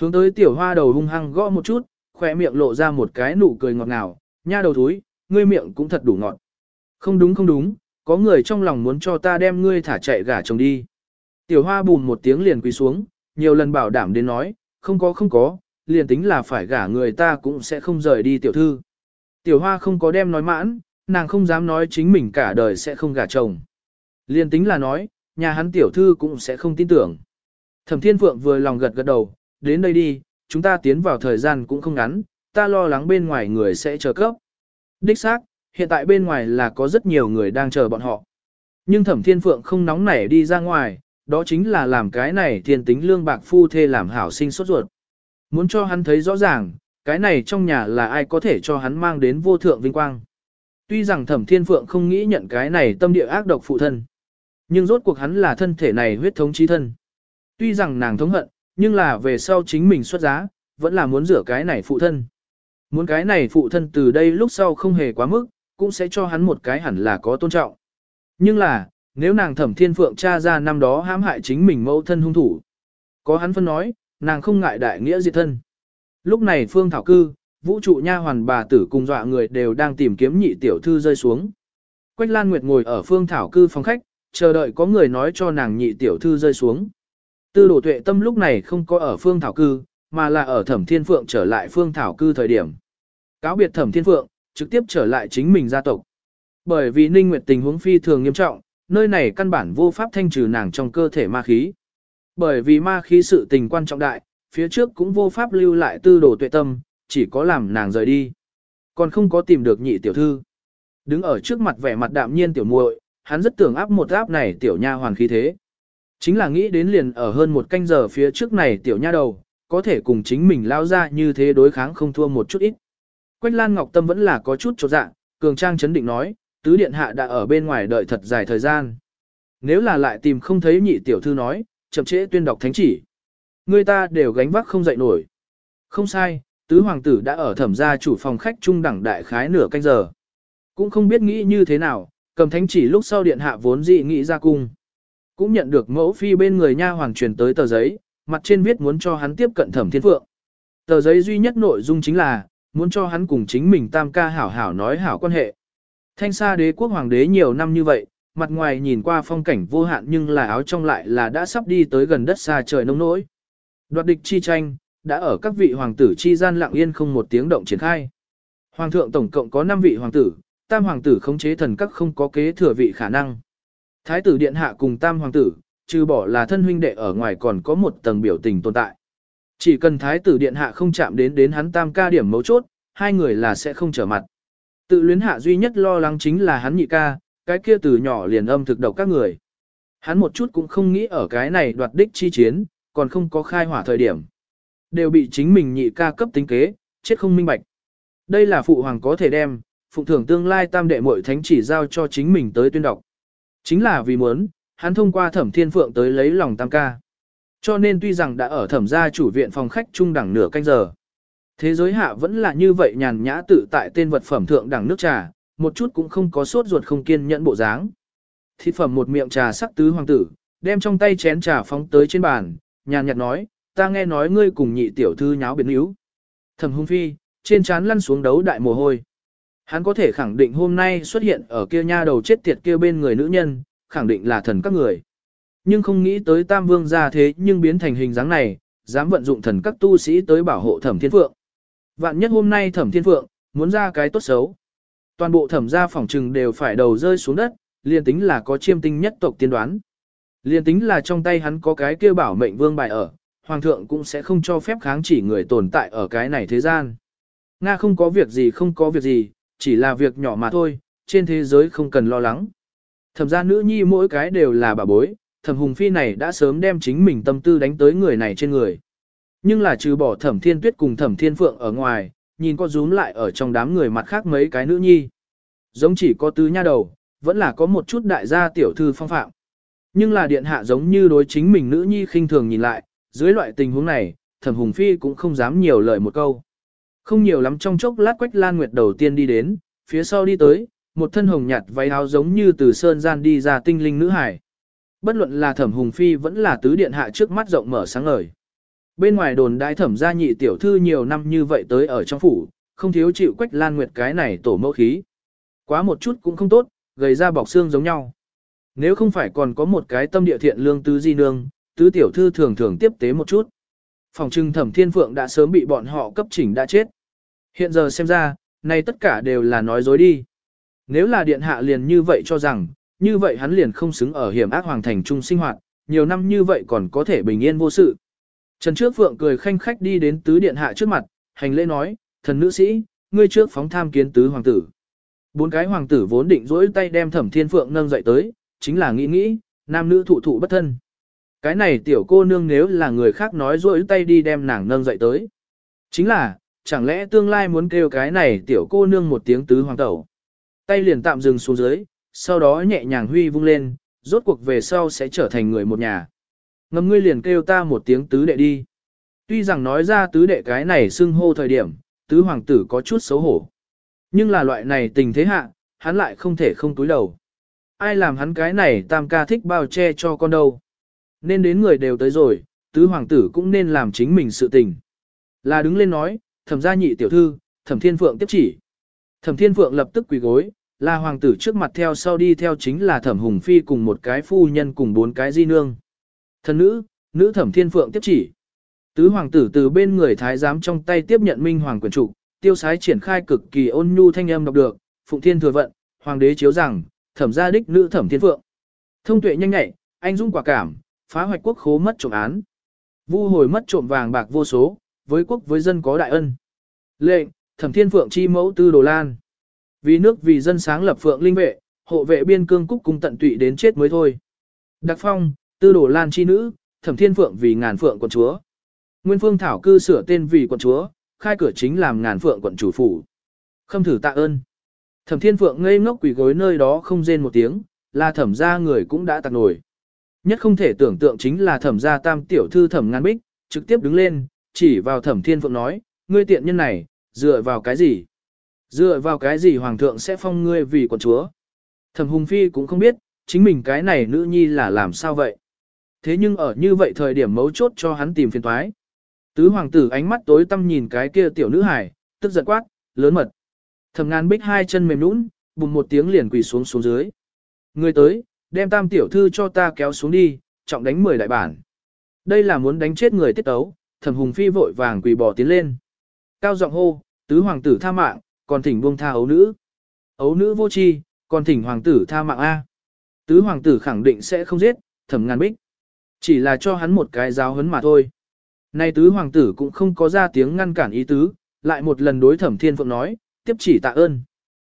Hướng tới tiểu hoa đầu hung hăng gõ một chút, khỏe miệng lộ ra một cái nụ cười ngọt ngào, nha đầu thúi, ngươi miệng cũng thật đủ ngọt. Không đúng không đúng, có người trong lòng muốn cho ta đem ngươi thả chạy gả chồng đi. Tiểu hoa bùn một tiếng liền quỳ xuống, nhiều lần bảo đảm đến nói, không có không có, liền tính là phải gả người ta cũng sẽ không rời đi tiểu thư. Tiểu hoa không có đem nói mãn, nàng không dám nói chính mình cả đời sẽ không gả chồng. Liền tính là nói, nhà hắn tiểu thư cũng sẽ không tin tưởng. Thẩm Thiên Phượng vừa lòng gật gật đầu, đến đây đi, chúng ta tiến vào thời gian cũng không ngắn, ta lo lắng bên ngoài người sẽ chờ cấp. Đích xác, hiện tại bên ngoài là có rất nhiều người đang chờ bọn họ. Nhưng Thẩm Thiên Phượng không nóng nảy đi ra ngoài, đó chính là làm cái này thiên tính lương bạc phu thê làm hảo sinh sốt ruột. Muốn cho hắn thấy rõ ràng, cái này trong nhà là ai có thể cho hắn mang đến vô thượng vinh quang. Tuy rằng Thẩm Thiên Phượng không nghĩ nhận cái này tâm địa ác độc phụ thân, nhưng rốt cuộc hắn là thân thể này huyết thống chí thân. Tuy rằng nàng thống hận, nhưng là về sau chính mình xuất giá, vẫn là muốn rửa cái này phụ thân. Muốn cái này phụ thân từ đây lúc sau không hề quá mức, cũng sẽ cho hắn một cái hẳn là có tôn trọng. Nhưng là, nếu nàng thẩm thiên phượng cha ra năm đó hãm hại chính mình mẫu thân hung thủ. Có hắn phân nói, nàng không ngại đại nghĩa diệt thân. Lúc này phương thảo cư, vũ trụ nha hoàn bà tử cùng dọa người đều đang tìm kiếm nhị tiểu thư rơi xuống. Quách Lan Nguyệt ngồi ở phương thảo cư phòng khách, chờ đợi có người nói cho nàng nhị tiểu thư rơi xuống. Tư đồ tuệ tâm lúc này không có ở phương thảo cư, mà là ở thẩm thiên phượng trở lại phương thảo cư thời điểm. Cáo biệt thẩm thiên phượng, trực tiếp trở lại chính mình gia tộc. Bởi vì Ninh Nguyệt tình huống phi thường nghiêm trọng, nơi này căn bản vô pháp thanh trừ nàng trong cơ thể ma khí. Bởi vì ma khí sự tình quan trọng đại, phía trước cũng vô pháp lưu lại tư đồ tuệ tâm, chỉ có làm nàng rời đi. Còn không có tìm được nhị tiểu thư. Đứng ở trước mặt vẻ mặt đạm nhiên tiểu muội, hắn rất tưởng áp một áp này tiểu nha hoàn khí thế. Chính là nghĩ đến liền ở hơn một canh giờ phía trước này tiểu nha đầu, có thể cùng chính mình lao ra như thế đối kháng không thua một chút ít. Quách Lan Ngọc Tâm vẫn là có chút chỗ dạ, cường trang chấn định nói, tứ điện hạ đã ở bên ngoài đợi thật dài thời gian. Nếu là lại tìm không thấy nhị tiểu thư nói, chậm trễ tuyên đọc thánh chỉ. Người ta đều gánh vác không dậy nổi. Không sai, tứ hoàng tử đã ở thẩm gia chủ phòng khách trung đẳng đại khái nửa canh giờ. Cũng không biết nghĩ như thế nào, cầm thánh chỉ lúc sau điện hạ vốn dị nghĩ ra cung. Cũng nhận được mẫu phi bên người nha hoàng truyền tới tờ giấy, mặt trên viết muốn cho hắn tiếp cận thẩm thiên phượng. Tờ giấy duy nhất nội dung chính là, muốn cho hắn cùng chính mình tam ca hảo hảo nói hảo quan hệ. Thanh xa đế quốc hoàng đế nhiều năm như vậy, mặt ngoài nhìn qua phong cảnh vô hạn nhưng là áo trong lại là đã sắp đi tới gần đất xa trời nông nỗi. Đoạt địch chi tranh, đã ở các vị hoàng tử chi gian lặng yên không một tiếng động triển khai. Hoàng thượng tổng cộng có 5 vị hoàng tử, tam hoàng tử khống chế thần các không có kế thừa vị khả năng. Thái tử điện hạ cùng tam hoàng tử, trừ bỏ là thân huynh đệ ở ngoài còn có một tầng biểu tình tồn tại. Chỉ cần thái tử điện hạ không chạm đến đến hắn tam ca điểm mấu chốt, hai người là sẽ không trở mặt. Tự luyến hạ duy nhất lo lắng chính là hắn nhị ca, cái kia từ nhỏ liền âm thực độc các người. Hắn một chút cũng không nghĩ ở cái này đoạt đích chi chiến, còn không có khai hỏa thời điểm. Đều bị chính mình nhị ca cấp tính kế, chết không minh bạch. Đây là phụ hoàng có thể đem, phụ thưởng tương lai tam đệ muội thánh chỉ giao cho chính mình tới tuyên đọc. Chính là vì muốn, hắn thông qua thẩm thiên phượng tới lấy lòng tam ca. Cho nên tuy rằng đã ở thẩm gia chủ viện phòng khách trung đẳng nửa canh giờ. Thế giới hạ vẫn là như vậy nhàn nhã tự tại tên vật phẩm thượng đẳng nước trà, một chút cũng không có sốt ruột không kiên nhẫn bộ dáng. Thịt phẩm một miệng trà sắc tứ hoàng tử, đem trong tay chén trà phóng tới trên bàn, nhàn nhạt nói, ta nghe nói ngươi cùng nhị tiểu thư nháo biến yếu. Thẩm hung phi, trên trán lăn xuống đấu đại mồ hôi. Hắn có thể khẳng định hôm nay xuất hiện ở kia nha đầu chết tiệt kia bên người nữ nhân, khẳng định là thần các người. Nhưng không nghĩ tới Tam Vương ra thế nhưng biến thành hình dáng này, dám vận dụng thần các tu sĩ tới bảo hộ Thẩm Thiên Phượng. Vạn nhất hôm nay Thẩm Thiên Phượng, muốn ra cái tốt xấu. Toàn bộ thẩm gia phòng trừng đều phải đầu rơi xuống đất, liền tính là có chiêm tinh nhất tộc tiên đoán. Liền tính là trong tay hắn có cái kia bảo mệnh vương bài ở, hoàng thượng cũng sẽ không cho phép kháng chỉ người tồn tại ở cái này thế gian. Nga không có việc gì không có việc gì, chỉ là việc nhỏ mà thôi, trên thế giới không cần lo lắng. Thẩm gia nữ nhi mỗi cái đều là bà bối, thẩm hùng phi này đã sớm đem chính mình tâm tư đánh tới người này trên người. Nhưng là trừ bỏ thẩm thiên tuyết cùng thẩm thiên phượng ở ngoài, nhìn có rúm lại ở trong đám người mặt khác mấy cái nữ nhi. Giống chỉ có tứ nha đầu, vẫn là có một chút đại gia tiểu thư phong phạm. Nhưng là điện hạ giống như đối chính mình nữ nhi khinh thường nhìn lại, dưới loại tình huống này, thẩm hùng phi cũng không dám nhiều lời một câu. Không nhiều lắm trong chốc lát quách lan nguyệt đầu tiên đi đến, phía sau đi tới, một thân hồng nhạt váy áo giống như từ sơn gian đi ra tinh linh nữ hải. Bất luận là thẩm hùng phi vẫn là tứ điện hạ trước mắt rộng mở sáng ngời. Bên ngoài đồn đại thẩm gia nhị tiểu thư nhiều năm như vậy tới ở trong phủ, không thiếu chịu quách lan nguyệt cái này tổ mẫu khí. Quá một chút cũng không tốt, gầy ra bọc xương giống nhau. Nếu không phải còn có một cái tâm địa thiện lương tứ di nương, tứ tiểu thư thường thường tiếp tế một chút. Phòng trưng thẩm thiên phượng đã sớm bị bọn họ cấp chỉnh đã chết. Hiện giờ xem ra, này tất cả đều là nói dối đi. Nếu là điện hạ liền như vậy cho rằng, như vậy hắn liền không xứng ở hiểm ác hoàng thành trung sinh hoạt, nhiều năm như vậy còn có thể bình yên vô sự. Trần Trước vượng cười khanh khách đi đến tứ điện hạ trước mặt, hành lễ nói, thần nữ sĩ, ngươi trước phóng tham kiến tứ hoàng tử. Bốn cái hoàng tử vốn định dỗi tay đem thẩm thiên phượng nâng dậy tới, chính là nghĩ nghĩ, nam nữ thụ thụ bất thân. Cái này tiểu cô nương nếu là người khác nói dỗi tay đi đem nàng nâng dậy tới. Chính là, chẳng lẽ tương lai muốn kêu cái này tiểu cô nương một tiếng tứ hoàng tẩu. Tay liền tạm dừng xuống dưới, sau đó nhẹ nhàng huy vung lên, rốt cuộc về sau sẽ trở thành người một nhà. Ngầm ngươi liền kêu ta một tiếng tứ đệ đi. Tuy rằng nói ra tứ đệ cái này xưng hô thời điểm, tứ hoàng tử có chút xấu hổ. Nhưng là loại này tình thế hạ, hắn lại không thể không túi đầu. Ai làm hắn cái này tam ca thích bao che cho con đâu. Nên đến người đều tới rồi, tứ hoàng tử cũng nên làm chính mình sự tình. Là đứng lên nói, thẩm gia nhị tiểu thư, thẩm thiên phượng tiếp chỉ. Thẩm thiên phượng lập tức quỳ gối, là hoàng tử trước mặt theo sau đi theo chính là thẩm hùng phi cùng một cái phu nhân cùng bốn cái di nương. Thần nữ, nữ thẩm thiên phượng tiếp chỉ. Tứ hoàng tử từ bên người thái giám trong tay tiếp nhận minh hoàng quyền trục, tiêu sái triển khai cực kỳ ôn nhu thanh âm đọc được, phụng thiên thừa vận, hoàng đế chiếu rằng, thẩm gia đích nữ thẩm thiên phượng. Thông tuệ nhanh nhạy, anh dũng quả cảm, phá hoạch quốc khố mất trộm án. Vu hồi mất trộm vàng bạc vô số, với quốc với dân có đại ân. Lệnh, thẩm thiên phượng chi mẫu tư đồ lan. Vì nước vì dân sáng lập phượng linh vệ, hộ vệ biên cương cúc cung tận tụy đến chết mới thôi. Đặc phong, tư đồ lan chi nữ, thẩm thiên phượng vì ngàn phượng quận chúa. Nguyên phương thảo cư sửa tên vì quận chúa, khai cửa chính làm ngàn phượng quận chủ phủ. Khâm thử tạ ơn. Thẩm thiên phượng ngây ngốc quỷ gối nơi đó không rên một tiếng, là thẩm ra người cũng đã tạc nổi. Nhất không thể tưởng tượng chính là thẩm gia tam tiểu thư thẩm ngàn bích, trực tiếp đứng lên, chỉ vào thẩm thiên phượng nói, ngươi tiện nhân này, dựa vào cái gì? Dựa vào cái gì hoàng thượng sẽ phong ngươi vì quận chúa? Thẩm hùng phi cũng không biết, chính mình cái này nữ nhi là làm sao vậy? Thế nhưng ở như vậy thời điểm mấu chốt cho hắn tìm phiền toái. Tứ hoàng tử ánh mắt tối tăm nhìn cái kia tiểu nữ hải, tức giận quát, lớn mật. Thẩm ngàn bích hai chân mềm nũng, bùng một tiếng liền quỳ xuống xuống dưới. Người tới, đem tam tiểu thư cho ta kéo xuống đi, trọng đánh mười đại bản. Đây là muốn đánh chết người tiết tấu, thẩm hùng phi vội vàng quỳ bỏ tiến lên. Cao giọng hô, tứ hoàng tử tha mạng, còn thỉnh buông tha ấu nữ. Ấu nữ vô chi, còn thỉnh hoàng tử tha mạng A. Tứ hoàng tử khẳng định sẽ không giết, thẩm ngàn bích. Chỉ là cho hắn một cái giáo hấn mà thôi. Nay tứ hoàng tử cũng không có ra tiếng ngăn cản ý tứ, lại một lần đối thẩm thiên phượng nói, tiếp chỉ tạ ơn.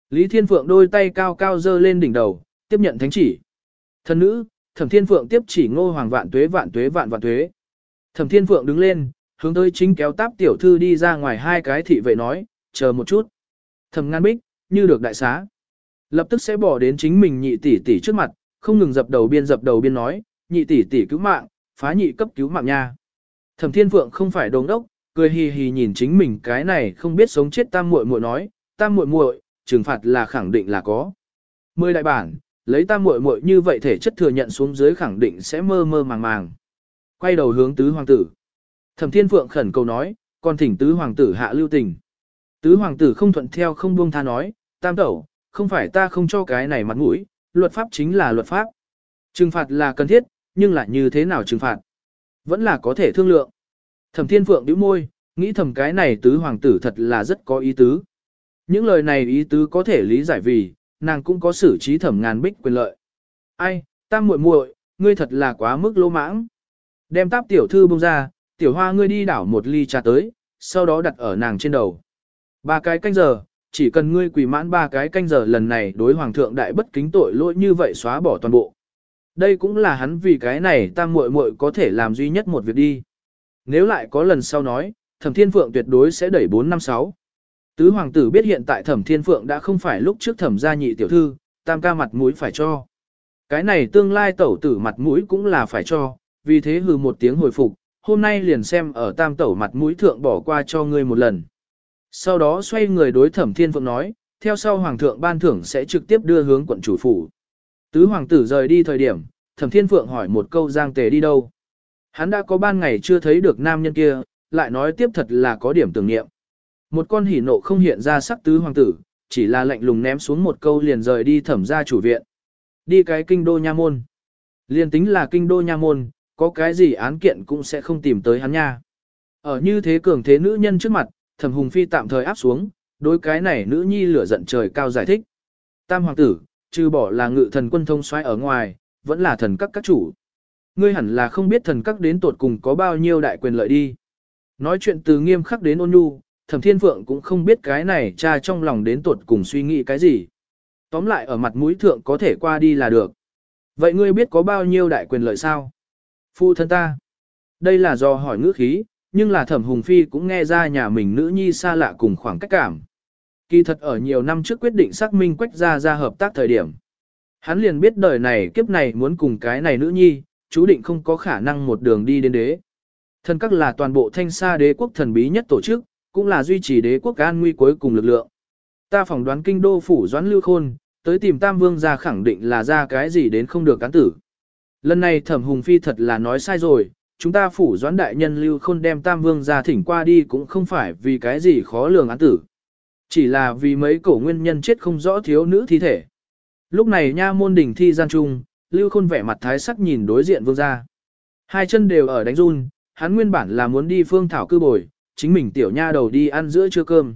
Lý thiên phượng đôi tay cao cao dơ lên đỉnh đầu, tiếp nhận thánh chỉ. Thần nữ, thẩm thiên phượng tiếp chỉ ngô hoàng vạn tuế vạn tuế vạn vạn tuế. Thẩm thiên phượng đứng lên, hướng tới chính kéo táp tiểu thư đi ra ngoài hai cái thị vệ nói, chờ một chút. Thẩm ngăn bích, như được đại xá. Lập tức sẽ bỏ đến chính mình nhị tỷ tỷ trước mặt, không ngừng dập đầu biên dập đầu biên nói, nhị tỷ tỷ cứu mạng, phá nhị cấp cứu mạng nha. Thẩm Thiên Phượng không phải đống đốc, cười hì hì nhìn chính mình cái này không biết sống chết tam muội muội nói, tam muội muội, trừng phạt là khẳng định là có. Mười đại bản, lấy tam muội muội như vậy thể chất thừa nhận xuống dưới khẳng định sẽ mơ mơ màng màng. Quay đầu hướng tứ hoàng tử. Thẩm Thiên Phượng khẩn cầu nói, còn thỉnh tứ hoàng tử hạ lưu tình. Tứ hoàng tử không thuận theo không buông tha nói, tam tẩu, không phải ta không cho cái này mặt mũi, luật pháp chính là luật pháp. Trừng phạt là cần thiết, nhưng lại như thế nào trừng phạt? Vẫn là có thể thương lượng. Thẩm Thiên Phượng nhíu môi, nghĩ thầm cái này tứ hoàng tử thật là rất có ý tứ. Những lời này ý tứ có thể lý giải vì, nàng cũng có xử trí thẩm ngàn bích quyền lợi. Ai, tam muội muội, ngươi thật là quá mức lỗ mãng. Đem táp tiểu thư bông ra, tiểu hoa ngươi đi đảo một ly trà tới, sau đó đặt ở nàng trên đầu. Ba cái canh giờ, chỉ cần ngươi quỳ mãn ba cái canh giờ lần này đối hoàng thượng đại bất kính tội lỗi như vậy xóa bỏ toàn bộ. Đây cũng là hắn vì cái này tam muội muội có thể làm duy nhất một việc đi. Nếu lại có lần sau nói, Thẩm Thiên Phượng tuyệt đối sẽ đẩy 4 năm 6. Tứ hoàng tử biết hiện tại Thẩm Thiên Phượng đã không phải lúc trước Thẩm gia nhị tiểu thư, tam ca mặt mũi phải cho. Cái này tương lai tẩu tử mặt mũi cũng là phải cho, vì thế hừ một tiếng hồi phục, hôm nay liền xem ở tam tẩu mặt mũi thượng bỏ qua cho ngươi một lần. Sau đó xoay người đối Thẩm Thiên Phượng nói, theo sau hoàng thượng ban thưởng sẽ trực tiếp đưa hướng quận chủ phủ. Tứ hoàng tử rời đi thời điểm, Thẩm Thiên Phượng hỏi một câu Giang Tề đi đâu. Hắn đã có ban ngày chưa thấy được nam nhân kia, lại nói tiếp thật là có điểm tưởng niệm. Một con hỉ nộ không hiện ra sắc tứ hoàng tử, chỉ là lạnh lùng ném xuống một câu liền rời đi thẩm ra chủ viện. Đi cái kinh đô nha môn. Liền tính là kinh đô nha môn, có cái gì án kiện cũng sẽ không tìm tới hắn nha. Ở như thế cường thế nữ nhân trước mặt, thẩm hùng phi tạm thời áp xuống, đối cái này nữ nhi lửa giận trời cao giải thích. Tam hoàng tử, trừ bỏ là ngự thần quân thông xoay ở ngoài, vẫn là thần các các chủ. Ngươi hẳn là không biết thần các đến tột cùng có bao nhiêu đại quyền lợi đi. Nói chuyện từ nghiêm khắc đến ôn nhu, thẩm thiên phượng cũng không biết cái này cha trong lòng đến tột cùng suy nghĩ cái gì. Tóm lại ở mặt mũi thượng có thể qua đi là được. Vậy ngươi biết có bao nhiêu đại quyền lợi sao? Phu thân ta. Đây là do hỏi ngữ khí, nhưng là thẩm hùng phi cũng nghe ra nhà mình nữ nhi xa lạ cùng khoảng cách cảm. Kỳ thật ở nhiều năm trước quyết định xác minh quách ra ra hợp tác thời điểm. Hắn liền biết đời này kiếp này muốn cùng cái này nữ nhi, chú định không có khả năng một đường đi đến đế. Thần các là toàn bộ thanh xa đế quốc thần bí nhất tổ chức, cũng là duy trì đế quốc an nguy cuối cùng lực lượng. Ta phỏng đoán kinh đô phủ doãn lưu khôn, tới tìm Tam Vương ra khẳng định là ra cái gì đến không được cán tử. Lần này thẩm hùng phi thật là nói sai rồi, chúng ta phủ doãn đại nhân lưu khôn đem Tam Vương ra thỉnh qua đi cũng không phải vì cái gì khó lường án tử. Chỉ là vì mấy cổ nguyên nhân chết không rõ thiếu nữ thi thể. Lúc này nha môn đỉnh thi gian trung, lưu khôn vẻ mặt thái sắc nhìn đối diện vương gia. Hai chân đều ở đánh run, hắn nguyên bản là muốn đi phương thảo cư bồi, chính mình tiểu nha đầu đi ăn giữa trưa cơm.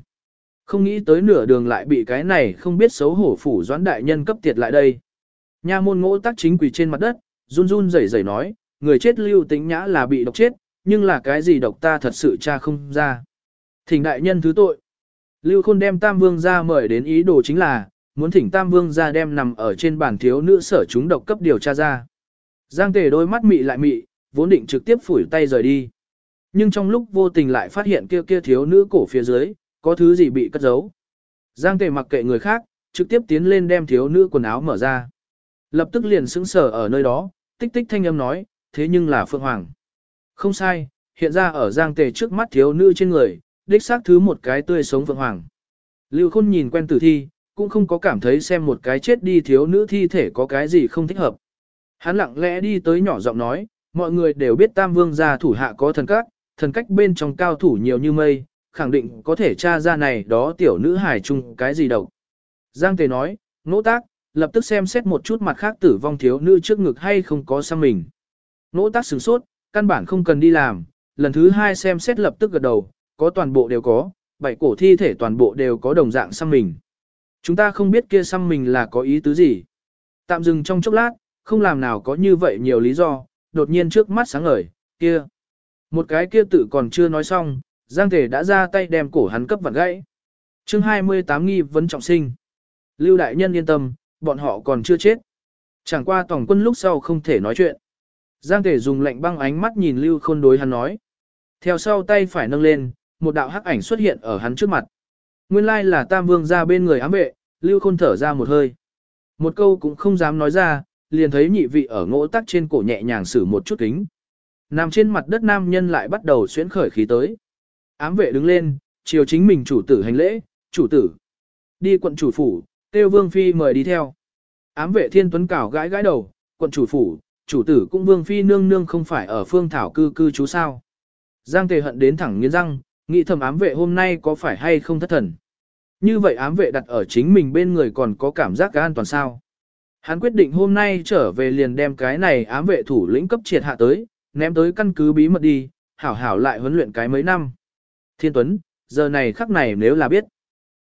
Không nghĩ tới nửa đường lại bị cái này không biết xấu hổ phủ doãn đại nhân cấp tiệt lại đây. Nha môn ngỗ tác chính quỳ trên mặt đất, run run rẩy rẩy nói, người chết lưu tính nhã là bị độc chết, nhưng là cái gì độc ta thật sự cha không ra. Thỉnh đại nhân thứ tội. Lưu Khôn đem Tam Vương ra mời đến ý đồ chính là, muốn thỉnh Tam Vương ra đem nằm ở trên bàn thiếu nữ sở chúng độc cấp điều tra ra. Giang tề đôi mắt mị lại mị, vốn định trực tiếp phủi tay rời đi. Nhưng trong lúc vô tình lại phát hiện kia kia thiếu nữ cổ phía dưới, có thứ gì bị cất giấu. Giang tề mặc kệ người khác, trực tiếp tiến lên đem thiếu nữ quần áo mở ra. Lập tức liền sững sờ ở nơi đó, tích tích thanh âm nói, thế nhưng là Phượng Hoàng. Không sai, hiện ra ở Giang tề trước mắt thiếu nữ trên người, đích xác thứ một cái tươi sống Phượng Hoàng. Lưu Khôn nhìn quen tử thi, cũng không có cảm thấy xem một cái chết đi thiếu nữ thi thể có cái gì không thích hợp. Hắn lặng lẽ đi tới nhỏ giọng nói, mọi người đều biết Tam Vương gia thủ hạ có thần các, thần cách bên trong cao thủ nhiều như mây, khẳng định có thể tra ra này đó tiểu nữ hải chung cái gì độc. Giang Tề nói, nỗ tác, lập tức xem xét một chút mặt khác tử vong thiếu nữ trước ngực hay không có sang mình. Nỗ tác sửng sốt, căn bản không cần đi làm, lần thứ hai xem xét lập tức gật đầu, có toàn bộ đều có, bảy cổ thi thể toàn bộ đều có đồng dạng sang mình. Chúng ta không biết kia xăm mình là có ý tứ gì. Tạm dừng trong chốc lát, không làm nào có như vậy nhiều lý do, đột nhiên trước mắt sáng ngời, kia. Một cái kia tự còn chưa nói xong, Giang Thể đã ra tay đem cổ hắn cấp vặn gãy. chương 28 nghi vấn trọng sinh. Lưu Đại Nhân yên tâm, bọn họ còn chưa chết. Chẳng qua tổng quân lúc sau không thể nói chuyện. Giang Thể dùng lạnh băng ánh mắt nhìn Lưu Khôn đối hắn nói. Theo sau tay phải nâng lên, một đạo hắc ảnh xuất hiện ở hắn trước mặt. Nguyên lai là Tam Vương ra bên người ám vệ, Lưu Khôn thở ra một hơi. Một câu cũng không dám nói ra, liền thấy nhị vị ở ngỗ tắc trên cổ nhẹ nhàng xử một chút kính. Nằm trên mặt đất nam nhân lại bắt đầu xuyến khởi khí tới. Ám vệ đứng lên, chiều chính mình chủ tử hành lễ, chủ tử. Đi quận chủ phủ, tiêu vương phi mời đi theo. Ám vệ thiên tuấn cảo gãi gãi đầu, quận chủ phủ, chủ tử cũng vương phi nương nương không phải ở phương thảo cư cư chú sao. Giang tề hận đến thẳng nghiến răng, nghĩ thầm ám vệ hôm nay có phải hay không thất thần. Như vậy ám vệ đặt ở chính mình bên người còn có cảm giác an toàn sao. Hắn quyết định hôm nay trở về liền đem cái này ám vệ thủ lĩnh cấp triệt hạ tới, ném tới căn cứ bí mật đi, hảo hảo lại huấn luyện cái mấy năm. Thiên Tuấn, giờ này khắc này nếu là biết,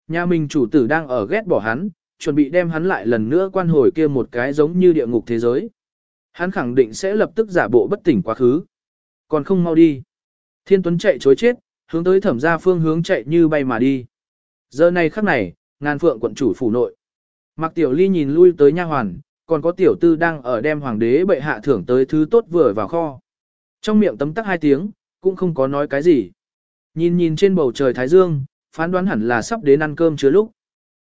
nhà mình chủ tử đang ở ghét bỏ hắn, chuẩn bị đem hắn lại lần nữa quan hồi kia một cái giống như địa ngục thế giới. Hắn khẳng định sẽ lập tức giả bộ bất tỉnh quá khứ. Còn không mau đi. Thiên Tuấn chạy chối chết, hướng tới thẩm gia phương hướng chạy như bay mà đi. Giờ này khắc này, ngàn phượng quận chủ phủ nội. Mạc Tiểu Ly nhìn lui tới nha hoàn, còn có tiểu tư đang ở đem hoàng đế bệ hạ thưởng tới thứ tốt vừa vào kho. Trong miệng tấm tắc hai tiếng, cũng không có nói cái gì. Nhìn nhìn trên bầu trời Thái Dương, phán đoán hẳn là sắp đến ăn cơm chưa lúc.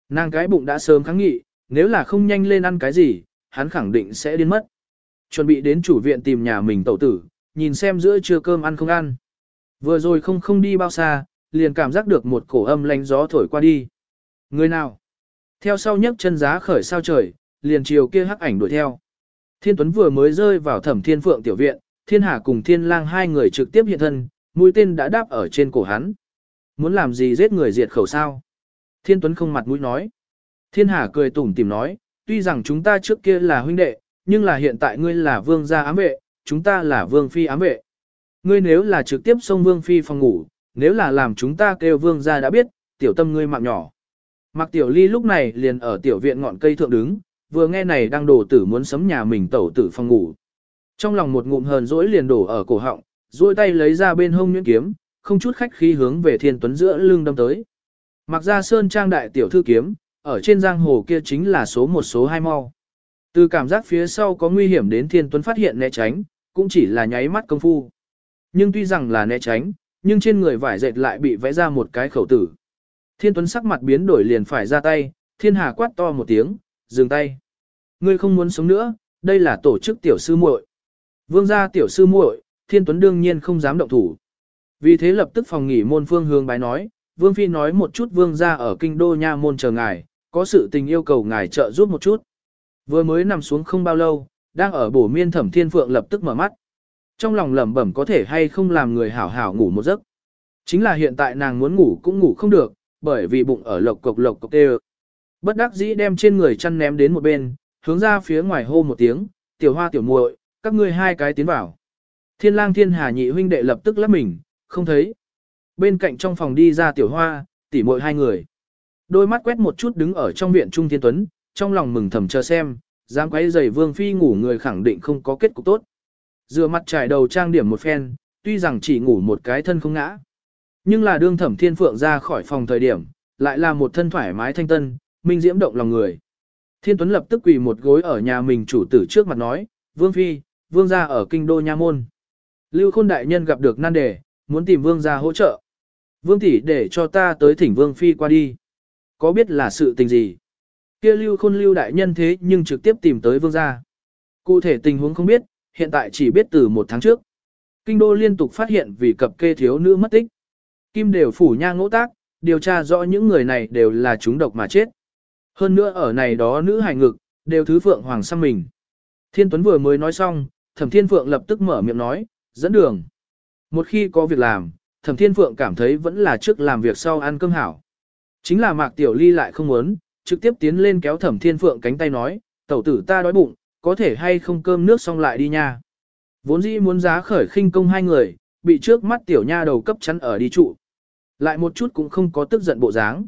Nàng cái bụng đã sớm kháng nghị, nếu là không nhanh lên ăn cái gì, hắn khẳng định sẽ điên mất. Chuẩn bị đến chủ viện tìm nhà mình tẩu tử, nhìn xem giữa trưa cơm ăn không ăn. Vừa rồi không không đi bao xa, liền cảm giác được một cổ âm lánh gió thổi qua đi. Người nào? Theo sau nhấc chân giá khởi sao trời, liền chiều kia hắc ảnh đuổi theo. Thiên Tuấn vừa mới rơi vào thẩm thiên phượng tiểu viện, thiên hà cùng thiên lang hai người trực tiếp hiện thân, mũi tên đã đáp ở trên cổ hắn. Muốn làm gì giết người diệt khẩu sao? Thiên Tuấn không mặt mũi nói. Thiên Hà cười tủm tỉm nói, tuy rằng chúng ta trước kia là huynh đệ, nhưng là hiện tại ngươi là vương gia ám vệ, chúng ta là vương phi ám vệ. Ngươi nếu là trực tiếp xông vương phi phòng ngủ, nếu là làm chúng ta kêu vương gia đã biết, tiểu tâm ngươi mạng nhỏ. Mạc Tiểu Ly lúc này liền ở tiểu viện ngọn cây thượng đứng, vừa nghe này đang đổ tử muốn sấm nhà mình tẩu tử phòng ngủ. Trong lòng một ngụm hờn dỗi liền đổ ở cổ họng, duỗi tay lấy ra bên hông nhuyễn kiếm, không chút khách khí hướng về Thiên Tuấn giữa lưng đâm tới. Mặc ra sơn trang đại tiểu thư kiếm, ở trên giang hồ kia chính là số một số hai mau. Từ cảm giác phía sau có nguy hiểm đến Thiên Tuấn phát hiện né tránh, cũng chỉ là nháy mắt công phu. Nhưng tuy rằng là né tránh, nhưng trên người vải dệt lại bị vẽ ra một cái khẩu tử. Thiên Tuấn sắc mặt biến đổi liền phải ra tay, Thiên Hà quát to một tiếng, dừng tay. Ngươi không muốn sống nữa, đây là tổ chức tiểu sư muội. Vương gia tiểu sư muội, Thiên Tuấn đương nhiên không dám động thủ. Vì thế lập tức phòng nghỉ môn phương hướng bái nói, Vương Phi nói một chút Vương gia ở kinh đô nha môn chờ ngài, có sự tình yêu cầu ngài trợ giúp một chút. Vừa mới nằm xuống không bao lâu, đang ở bổ miên thẩm thiên phượng lập tức mở mắt. Trong lòng lẩm bẩm có thể hay không làm người hảo hảo ngủ một giấc. Chính là hiện tại nàng muốn ngủ cũng ngủ không được, bởi vì bụng ở lộc cộc lộc cộc tê Bất đắc dĩ đem trên người chăn ném đến một bên, hướng ra phía ngoài hô một tiếng, tiểu hoa tiểu muội, các ngươi hai cái tiến vào. Thiên lang thiên hà nhị huynh đệ lập tức lắp mình, không thấy. Bên cạnh trong phòng đi ra tiểu hoa, tỉ muội hai người. Đôi mắt quét một chút đứng ở trong viện Trung Thiên Tuấn, trong lòng mừng thầm chờ xem, dám quấy giày vương phi ngủ người khẳng định không có kết cục tốt. Dựa mặt trải đầu trang điểm một phen, tuy rằng chỉ ngủ một cái thân không ngã. Nhưng là đương thẩm thiên phượng ra khỏi phòng thời điểm, lại là một thân thoải mái thanh tân, minh diễm động lòng người. Thiên Tuấn lập tức quỳ một gối ở nhà mình chủ tử trước mặt nói, Vương Phi, Vương gia ở kinh đô nha môn. Lưu Khôn Đại Nhân gặp được nan đề, muốn tìm Vương gia hỗ trợ. Vương tỷ để cho ta tới thỉnh Vương Phi qua đi. Có biết là sự tình gì? Kia Lưu Khôn Lưu Đại Nhân thế nhưng trực tiếp tìm tới Vương gia. Cụ thể tình huống không biết, hiện tại chỉ biết từ một tháng trước. Kinh đô liên tục phát hiện vì cập kê thiếu nữ mất tích. Kim đều phủ nha ngỗ tác, điều tra rõ những người này đều là chúng độc mà chết. Hơn nữa ở này đó nữ hài ngực, đều thứ phượng hoàng xăm mình. Thiên Tuấn vừa mới nói xong, Thẩm Thiên Phượng lập tức mở miệng nói, dẫn đường. Một khi có việc làm, Thẩm Thiên Phượng cảm thấy vẫn là trước làm việc sau ăn cơm hảo. Chính là Mạc Tiểu Ly lại không muốn, trực tiếp tiến lên kéo Thẩm Thiên Phượng cánh tay nói, tẩu tử ta đói bụng, có thể hay không cơm nước xong lại đi nha. Vốn dĩ muốn giá khởi khinh công hai người, bị trước mắt Tiểu Nha đầu cấp chắn ở đi trụ. Lại một chút cũng không có tức giận bộ dáng.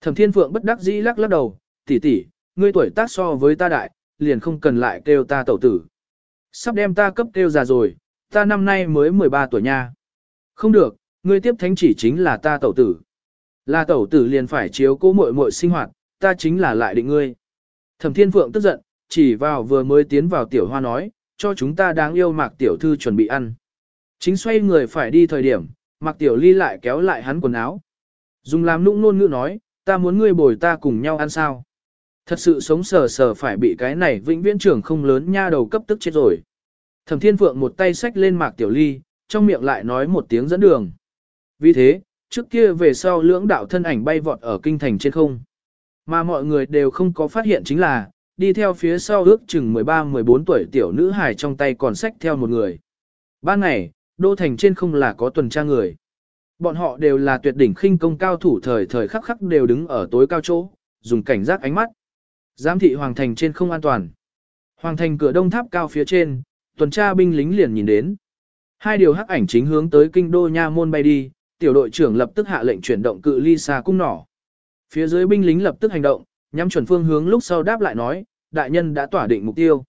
Thẩm Thiên Phượng bất đắc dĩ lắc lắc đầu, tỷ tỷ, ngươi tuổi tác so với ta đại, liền không cần lại kêu ta tẩu tử. Sắp đem ta cấp kêu già rồi, ta năm nay mới 13 tuổi nha. Không được, ngươi tiếp thánh chỉ chính là ta tẩu tử. Là tẩu tử liền phải chiếu cố muội muội sinh hoạt, ta chính là lại định ngươi. Thẩm Thiên Phượng tức giận, chỉ vào vừa mới tiến vào tiểu hoa nói, cho chúng ta đáng yêu mạc tiểu thư chuẩn bị ăn. Chính xoay người phải đi thời điểm, mạc tiểu ly lại kéo lại hắn quần áo. Dùng làm nũng nôn ngữ nói, ta muốn ngươi bồi ta cùng nhau ăn sao. Thật sự sống sờ sờ phải bị cái này vĩnh viễn trưởng không lớn nha đầu cấp tức chết rồi. Thẩm Thiên Phượng một tay xách lên mạc tiểu ly, trong miệng lại nói một tiếng dẫn đường. Vì thế, trước kia về sau lưỡng đạo thân ảnh bay vọt ở kinh thành trên không. Mà mọi người đều không có phát hiện chính là, đi theo phía sau ước chừng 13-14 tuổi tiểu nữ hài trong tay còn xách theo một người. Ban ngày, đô thành trên không là có tuần tra người. Bọn họ đều là tuyệt đỉnh khinh công cao thủ thời thời khắc khắc đều đứng ở tối cao chỗ, dùng cảnh giác ánh mắt. Giám thị hoàng thành trên không an toàn. Hoàng thành cửa đông tháp cao phía trên, tuần tra binh lính liền nhìn đến. Hai điều hắc ảnh chính hướng tới kinh đô nha môn bay đi, tiểu đội trưởng lập tức hạ lệnh chuyển động cự ly xa cung nỏ. Phía dưới binh lính lập tức hành động, nhắm chuẩn phương hướng lúc sau đáp lại nói, đại nhân đã tỏa định mục tiêu.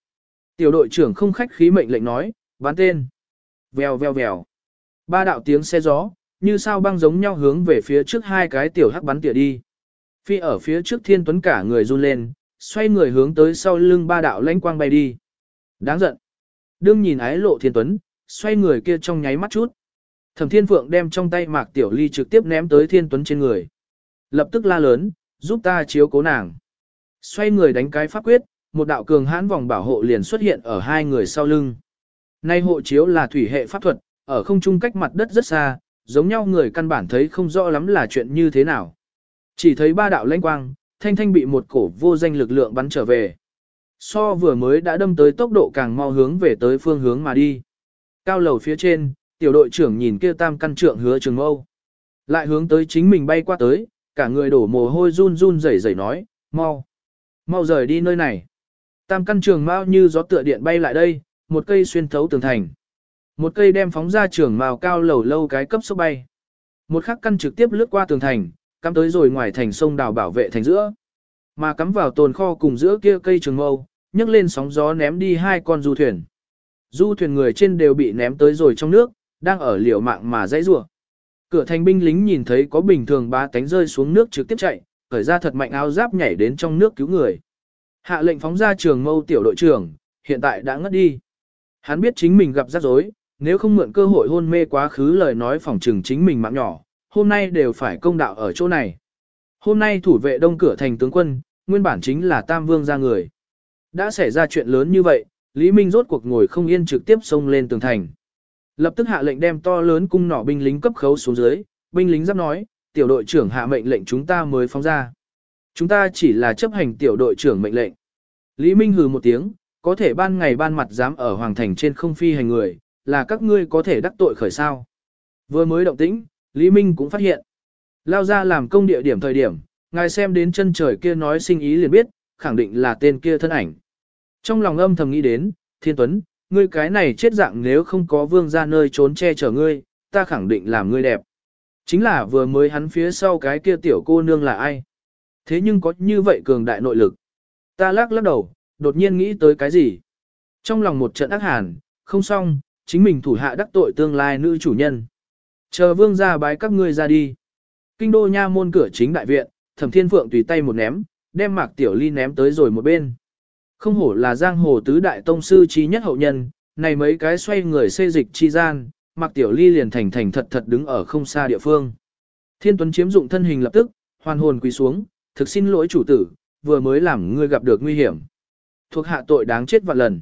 Tiểu đội trưởng không khách khí mệnh lệnh nói, bán tên. Vèo vèo vèo. Ba đạo tiếng xe gió, như sao băng giống nhau hướng về phía trước hai cái tiểu hắc bắn tỉa đi. Phi ở phía trước thiên tuấn cả người run lên, xoay người hướng tới sau lưng ba đạo lãnh quang bay đi. Đáng giận. Đương nhìn ái lộ thiên tuấn, xoay người kia trong nháy mắt chút. Thẩm thiên phượng đem trong tay mạc tiểu ly trực tiếp ném tới thiên tuấn trên người. Lập tức la lớn, giúp ta chiếu cố nàng. Xoay người đánh cái pháp quyết, một đạo cường hãn vòng bảo hộ liền xuất hiện ở hai người sau lưng. Nay hộ chiếu là thủy hệ pháp thuật, ở không trung cách mặt đất rất xa, giống nhau người căn bản thấy không rõ lắm là chuyện như thế nào. Chỉ thấy ba đạo lãnh quang, thanh thanh bị một cổ vô danh lực lượng bắn trở về. So vừa mới đã đâm tới tốc độ càng mau hướng về tới phương hướng mà đi. Cao lầu phía trên, tiểu đội trưởng nhìn kia tam căn trượng hứa trường mâu. Lại hướng tới chính mình bay qua tới, cả người đổ mồ hôi run run rẩy rẩy nói, mau, mau rời đi nơi này. Tam căn trường mao như gió tựa điện bay lại đây, một cây xuyên thấu tường thành. Một cây đem phóng ra trường màu cao lầu lâu cái cấp số bay. Một khắc căn trực tiếp lướt qua tường thành, cắm tới rồi ngoài thành sông đào bảo vệ thành giữa. Mà cắm vào tồn kho cùng giữa kia cây trường mâu, nhấc lên sóng gió ném đi hai con du thuyền. Du thuyền người trên đều bị ném tới rồi trong nước, đang ở liều mạng mà dãy rủa. Cửa thành binh lính nhìn thấy có bình thường ba cánh rơi xuống nước trực tiếp chạy, khởi ra thật mạnh áo giáp nhảy đến trong nước cứu người. Hạ lệnh phóng ra trường mâu tiểu đội trưởng, hiện tại đã ngất đi. Hắn biết chính mình gặp rắc rối, nếu không mượn cơ hội hôn mê quá khứ lời nói phỏng trừng chính mình mạng nhỏ, hôm nay đều phải công đạo ở chỗ này. Hôm nay thủ vệ đông cửa thành tướng quân, nguyên bản chính là Tam Vương ra người. Đã xảy ra chuyện lớn như vậy, Lý Minh rốt cuộc ngồi không yên trực tiếp xông lên tường thành. Lập tức hạ lệnh đem to lớn cung nỏ binh lính cấp khấu xuống dưới, binh lính giáp nói, tiểu đội trưởng hạ mệnh lệnh chúng ta mới phóng ra. Chúng ta chỉ là chấp hành tiểu đội trưởng mệnh lệnh. Lý Minh hừ một tiếng, có thể ban ngày ban mặt dám ở hoàng thành trên không phi hành người, là các ngươi có thể đắc tội khởi sao. Vừa mới động tĩnh, Lý Minh cũng phát hiện. Lao ra làm công địa điểm thời điểm, ngài xem đến chân trời kia nói sinh ý liền biết, khẳng định là tên kia thân ảnh. Trong lòng âm thầm nghĩ đến, Thiên Tuấn, ngươi cái này chết dạng nếu không có vương ra nơi trốn che chở ngươi, ta khẳng định làm ngươi đẹp. Chính là vừa mới hắn phía sau cái kia tiểu cô nương là ai. Thế nhưng có như vậy cường đại nội lực. Ta lắc lắc đầu, đột nhiên nghĩ tới cái gì. Trong lòng một trận ác hàn, không xong, chính mình thủ hạ đắc tội tương lai nữ chủ nhân. Chờ vương ra bái các ngươi ra đi. Kinh đô nha môn cửa chính đại viện, thẩm thiên phượng tùy tay một ném, đem mạc tiểu ly ném tới rồi một bên. Không hổ là giang hồ tứ đại tông sư trí nhất hậu nhân, này mấy cái xoay người xê dịch chi gian, mặc tiểu ly liền thành thành thật thật đứng ở không xa địa phương. Thiên tuấn chiếm dụng thân hình lập tức, hoàn hồn quỳ xuống, thực xin lỗi chủ tử, vừa mới làm ngươi gặp được nguy hiểm. Thuộc hạ tội đáng chết vạn lần.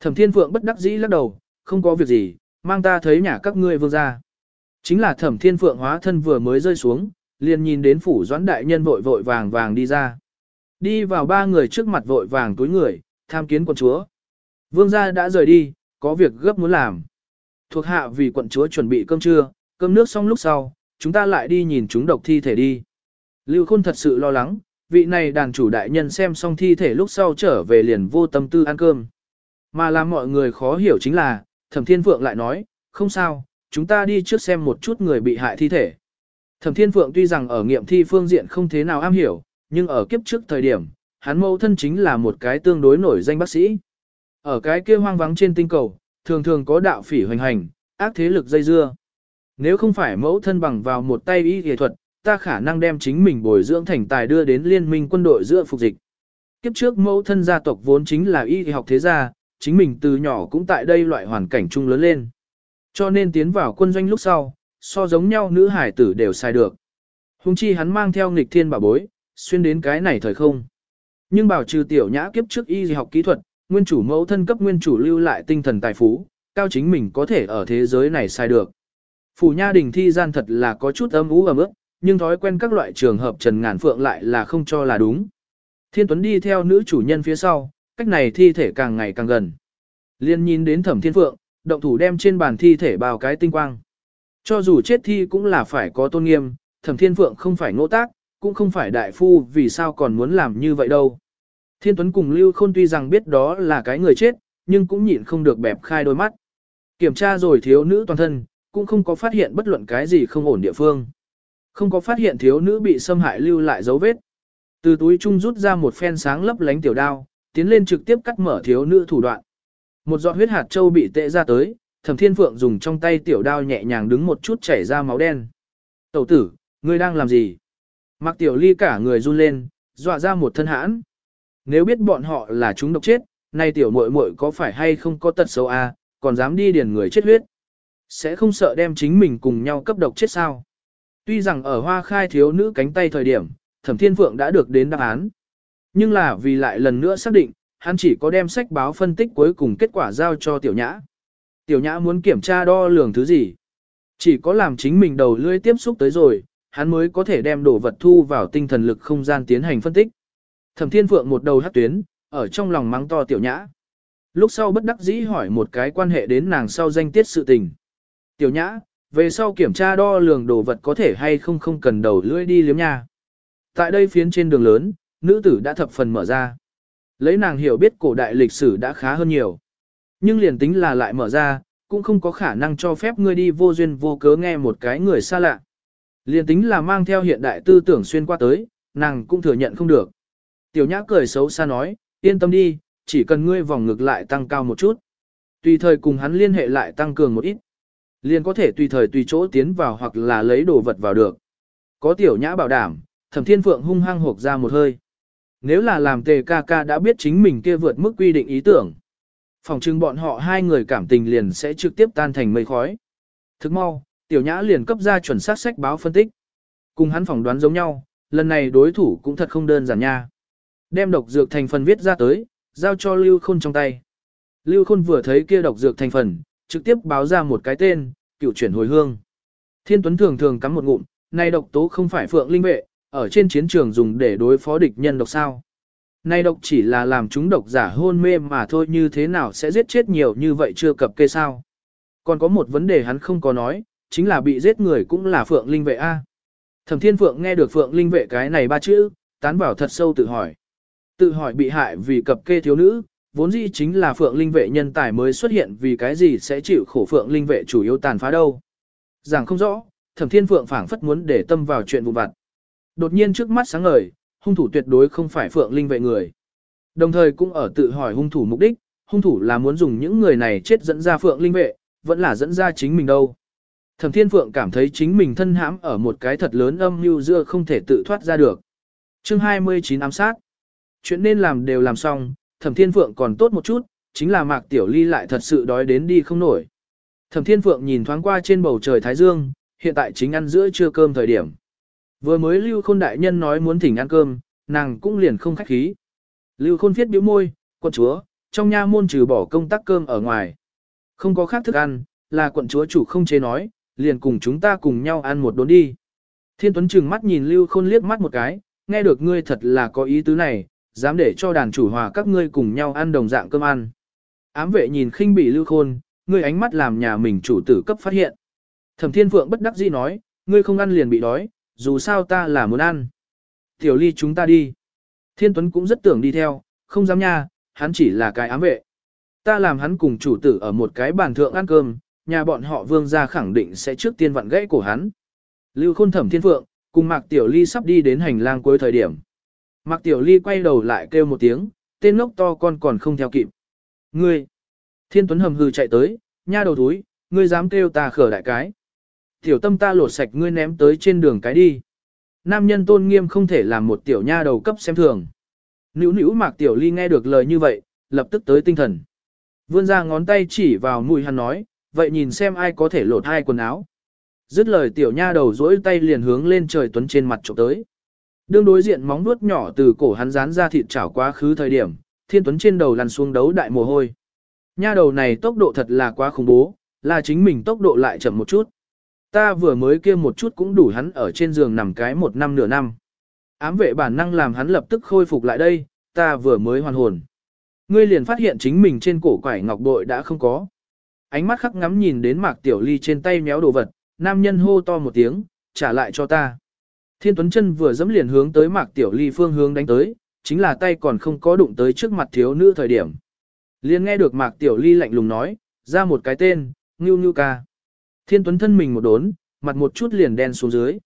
Thẩm thiên phượng bất đắc dĩ lắc đầu, không có việc gì, mang ta thấy nhà các ngươi vương ra. Chính là thẩm thiên phượng hóa thân vừa mới rơi xuống, liền nhìn đến phủ doãn đại nhân vội vội vàng vàng đi ra. Đi vào ba người trước mặt vội vàng túi người, tham kiến quận chúa. Vương gia đã rời đi, có việc gấp muốn làm. Thuộc hạ vì quận chúa chuẩn bị cơm trưa, cơm nước xong lúc sau, chúng ta lại đi nhìn chúng độc thi thể đi. Lưu Khôn thật sự lo lắng, vị này đàn chủ đại nhân xem xong thi thể lúc sau trở về liền vô tâm tư ăn cơm. Mà làm mọi người khó hiểu chính là, Thẩm Thiên Phượng lại nói, không sao, chúng ta đi trước xem một chút người bị hại thi thể. Thẩm Thiên Phượng tuy rằng ở nghiệm thi phương diện không thế nào am hiểu, nhưng ở kiếp trước thời điểm, hắn mẫu thân chính là một cái tương đối nổi danh bác sĩ. Ở cái kia hoang vắng trên tinh cầu, thường thường có đạo phỉ hoành hành, ác thế lực dây dưa. Nếu không phải mẫu thân bằng vào một tay y y thuật, ta khả năng đem chính mình bồi dưỡng thành tài đưa đến liên minh quân đội giữa phục dịch. Kiếp trước mẫu thân gia tộc vốn chính là y học thế gia, chính mình từ nhỏ cũng tại đây loại hoàn cảnh chung lớn lên. Cho nên tiến vào quân doanh lúc sau, so giống nhau nữ hải tử đều sai được. Hùng chi hắn mang theo nghịch thiên bảo bối, xuyên đến cái này thời không. Nhưng bảo trừ tiểu nhã kiếp trước y học kỹ thuật, nguyên chủ mẫu thân cấp nguyên chủ lưu lại tinh thần tài phú, cao chính mình có thể ở thế giới này sai được. Phủ nha đình thi gian thật là có chút âm ú ấm ức, nhưng thói quen các loại trường hợp Trần Ngàn Phượng lại là không cho là đúng. Thiên Tuấn đi theo nữ chủ nhân phía sau, cách này thi thể càng ngày càng gần. Liên nhìn đến Thẩm Thiên Phượng, động thủ đem trên bàn thi thể bao cái tinh quang. Cho dù chết thi cũng là phải có tôn nghiêm, Thẩm Thiên Phượng không phải ngỗ tác, cũng không phải đại phu vì sao còn muốn làm như vậy đâu. Thiên Tuấn cùng Lưu Khôn tuy rằng biết đó là cái người chết, nhưng cũng nhịn không được bẹp khai đôi mắt. Kiểm tra rồi thiếu nữ toàn thân, cũng không có phát hiện bất luận cái gì không ổn địa phương. Không có phát hiện thiếu nữ bị xâm hại lưu lại dấu vết. Từ túi trung rút ra một phen sáng lấp lánh tiểu đao, tiến lên trực tiếp cắt mở thiếu nữ thủ đoạn. Một giọt huyết hạt châu bị tệ ra tới, Thẩm Thiên Phượng dùng trong tay tiểu đao nhẹ nhàng đứng một chút chảy ra máu đen. "Tẩu tử, ngươi đang làm gì?" Mạc Tiểu Ly cả người run lên, dọa ra một thân hãn. Nếu biết bọn họ là chúng độc chết, nay tiểu muội muội có phải hay không có tật xấu à, còn dám đi điền người chết huyết. Sẽ không sợ đem chính mình cùng nhau cấp độc chết sao. Tuy rằng ở hoa khai thiếu nữ cánh tay thời điểm, Thẩm Thiên Phượng đã được đến đáp án. Nhưng là vì lại lần nữa xác định, hắn chỉ có đem sách báo phân tích cuối cùng kết quả giao cho Tiểu Nhã. Tiểu Nhã muốn kiểm tra đo lường thứ gì? Chỉ có làm chính mình đầu lưỡi tiếp xúc tới rồi, hắn mới có thể đem đồ vật thu vào tinh thần lực không gian tiến hành phân tích. Thẩm Thiên Phượng một đầu hất tuyến, ở trong lòng mắng to Tiểu Nhã. Lúc sau bất đắc dĩ hỏi một cái quan hệ đến nàng sau danh tiết sự tình. Tiểu nhã, về sau kiểm tra đo lường đồ vật có thể hay không không cần đầu lưỡi đi liếm nha. Tại đây phiến trên đường lớn, nữ tử đã thập phần mở ra. Lấy nàng hiểu biết cổ đại lịch sử đã khá hơn nhiều. Nhưng liền tính là lại mở ra, cũng không có khả năng cho phép ngươi đi vô duyên vô cớ nghe một cái người xa lạ. Liền tính là mang theo hiện đại tư tưởng xuyên qua tới, nàng cũng thừa nhận không được. Tiểu nhã cười xấu xa nói, yên tâm đi, chỉ cần ngươi vòng ngực lại tăng cao một chút. Tùy thời cùng hắn liên hệ lại tăng cường một ít. Liền có thể tùy thời tùy chỗ tiến vào hoặc là lấy đồ vật vào được. Có tiểu nhã bảo đảm, thẩm thiên phượng hung hăng hộp ra một hơi. Nếu là làm tề ca ca đã biết chính mình kia vượt mức quy định ý tưởng. Phòng trưng bọn họ hai người cảm tình liền sẽ trực tiếp tan thành mây khói. Thức mau, tiểu nhã liền cấp ra chuẩn xác sách báo phân tích. Cùng hắn phỏng đoán giống nhau, lần này đối thủ cũng thật không đơn giản nha. Đem độc dược thành phần viết ra tới, giao cho Lưu Khôn trong tay. Lưu Khôn vừa thấy kia độc dược thành phần, trực tiếp báo ra một cái tên, cựu chuyển hồi hương. Thiên Tuấn thường thường cắm một ngụm, này độc tố không phải phượng linh vệ, ở trên chiến trường dùng để đối phó địch nhân độc sao. Này độc chỉ là làm chúng độc giả hôn mê mà thôi như thế nào sẽ giết chết nhiều như vậy chưa cập kê sao. Còn có một vấn đề hắn không có nói, chính là bị giết người cũng là phượng linh vệ A. Thẩm Thiên Phượng nghe được phượng linh vệ cái này ba chữ, tán vào thật sâu tự hỏi. Tự hỏi bị hại vì cập kê thiếu nữ, vốn dĩ chính là phượng linh vệ nhân tài mới xuất hiện vì cái gì sẽ chịu khổ phượng linh vệ chủ yếu tàn phá đâu. rằng không rõ, thẩm thiên phượng phảng phất muốn để tâm vào chuyện vụ vặt. Đột nhiên trước mắt sáng ngời, hung thủ tuyệt đối không phải phượng linh vệ người. Đồng thời cũng ở tự hỏi hung thủ mục đích, hung thủ là muốn dùng những người này chết dẫn ra phượng linh vệ, vẫn là dẫn ra chính mình đâu. Thẩm Thiên Phượng cảm thấy chính mình thân hãm ở một cái thật lớn âm mưu dưa không thể tự thoát ra được. Chương 29 ám sát chuyện nên làm đều làm xong, thẩm thiên phượng còn tốt một chút, chính là mạc tiểu ly lại thật sự đói đến đi không nổi. Thẩm thiên phượng nhìn thoáng qua trên bầu trời Thái Dương, hiện tại chính ăn giữa trưa cơm thời điểm. Vừa mới lưu khôn đại nhân nói muốn thỉnh ăn cơm, nàng cũng liền không khách khí. Lưu khôn viết biểu môi, quận chúa, trong nha môn trừ bỏ công tác cơm ở ngoài. Không có khác thức ăn, là quận chúa chủ không chế nói, liền cùng chúng ta cùng nhau ăn một đốn đi. Thiên Tuấn trừng mắt nhìn Lưu Khôn liếc mắt một cái, nghe được ngươi thật là có ý tứ này, dám để cho đàn chủ hòa các ngươi cùng nhau ăn đồng dạng cơm ăn. Ám vệ nhìn khinh bỉ lưu khôn, ngươi ánh mắt làm nhà mình chủ tử cấp phát hiện. Thẩm thiên phượng bất đắc dĩ nói, ngươi không ăn liền bị đói, dù sao ta là muốn ăn. Tiểu ly chúng ta đi. Thiên tuấn cũng rất tưởng đi theo, không dám nha, hắn chỉ là cái ám vệ. Ta làm hắn cùng chủ tử ở một cái bàn thượng ăn cơm, nhà bọn họ vương gia khẳng định sẽ trước tiên vặn gãy cổ hắn. Lưu khôn thẩm thiên phượng, cùng mạc tiểu ly sắp đi đến hành lang cuối thời điểm. Mạc Tiểu Ly quay đầu lại kêu một tiếng, tên lốc to con còn không theo kịp. Ngươi! Thiên Tuấn hầm hừ chạy tới, nha đầu túi, ngươi dám kêu ta khở đại cái. Tiểu tâm ta lột sạch ngươi ném tới trên đường cái đi. Nam nhân tôn nghiêm không thể làm một tiểu nha đầu cấp xem thường. Nữu nữu Mạc Tiểu Ly nghe được lời như vậy, lập tức tới tinh thần. Vươn ra ngón tay chỉ vào mũi hắn nói, vậy nhìn xem ai có thể lột hai quần áo. Dứt lời tiểu nha đầu dỗi tay liền hướng lên trời Tuấn trên mặt trộm tới. Đương đối diện móng nuốt nhỏ từ cổ hắn dán ra thịt chảo quá khứ thời điểm, thiên tuấn trên đầu lăn xuống đấu đại mồ hôi. Nha đầu này tốc độ thật là quá khủng bố, là chính mình tốc độ lại chậm một chút. Ta vừa mới kia một chút cũng đủ hắn ở trên giường nằm cái một năm nửa năm. Ám vệ bản năng làm hắn lập tức khôi phục lại đây, ta vừa mới hoàn hồn. Ngươi liền phát hiện chính mình trên cổ quải ngọc bội đã không có. Ánh mắt khắc ngắm nhìn đến mạc tiểu ly trên tay méo đồ vật, nam nhân hô to một tiếng, trả lại cho ta. Thiên Tuấn chân vừa dẫm liền hướng tới Mạc Tiểu Ly phương hướng đánh tới, chính là tay còn không có đụng tới trước mặt thiếu nữ thời điểm. Liền nghe được Mạc Tiểu Ly lạnh lùng nói, ra một cái tên, Ngưu Ngưu ca. Thiên Tuấn thân mình một đốn, mặt một chút liền đen xuống dưới.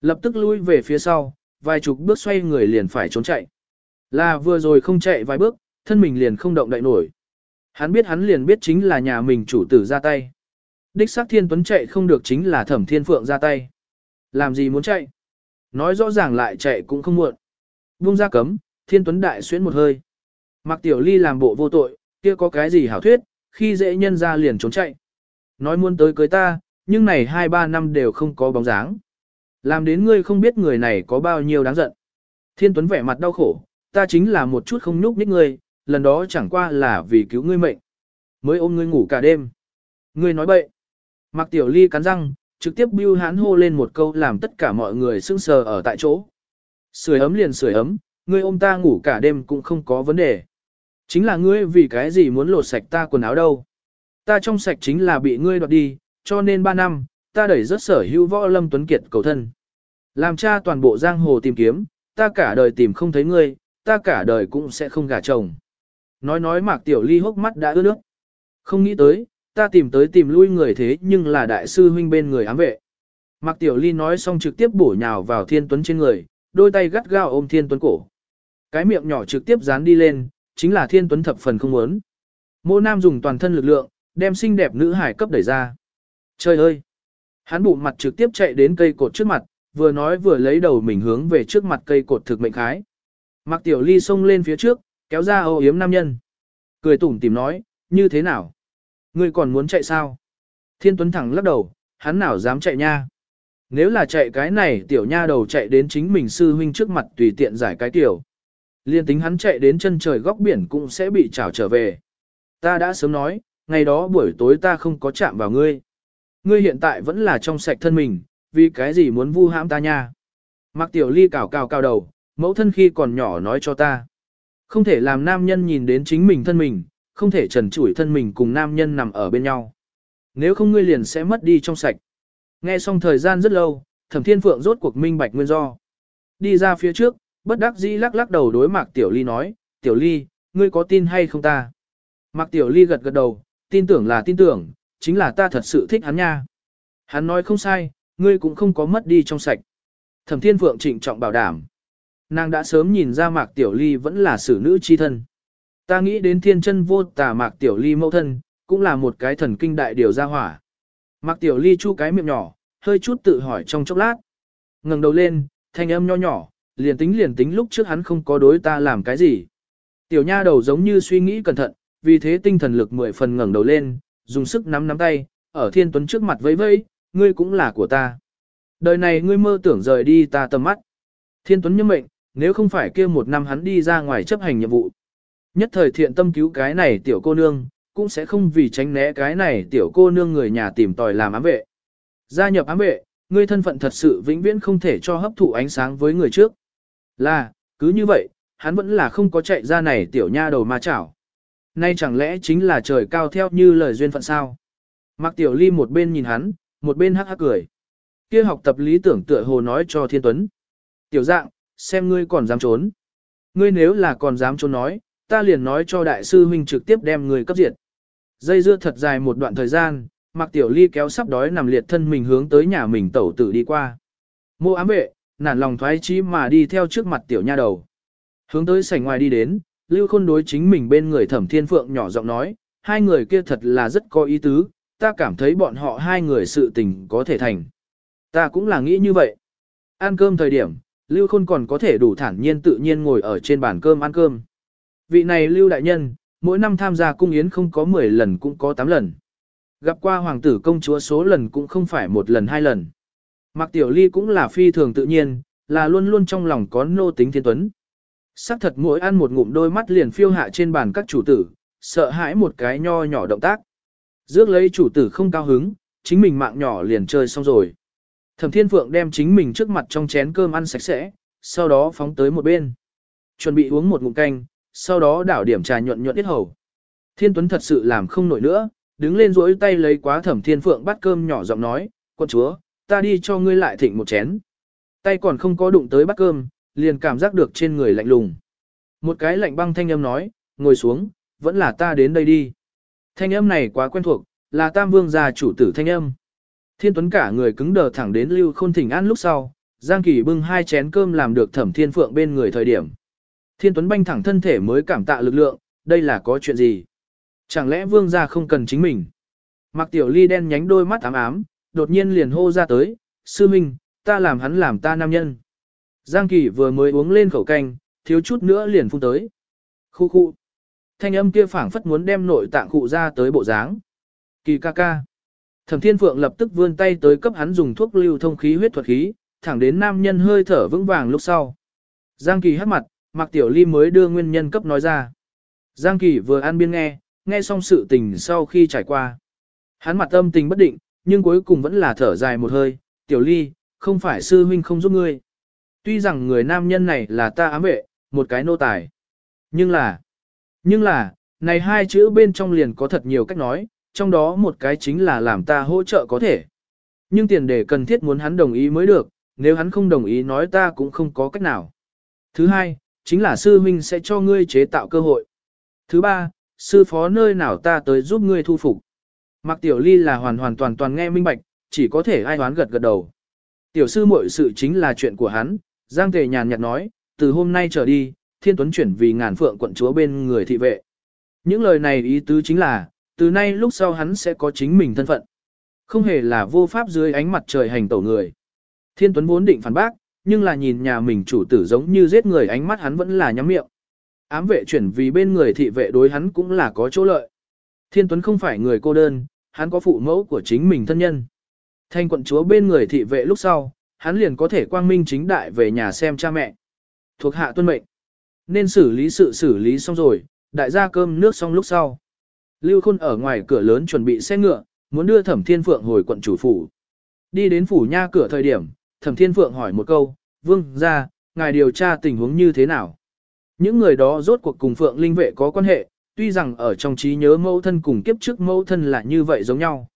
Lập tức lui về phía sau, vài chục bước xoay người liền phải trốn chạy. Là vừa rồi không chạy vài bước, thân mình liền không động đậy nổi. Hắn biết hắn liền biết chính là nhà mình chủ tử ra tay. Đích xác Thiên Tuấn chạy không được chính là Thẩm Thiên Phượng ra tay. Làm gì muốn chạy? Nói rõ ràng lại chạy cũng không muộn. Vung ra cấm, thiên tuấn đại xuyến một hơi. Mặc tiểu ly làm bộ vô tội, kia có cái gì hảo thuyết, khi dễ nhân ra liền trốn chạy. Nói muốn tới cưới ta, nhưng này hai ba năm đều không có bóng dáng. Làm đến ngươi không biết người này có bao nhiêu đáng giận. Thiên tuấn vẻ mặt đau khổ, ta chính là một chút không nhúc nhích ngươi, lần đó chẳng qua là vì cứu ngươi mệnh. Mới ôm ngươi ngủ cả đêm. Ngươi nói bậy. Mặc tiểu ly cắn răng, trực tiếp bưu hán hô lên một câu làm tất cả mọi người sững sờ ở tại chỗ. Sưởi ấm liền sưởi ấm, ngươi ôm ta ngủ cả đêm cũng không có vấn đề. Chính là ngươi vì cái gì muốn lột sạch ta quần áo đâu. Ta trong sạch chính là bị ngươi đoạt đi, cho nên 3 năm, ta đẩy rất sở hữu võ lâm tuấn kiệt cầu thân. Làm cha toàn bộ giang hồ tìm kiếm, ta cả đời tìm không thấy ngươi, ta cả đời cũng sẽ không gả chồng. Nói nói mạc tiểu ly hốc mắt đã ướt nước. Không nghĩ tới, ta tìm tới tìm lui người thế nhưng là đại sư huynh bên người ám vệ. Mạc tiểu ly nói xong trực tiếp bổ nhào vào thiên tuấn trên người, đôi tay gắt gao ôm thiên tuấn cổ. Cái miệng nhỏ trực tiếp dán đi lên, chính là thiên tuấn thập phần không muốn. Mô nam dùng toàn thân lực lượng, đem xinh đẹp nữ hải cấp đẩy ra. Trời ơi! Hắn bụng mặt trực tiếp chạy đến cây cột trước mặt, vừa nói vừa lấy đầu mình hướng về trước mặt cây cột thực mệnh khái. Mạc Tiểu Ly xông lên phía trước, kéo ra âu yếm nam nhân. Cười tủm tìm nói, như thế nào? Ngươi còn muốn chạy sao? Thiên Tuấn thẳng lắc đầu, hắn nào dám chạy nha? Nếu là chạy cái này tiểu nha đầu chạy đến chính mình sư huynh trước mặt tùy tiện giải cái tiểu. Liên tính hắn chạy đến chân trời góc biển cũng sẽ bị trảo trở về. Ta đã sớm nói, ngày đó buổi tối ta không có chạm vào ngươi. Ngươi hiện tại vẫn là trong sạch thân mình, vì cái gì muốn vu hãm ta nha. Mạc Tiểu Ly cào cào cào đầu, mẫu thân khi còn nhỏ nói cho ta. Không thể làm nam nhân nhìn đến chính mình thân mình, không thể trần trụi thân mình cùng nam nhân nằm ở bên nhau. Nếu không ngươi liền sẽ mất đi trong sạch. Nghe xong thời gian rất lâu, thẩm thiên phượng rốt cuộc minh bạch nguyên do. Đi ra phía trước, bất đắc dĩ lắc lắc đầu đối mạc tiểu ly nói, tiểu ly, ngươi có tin hay không ta? Mạc tiểu ly gật gật đầu, tin tưởng là tin tưởng, chính là ta thật sự thích hắn nha. Hắn nói không sai, ngươi cũng không có mất đi trong sạch. Thẩm thiên phượng trịnh trọng bảo đảm. Nàng đã sớm nhìn ra mạc tiểu ly vẫn là xử nữ chi thân. Ta nghĩ đến thiên chân vô tà mạc tiểu ly mẫu thân, cũng là một cái thần kinh đại điều ra hỏa. Mạc tiểu ly chu cái miệng nhỏ, hơi chút tự hỏi trong chốc lát. ngẩng đầu lên, thanh âm nho nhỏ, liền tính liền tính lúc trước hắn không có đối ta làm cái gì. Tiểu nha đầu giống như suy nghĩ cẩn thận, vì thế tinh thần lực mười phần ngẩng đầu lên, dùng sức nắm nắm tay, ở thiên tuấn trước mặt vẫy vẫy, ngươi cũng là của ta. Đời này ngươi mơ tưởng rời đi ta tầm mắt. Thiên tuấn như mệnh, nếu không phải kia một năm hắn đi ra ngoài chấp hành nhiệm vụ. Nhất thời thiện tâm cứu cái này tiểu cô nương, cũng sẽ không vì tránh né cái này tiểu cô nương người nhà tìm tòi làm ám vệ. Gia nhập ám vệ, ngươi thân phận thật sự vĩnh viễn không thể cho hấp thụ ánh sáng với người trước. Là, cứ như vậy, hắn vẫn là không có chạy ra này tiểu nha đầu ma chảo. Nay chẳng lẽ chính là trời cao theo như lời duyên phận sao? Mạc Tiểu Ly một bên nhìn hắn, một bên hắc hắc cười. Kia học tập lý tưởng tựa hồ nói cho Thiên Tuấn. Tiểu dạng, xem ngươi còn dám trốn. Ngươi nếu là còn dám trốn nói, ta liền nói cho đại sư huynh trực tiếp đem ngươi cấp diệt. Dây dưa thật dài một đoạn thời gian, Mạc Tiểu Ly kéo sắp đói nằm liệt thân mình hướng tới nhà mình tẩu tử đi qua. Mô ám vệ, nản lòng thoái chí mà đi theo trước mặt tiểu nha đầu. Hướng tới sảnh ngoài đi đến, Lưu Khôn đối chính mình bên người Thẩm Thiên Phượng nhỏ giọng nói, hai người kia thật là rất có ý tứ, ta cảm thấy bọn họ hai người sự tình có thể thành. Ta cũng là nghĩ như vậy. Ăn cơm thời điểm, Lưu Khôn còn có thể đủ thản nhiên tự nhiên ngồi ở trên bàn cơm ăn cơm. Vị này Lưu Đại Nhân, mỗi năm tham gia cung yến không có 10 lần cũng có 8 lần. Gặp qua hoàng tử công chúa số lần cũng không phải một lần hai lần. Mạc Tiểu Ly cũng là phi thường tự nhiên, là luôn luôn trong lòng có nô tính thiên tuấn. Sắc thật mỗi ăn một ngụm đôi mắt liền phiêu hạ trên bàn các chủ tử, sợ hãi một cái nho nhỏ động tác. Dước lấy chủ tử không cao hứng, chính mình mạng nhỏ liền chơi xong rồi. Thẩm Thiên Phượng đem chính mình trước mặt trong chén cơm ăn sạch sẽ, sau đó phóng tới một bên. Chuẩn bị uống một ngụm canh, sau đó đảo điểm trà nhuận nhuận tiết hầu. Thiên Tuấn thật sự làm không nổi nữa, đứng lên rỗi tay lấy quá Thẩm Thiên Phượng bắt cơm nhỏ giọng nói, con chúa, ta đi cho ngươi lại thịnh một chén. Tay còn không có đụng tới bát cơm, liền cảm giác được trên người lạnh lùng. Một cái lạnh băng thanh âm nói, ngồi xuống, vẫn là ta đến đây đi. Thanh âm này quá quen thuộc, là Tam Vương gia chủ tử thanh âm. Thiên Tuấn cả người cứng đờ thẳng đến Lưu Khôn Thỉnh An lúc sau, Giang Kỳ bưng hai chén cơm làm được Thẩm Thiên Phượng bên người thời điểm. Thiên Tuấn banh thẳng thân thể mới cảm tạ lực lượng, đây là có chuyện gì? Chẳng lẽ Vương gia không cần chính mình? Mặc Tiểu Ly đen nhánh đôi mắt ám ám, đột nhiên liền hô ra tới, sư minh, ta làm hắn làm ta nam nhân. Giang Kỳ vừa mới uống lên khẩu canh, thiếu chút nữa liền phun tới. Khu khu. Thanh âm kia phảng phất muốn đem nội tạng cụ ra tới bộ dáng. Kỳ ca ca. Thẩm Thiên Phượng lập tức vươn tay tới cấp hắn dùng thuốc lưu thông khí huyết thuật khí, thẳng đến nam nhân hơi thở vững vàng lúc sau. Giang Kỳ hắt mặt, Mạc Tiểu Ly mới đưa nguyên nhân cấp nói ra. Giang Kỳ vừa an biên nghe, nghe xong sự tình sau khi trải qua. Hắn mặt âm tình bất định, nhưng cuối cùng vẫn là thở dài một hơi, Tiểu Ly, không phải sư huynh không giúp ngươi. Tuy rằng người nam nhân này là ta ám vệ, một cái nô tài. Nhưng là, Nhưng là, này hai chữ bên trong liền có thật nhiều cách nói, trong đó một cái chính là làm ta hỗ trợ có thể. Nhưng tiền đề cần thiết muốn hắn đồng ý mới được, nếu hắn không đồng ý nói ta cũng không có cách nào. Thứ hai, chính là sư huynh sẽ cho ngươi chế tạo cơ hội. Thứ ba, sư phó nơi nào ta tới giúp ngươi thu phục. Mạc Tiểu Ly là hoàn hoàn toàn toàn nghe minh bạch, chỉ có thể ai đoán gật gật đầu. Tiểu sư muội sự chính là chuyện của hắn, Giang Tề nhàn nhạt nói, từ hôm nay trở đi, Thiên Tuấn chuyển vì ngàn phượng quận chúa bên người thị vệ. Những lời này ý tứ chính là, từ nay lúc sau hắn sẽ có chính mình thân phận. Không hề là vô pháp dưới ánh mặt trời hành tẩu người. Thiên Tuấn vốn định phản bác, nhưng là nhìn nhà mình chủ tử giống như giết người ánh mắt hắn vẫn là nhắm miệng. Ám vệ chuyển vì bên người thị vệ đối hắn cũng là có chỗ lợi. Thiên Tuấn không phải người cô đơn, hắn có phụ mẫu của chính mình thân nhân. Thanh quận chúa bên người thị vệ lúc sau, hắn liền có thể quang minh chính đại về nhà xem cha mẹ. Thuộc hạ tuân mệnh. Nên xử lý sự xử lý xong rồi, đại gia cơm nước xong lúc sau. Lưu Khôn ở ngoài cửa lớn chuẩn bị xe ngựa, muốn đưa Thẩm Thiên Phượng hồi quận chủ phủ. Đi đến phủ nha cửa thời điểm, Thẩm Thiên Phượng hỏi một câu, Vương, gia, ngài điều tra tình huống như thế nào? Những người đó rốt cuộc cùng Phượng Linh Vệ có quan hệ, tuy rằng ở trong trí nhớ mẫu thân cùng kiếp trước mẫu thân là như vậy giống nhau.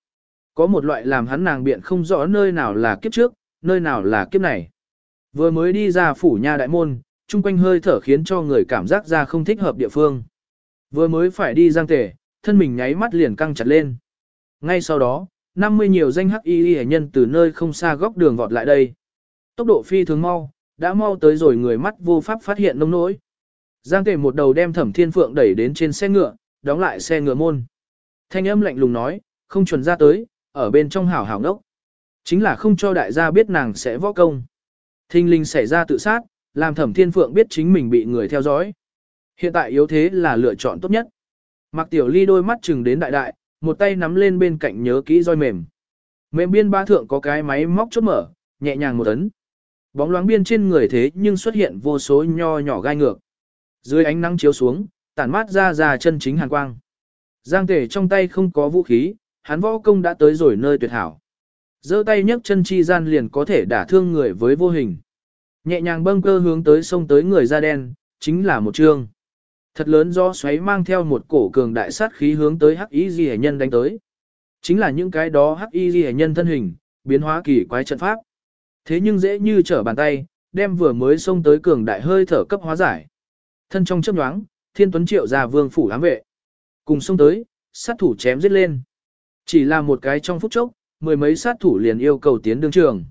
Có một loại làm hắn nàng biện không rõ nơi nào là kiếp trước, nơi nào là kiếp này. Vừa mới đi ra phủ nha đại môn, chung quanh hơi thở khiến cho người cảm giác ra không thích hợp địa phương. Vừa mới phải đi giang tể, thân mình nháy mắt liền căng chặt lên. Ngay sau đó, 50 nhiều danh hắc y hệ nhân từ nơi không xa góc đường vọt lại đây. Tốc độ phi thường mau, đã mau tới rồi người mắt vô pháp phát hiện nông nỗi. Giang tề một đầu đem thẩm thiên phượng đẩy đến trên xe ngựa, đóng lại xe ngựa môn. Thanh âm lạnh lùng nói, không chuẩn ra tới, ở bên trong hảo hảo nốc. Chính là không cho đại gia biết nàng sẽ võ công. Thinh linh xảy ra tự sát, làm thẩm thiên phượng biết chính mình bị người theo dõi. Hiện tại yếu thế là lựa chọn tốt nhất. Mạc Tiểu Ly đôi mắt chừng đến đại đại, một tay nắm lên bên cạnh nhớ kỹ roi mềm. Mềm biên ba thượng có cái máy móc chốt mở, nhẹ nhàng một ấn. Bóng loáng biên trên người thế nhưng xuất hiện vô số nho nhỏ gai ngược. Dưới ánh nắng chiếu xuống, tản mát ra ra chân chính hàn quang. Giang tể trong tay không có vũ khí, hắn võ công đã tới rồi nơi tuyệt hảo. giơ tay nhấc chân chi gian liền có thể đả thương người với vô hình. Nhẹ nhàng bâng cơ hướng tới sông tới người da đen, chính là một chương. Thật lớn do xoáy mang theo một cổ cường đại sát khí hướng tới hắc y ghi nhân đánh tới. Chính là những cái đó hắc y ghi nhân thân hình, biến hóa kỳ quái trận pháp. Thế nhưng dễ như trở bàn tay, đem vừa mới xông tới cường đại hơi thở cấp hóa giải. Thân trong chấp nhoáng, thiên tuấn triệu ra vương phủ ám vệ. Cùng xông tới, sát thủ chém giết lên. Chỉ là một cái trong phút chốc, mười mấy sát thủ liền yêu cầu tiến đương trường.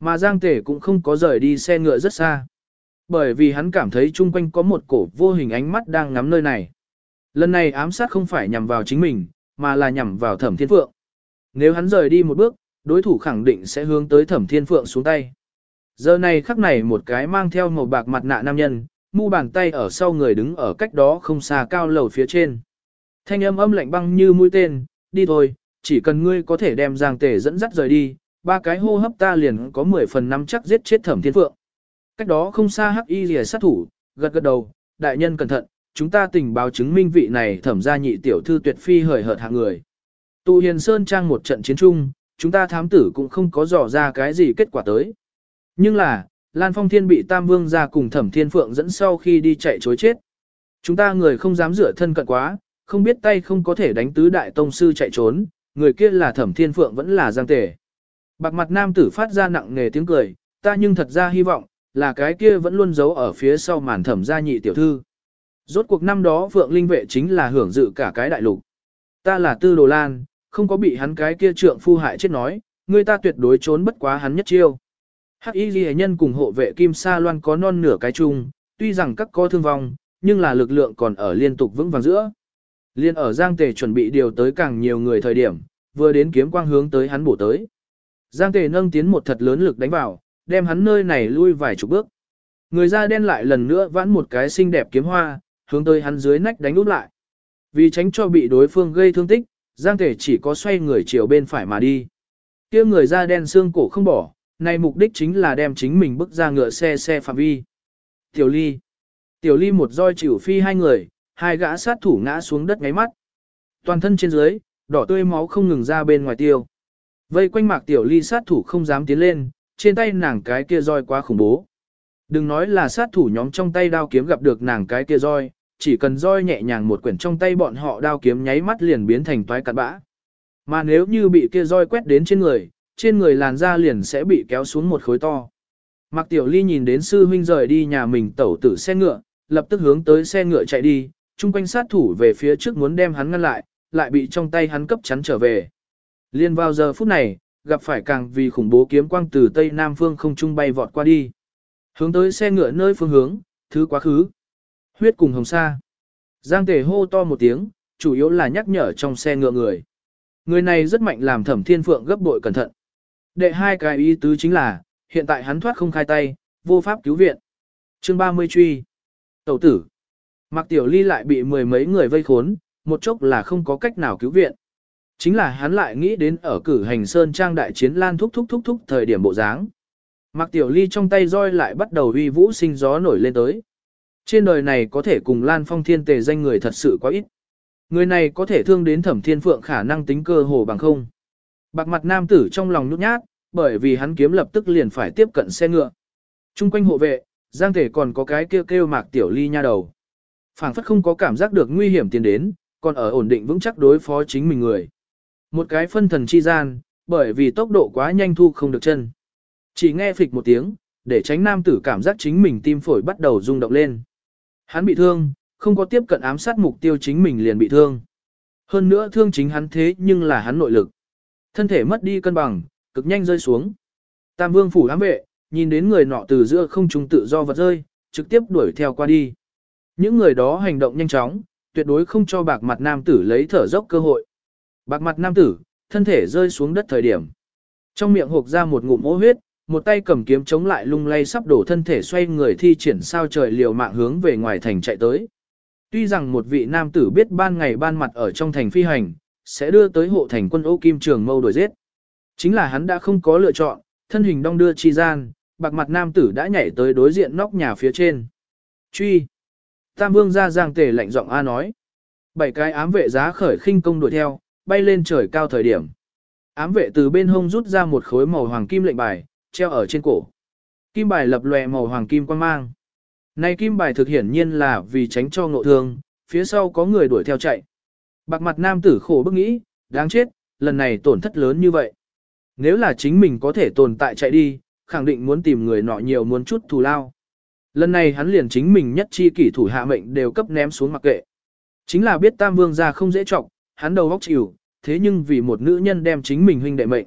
Mà Giang Tể cũng không có rời đi xe ngựa rất xa. Bởi vì hắn cảm thấy chung quanh có một cổ vô hình ánh mắt đang ngắm nơi này. Lần này ám sát không phải nhằm vào chính mình, mà là nhằm vào thẩm thiên phượng. Nếu hắn rời đi một bước, đối thủ khẳng định sẽ hướng tới thẩm thiên phượng xuống tay. Giờ này khắc này một cái mang theo màu bạc mặt nạ nam nhân, mu bàn tay ở sau người đứng ở cách đó không xa cao lầu phía trên. Thanh âm âm lạnh băng như mũi tên, đi thôi, chỉ cần ngươi có thể đem giang tề dẫn dắt rời đi, ba cái hô hấp ta liền có 10 phần năm chắc giết chết thẩm thiên phượng. Cách đó không xa hắc y rìa sát thủ, gật gật đầu, đại nhân cẩn thận, chúng ta tình báo chứng minh vị này thẩm gia nhị tiểu thư tuyệt phi hời hợt hạng người. Tụ hiền sơn trang một trận chiến chung, chúng ta thám tử cũng không có dò ra cái gì kết quả tới. Nhưng là, Lan Phong Thiên bị Tam Vương ra cùng Thẩm Thiên Phượng dẫn sau khi đi chạy chối chết. Chúng ta người không dám rửa thân cận quá, không biết tay không có thể đánh tứ đại tông sư chạy trốn, người kia là Thẩm Thiên Phượng vẫn là Giang Tề. Bạc mặt nam tử phát ra nặng nề tiếng cười, ta nhưng thật ra hy vọng, là cái kia vẫn luôn giấu ở phía sau màn thẩm gia nhị tiểu thư. Rốt cuộc năm đó Phượng Linh vệ chính là hưởng dự cả cái đại lục. Ta là Tư Đồ Lan, không có bị hắn cái kia trượng phu hại chết nói, người ta tuyệt đối trốn bất quá hắn nhất chiêu. Hắc Y Ghi nhân cùng hộ vệ Kim Sa Loan có non nửa cái chung, tuy rằng các có thương vong, nhưng là lực lượng còn ở liên tục vững vàng giữa. Liên ở Giang Tề chuẩn bị điều tới càng nhiều người thời điểm, vừa đến kiếm quang hướng tới hắn bổ tới. Giang Tề nâng tiến một thật lớn lực đánh vào, đem hắn nơi này lui vài chục bước. Người da đen lại lần nữa vãn một cái xinh đẹp kiếm hoa, hướng tới hắn dưới nách đánh úp lại. Vì tránh cho bị đối phương gây thương tích, Giang Thể chỉ có xoay người chiều bên phải mà đi. kia người da đen xương cổ không bỏ, này mục đích chính là đem chính mình bước ra ngựa xe xe phạm vi. Tiểu Ly Tiểu Ly một roi chịu phi hai người, hai gã sát thủ ngã xuống đất ngáy mắt. Toàn thân trên dưới, đỏ tươi máu không ngừng ra bên ngoài tiêu. Vây quanh mạc Tiểu Ly sát thủ không dám tiến lên, trên tay nàng cái kia roi quá khủng bố. Đừng nói là sát thủ nhóm trong tay đao kiếm gặp được nàng cái kia roi, chỉ cần roi nhẹ nhàng một quyển trong tay bọn họ đao kiếm nháy mắt liền biến thành toái cặn bã. Mà nếu như bị kia roi quét đến trên người, trên người làn da liền sẽ bị kéo xuống một khối to. Mạc Tiểu Ly nhìn đến sư huynh rời đi nhà mình tẩu tử xe ngựa, lập tức hướng tới xe ngựa chạy đi, chung quanh sát thủ về phía trước muốn đem hắn ngăn lại, lại bị trong tay hắn cấp chắn trở về. Liên vào giờ phút này, gặp phải càng vì khủng bố kiếm quang từ tây nam phương không trung bay vọt qua đi. Hướng tới xe ngựa nơi phương hướng, thứ quá khứ. Huyết cùng hồng sa. Giang tề hô to một tiếng, chủ yếu là nhắc nhở trong xe ngựa người. Người này rất mạnh làm thẩm thiên phượng gấp bội cẩn thận. Đệ hai cái ý tứ chính là, hiện tại hắn thoát không khai tay, vô pháp cứu viện. chương 30 truy. Tẩu tử. Mạc Tiểu Ly lại bị mười mấy người vây khốn, một chốc là không có cách nào cứu viện. Chính là hắn lại nghĩ đến ở cử hành sơn trang đại chiến lan thúc thúc thúc thúc thời điểm bộ dáng. Mạc Tiểu Ly trong tay roi lại bắt đầu uy vũ sinh gió nổi lên tới. Trên đời này có thể cùng Lan Phong Thiên tề danh người thật sự quá ít. Người này có thể thương đến thẩm thiên phượng khả năng tính cơ hồ bằng không. Bạc mặt nam tử trong lòng nhút nhát, bởi vì hắn kiếm lập tức liền phải tiếp cận xe ngựa. Trung quanh hộ vệ, giang thể còn có cái kêu kêu mạc tiểu ly nha đầu. phảng phất không có cảm giác được nguy hiểm tiến đến, còn ở ổn định vững chắc đối phó chính mình người. Một cái phân thần chi gian, bởi vì tốc độ quá nhanh thu không được chân. Chỉ nghe phịch một tiếng, để tránh nam tử cảm giác chính mình tim phổi bắt đầu rung động lên. Hắn bị thương, không có tiếp cận ám sát mục tiêu chính mình liền bị thương. Hơn nữa thương chính hắn thế nhưng là hắn nội lực. Thân thể mất đi cân bằng, cực nhanh rơi xuống. Tam vương phủ ám vệ, nhìn đến người nọ từ giữa không trung tự do vật rơi, trực tiếp đuổi theo qua đi. Những người đó hành động nhanh chóng, tuyệt đối không cho bạc mặt nam tử lấy thở dốc cơ hội. Bạc mặt nam tử, thân thể rơi xuống đất thời điểm. Trong miệng hộp ra một ngụm ố huyết, một tay cầm kiếm chống lại lung lay sắp đổ thân thể xoay người thi triển sao trời liều mạng hướng về ngoài thành chạy tới. Tuy rằng một vị nam tử biết ban ngày ban mặt ở trong thành phi hành, sẽ đưa tới hộ thành quân ô kim trường mâu đuổi giết. Chính là hắn đã không có lựa chọn, thân hình đong đưa chi gian, bạc mặt nam tử đã nhảy tới đối diện nóc nhà phía trên. Truy! Tam vương ra giang tề lạnh giọng A nói. Bảy cái ám vệ giá khởi khinh công đuổi theo, bay lên trời cao thời điểm. Ám vệ từ bên hông rút ra một khối màu hoàng kim lệnh bài, treo ở trên cổ. Kim bài lập lòe màu hoàng kim quan mang. Này kim bài thực hiển nhiên là vì tránh cho ngộ thương, phía sau có người đuổi theo chạy. Bạc mặt nam tử khổ bức nghĩ, đáng chết, lần này tổn thất lớn như vậy. Nếu là chính mình có thể tồn tại chạy đi, khẳng định muốn tìm người nọ nhiều muốn chút thù lao. Lần này hắn liền chính mình nhất chi kỷ thủ hạ mệnh đều cấp ném xuống mặc kệ. Chính là biết Tam Vương ra không dễ trọng, hắn đầu góc chịu, thế nhưng vì một nữ nhân đem chính mình huynh đệ mệnh.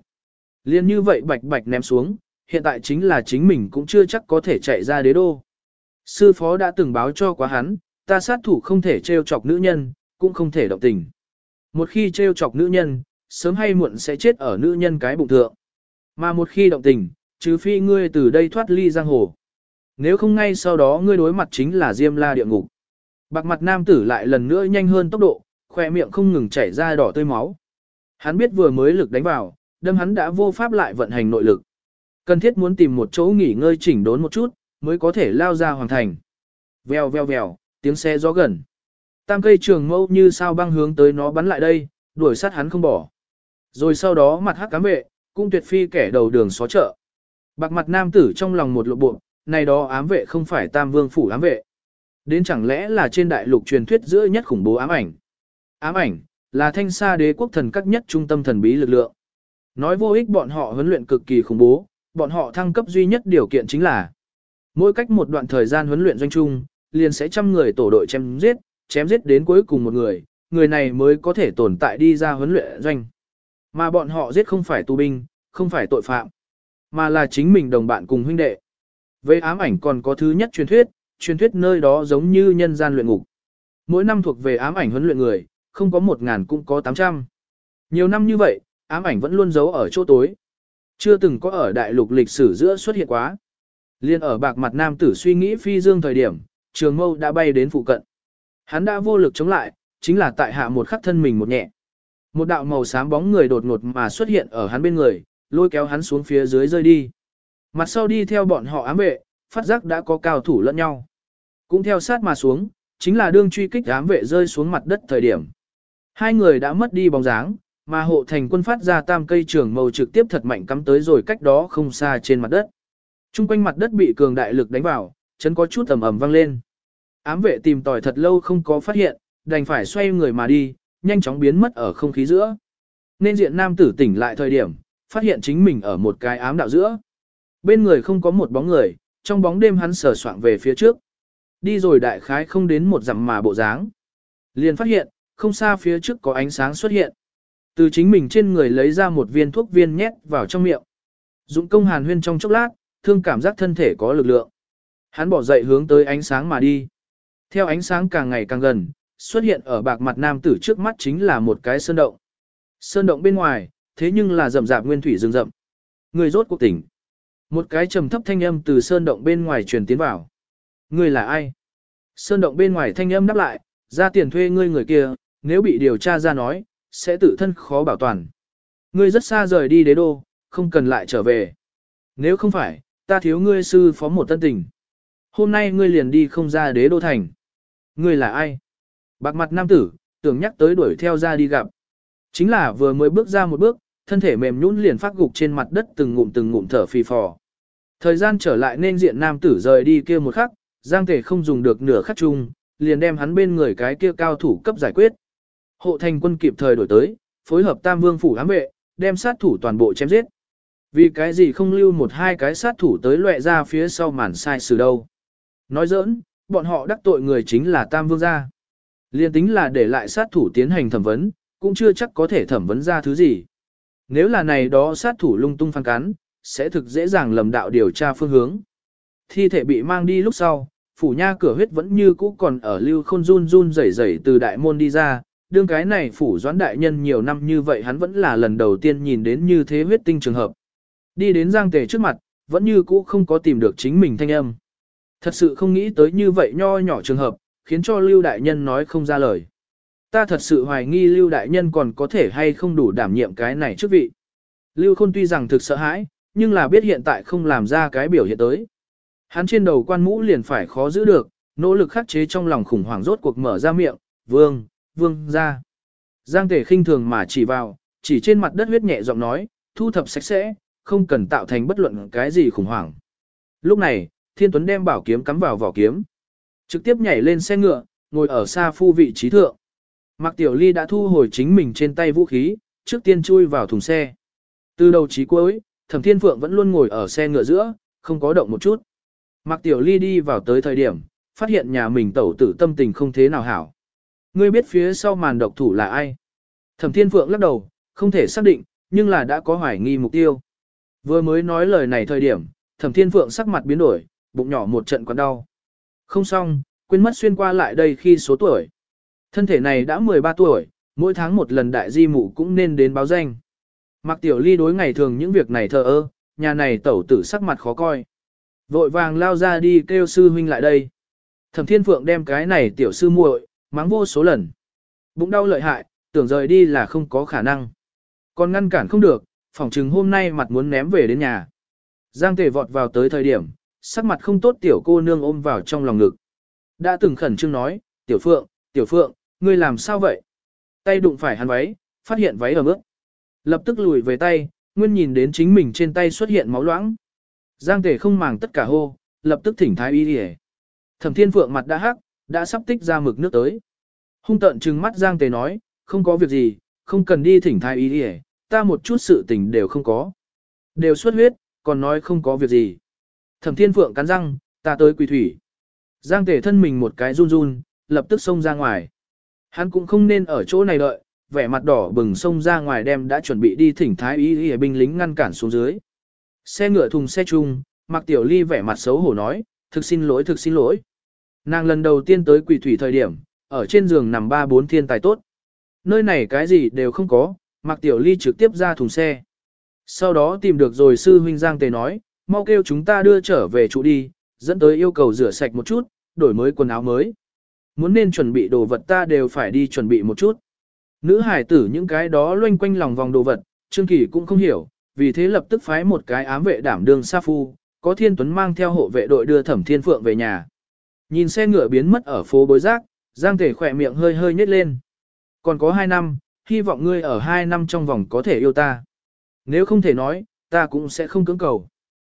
liên như vậy bạch bạch ném xuống, hiện tại chính là chính mình cũng chưa chắc có thể chạy ra đế đô. Sư phó đã từng báo cho quá hắn, ta sát thủ không thể trêu chọc nữ nhân, cũng không thể động tình. Một khi trêu chọc nữ nhân, sớm hay muộn sẽ chết ở nữ nhân cái bụng thượng. Mà một khi động tình, trừ phi ngươi từ đây thoát ly giang hồ. Nếu không ngay sau đó ngươi đối mặt chính là diêm la địa ngục. Bạc mặt nam tử lại lần nữa nhanh hơn tốc độ, khoe miệng không ngừng chảy ra đỏ tươi máu. Hắn biết vừa mới lực đánh vào, đâm hắn đã vô pháp lại vận hành nội lực. Cần thiết muốn tìm một chỗ nghỉ ngơi chỉnh đốn một chút, mới có thể lao ra hoàn thành. Vèo vèo vèo, tiếng xe gió gần. Tam cây trường mâu như sao băng hướng tới nó bắn lại đây, đuổi sát hắn không bỏ. Rồi sau đó mặt hắc cám vệ, cũng tuyệt phi kẻ đầu đường xó chợ. Bạc mặt nam tử trong lòng một lộ bộ, này đó ám vệ không phải tam vương phủ ám vệ. Đến chẳng lẽ là trên đại lục truyền thuyết giữa nhất khủng bố ám ảnh. Ám ảnh, là thanh sa đế quốc thần các nhất trung tâm thần bí lực lượng. Nói vô ích bọn họ huấn luyện cực kỳ khủng bố, bọn họ thăng cấp duy nhất điều kiện chính là mỗi cách một đoạn thời gian huấn luyện doanh trung, liền sẽ trăm người tổ đội chém giết, chém giết đến cuối cùng một người, người này mới có thể tồn tại đi ra huấn luyện doanh. Mà bọn họ giết không phải tù binh, không phải tội phạm, mà là chính mình đồng bạn cùng huynh đệ. Về ám ảnh còn có thứ nhất truyền thuyết, truyền thuyết nơi đó giống như nhân gian luyện ngục. Mỗi năm thuộc về ám ảnh huấn luyện người, không có một ngàn cũng có tám trăm. Nhiều năm như vậy, ám ảnh vẫn luôn giấu ở chỗ tối. Chưa từng có ở đại lục lịch sử giữa xuất hiện quá. Liên ở bạc mặt nam tử suy nghĩ phi dương thời điểm, trường mâu đã bay đến phụ cận. Hắn đã vô lực chống lại, chính là tại hạ một khắc thân mình một nhẹ. Một đạo màu xám bóng người đột ngột mà xuất hiện ở hắn bên người, lôi kéo hắn xuống phía dưới rơi đi. Mặt sau đi theo bọn họ ám vệ, phát giác đã có cao thủ lẫn nhau. Cũng theo sát mà xuống, chính là đương truy kích ám vệ rơi xuống mặt đất thời điểm. Hai người đã mất đi bóng dáng, mà hộ thành quân phát ra tam cây trường màu trực tiếp thật mạnh cắm tới rồi cách đó không xa trên mặt đất. Trung quanh mặt đất bị cường đại lực đánh vào, chân có chút ầm ầm vang lên. Ám vệ tìm tòi thật lâu không có phát hiện, đành phải xoay người mà đi, nhanh chóng biến mất ở không khí giữa. Nên diện nam tử tỉnh lại thời điểm, phát hiện chính mình ở một cái ám đạo giữa. Bên người không có một bóng người, trong bóng đêm hắn sờ soạng về phía trước. Đi rồi đại khái không đến một dặm mà bộ dáng. Liền phát hiện, không xa phía trước có ánh sáng xuất hiện. Từ chính mình trên người lấy ra một viên thuốc viên nhét vào trong miệng. Dũng công hàn huyên trong chốc lát, thương cảm giác thân thể có lực lượng. Hắn bỏ dậy hướng tới ánh sáng mà đi. Theo ánh sáng càng ngày càng gần, xuất hiện ở bạc mặt nam tử trước mắt chính là một cái sơn động. Sơn động bên ngoài, thế nhưng là rậm rạp nguyên thủy rừng rậm. Người rốt cuộc tỉnh. Một cái trầm thấp thanh âm từ sơn động bên ngoài truyền tiến vào. Người là ai? Sơn động bên ngoài thanh âm đáp lại, ra tiền thuê ngươi người kia, nếu bị điều tra ra nói, sẽ tự thân khó bảo toàn. Ngươi rất xa rời đi đế đô, không cần lại trở về. Nếu không phải, ta thiếu ngươi sư phó một tân tình. Hôm nay ngươi liền đi không ra đế đô thành. Ngươi là ai? Bạc mặt nam tử, tưởng nhắc tới đuổi theo ra đi gặp. Chính là vừa mới bước ra một bước, thân thể mềm nhũn liền phát gục trên mặt đất từng ngụm từng ngụm thở phì phò. Thời gian trở lại nên diện nam tử rời đi kia một khắc, Giang Thể không dùng được nửa khắc chung, liền đem hắn bên người cái kia cao thủ cấp giải quyết. Hộ thành quân kịp thời đổi tới, phối hợp tam vương phủ ám vệ, đem sát thủ toàn bộ chém giết. Vì cái gì không lưu một hai cái sát thủ tới loẹ ra phía sau màn sai sử đâu. Nói giỡn, bọn họ đắc tội người chính là tam vương gia. Liên tính là để lại sát thủ tiến hành thẩm vấn, cũng chưa chắc có thể thẩm vấn ra thứ gì. Nếu là này đó sát thủ lung tung phán cắn, sẽ thực dễ dàng lầm đạo điều tra phương hướng. Thi thể bị mang đi lúc sau, phủ nha cửa huyết vẫn như cũ còn ở lưu khôn run run rẩy rẩy từ đại môn đi ra, đương cái này phủ doãn đại nhân nhiều năm như vậy hắn vẫn là lần đầu tiên nhìn đến như thế huyết tinh trường hợp. Đi đến giang tề trước mặt, vẫn như cũ không có tìm được chính mình thanh âm. Thật sự không nghĩ tới như vậy nho nhỏ trường hợp, khiến cho lưu đại nhân nói không ra lời. Ta thật sự hoài nghi lưu đại nhân còn có thể hay không đủ đảm nhiệm cái này chức vị. Lưu khôn tuy rằng thực sợ hãi, nhưng là biết hiện tại không làm ra cái biểu hiện tới. Hắn trên đầu quan mũ liền phải khó giữ được, nỗ lực khắc chế trong lòng khủng hoảng rốt cuộc mở ra miệng, vương, vương ra. Giang tể khinh thường mà chỉ vào, chỉ trên mặt đất huyết nhẹ giọng nói, thu thập sạch sẽ, không cần tạo thành bất luận cái gì khủng hoảng. Lúc này, Thiên Tuấn đem bảo kiếm cắm vào vỏ kiếm. Trực tiếp nhảy lên xe ngựa, ngồi ở xa phu vị trí thượng. Mạc Tiểu Ly đã thu hồi chính mình trên tay vũ khí, trước tiên chui vào thùng xe. Từ đầu chí cuối, Thẩm Thiên Phượng vẫn luôn ngồi ở xe ngựa giữa, không có động một chút. Mạc Tiểu Ly đi vào tới thời điểm, phát hiện nhà mình tẩu tử tâm tình không thế nào hảo. Ngươi biết phía sau màn độc thủ là ai? Thẩm Thiên Phượng lắc đầu, không thể xác định, nhưng là đã có hoài nghi mục tiêu. Vừa mới nói lời này thời điểm, Thẩm Thiên Phượng sắc mặt biến đổi, bụng nhỏ một trận quặn đau. Không xong, quên mất xuyên qua lại đây khi số tuổi. Thân thể này đã 13 tuổi, mỗi tháng một lần đại di mụ cũng nên đến báo danh. Mạc Tiểu Ly đối ngày thường những việc này thờ ơ, nhà này tẩu tử sắc mặt khó coi. Vội vàng lao ra đi kêu sư huynh lại đây. Thẩm Thiên Phượng đem cái này tiểu sư muội mắng vô số lần. Bụng đau lợi hại, tưởng rời đi là không có khả năng. Còn ngăn cản không được, phỏng chừng hôm nay mặt muốn ném về đến nhà. Giang Tề vọt vào tới thời điểm, sắc mặt không tốt tiểu cô nương ôm vào trong lòng ngực. Đã từng khẩn trương nói, tiểu phượng, tiểu phượng, ngươi làm sao vậy? Tay đụng phải hắn váy, phát hiện váy ở mức. Lập tức lùi về tay, nguyên nhìn đến chính mình trên tay xuất hiện máu loãng. Giang tề không màng tất cả hô, lập tức thỉnh thái y đi Thẩm thiên phượng mặt đã hắc, đã sắp tích ra mực nước tới. Hung tận trừng mắt Giang tề nói, không có việc gì, không cần đi thỉnh thái y đi ta một chút sự tình đều không có. Đều xuất huyết, còn nói không có việc gì. Thẩm thiên phượng cắn răng, ta tới quỳ thủy. Giang tề thân mình một cái run run, lập tức xông ra ngoài. Hắn cũng không nên ở chỗ này đợi, vẻ mặt đỏ bừng xông ra ngoài đem đã chuẩn bị đi thỉnh thái y y binh lính ngăn cản xuống dưới. Xe ngựa thùng xe chung, Mạc Tiểu Ly vẻ mặt xấu hổ nói, thực xin lỗi thực xin lỗi. Nàng lần đầu tiên tới quỷ thủy thời điểm, ở trên giường nằm ba bốn thiên tài tốt. Nơi này cái gì đều không có, Mạc Tiểu Ly trực tiếp ra thùng xe. Sau đó tìm được rồi sư huynh Giang Tề nói, mau kêu chúng ta đưa trở về trụ đi, dẫn tới yêu cầu rửa sạch một chút, đổi mới quần áo mới. Muốn nên chuẩn bị đồ vật ta đều phải đi chuẩn bị một chút. Nữ hải tử những cái đó loanh quanh lòng vòng đồ vật, Trương Kỳ cũng không hiểu, vì thế lập tức phái một cái ám vệ đảm đương sa phu, có thiên tuấn mang theo hộ vệ đội đưa thẩm thiên phượng về nhà. Nhìn xe ngựa biến mất ở phố bối giác, Giang Thể khỏe miệng hơi hơi nhếch lên. Còn có hai năm, hy vọng ngươi ở hai năm trong vòng có thể yêu ta. Nếu không thể nói, ta cũng sẽ không cưỡng cầu.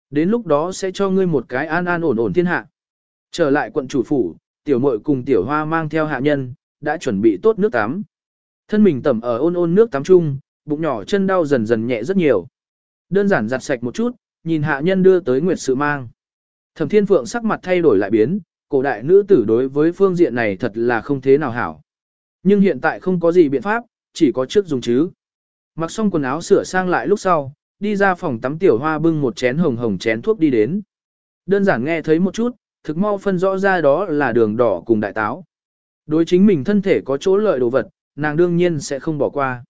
Đến lúc đó sẽ cho ngươi một cái an an ổn ổn thiên hạ. Trở lại quận chủ phủ, tiểu muội cùng tiểu hoa mang theo hạ nhân, đã chuẩn bị tốt nước tắm. Thân mình tẩm ở ôn ôn nước tắm chung, bụng nhỏ chân đau dần dần nhẹ rất nhiều. Đơn giản giặt sạch một chút, nhìn hạ nhân đưa tới nguyệt sự mang. Thẩm Thiên Phượng sắc mặt thay đổi lại biến, cổ đại nữ tử đối với phương diện này thật là không thế nào hảo. Nhưng hiện tại không có gì biện pháp, chỉ có trước dùng chứ. Mặc xong quần áo sửa sang lại lúc sau, đi ra phòng tắm tiểu hoa bưng một chén hồng hồng chén thuốc đi đến. Đơn giản nghe thấy một chút, thực mau phân rõ ra đó là đường đỏ cùng đại táo. Đối chính mình thân thể có chỗ lợi đồ vật, nàng đương nhiên sẽ không bỏ qua.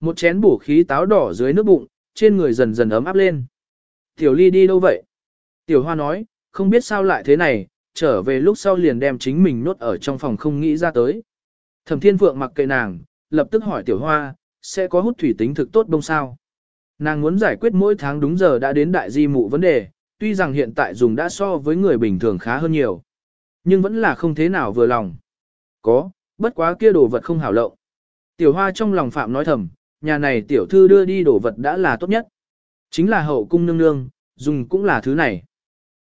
Một chén bổ khí táo đỏ dưới nước bụng, trên người dần dần ấm áp lên. Tiểu ly đi đâu vậy? Tiểu hoa nói, không biết sao lại thế này, trở về lúc sau liền đem chính mình nốt ở trong phòng không nghĩ ra tới. Thẩm thiên phượng mặc kệ nàng, lập tức hỏi tiểu hoa, sẽ có hút thủy tính thực tốt đông sao? Nàng muốn giải quyết mỗi tháng đúng giờ đã đến đại di mụ vấn đề, tuy rằng hiện tại dùng đã so với người bình thường khá hơn nhiều. Nhưng vẫn là không thế nào vừa lòng. Có, bất quá kia đồ vật không hảo lộng. Tiểu hoa trong lòng phạm nói thầm, nhà này tiểu thư đưa đi đồ vật đã là tốt nhất. Chính là hậu cung nương nương, dùng cũng là thứ này.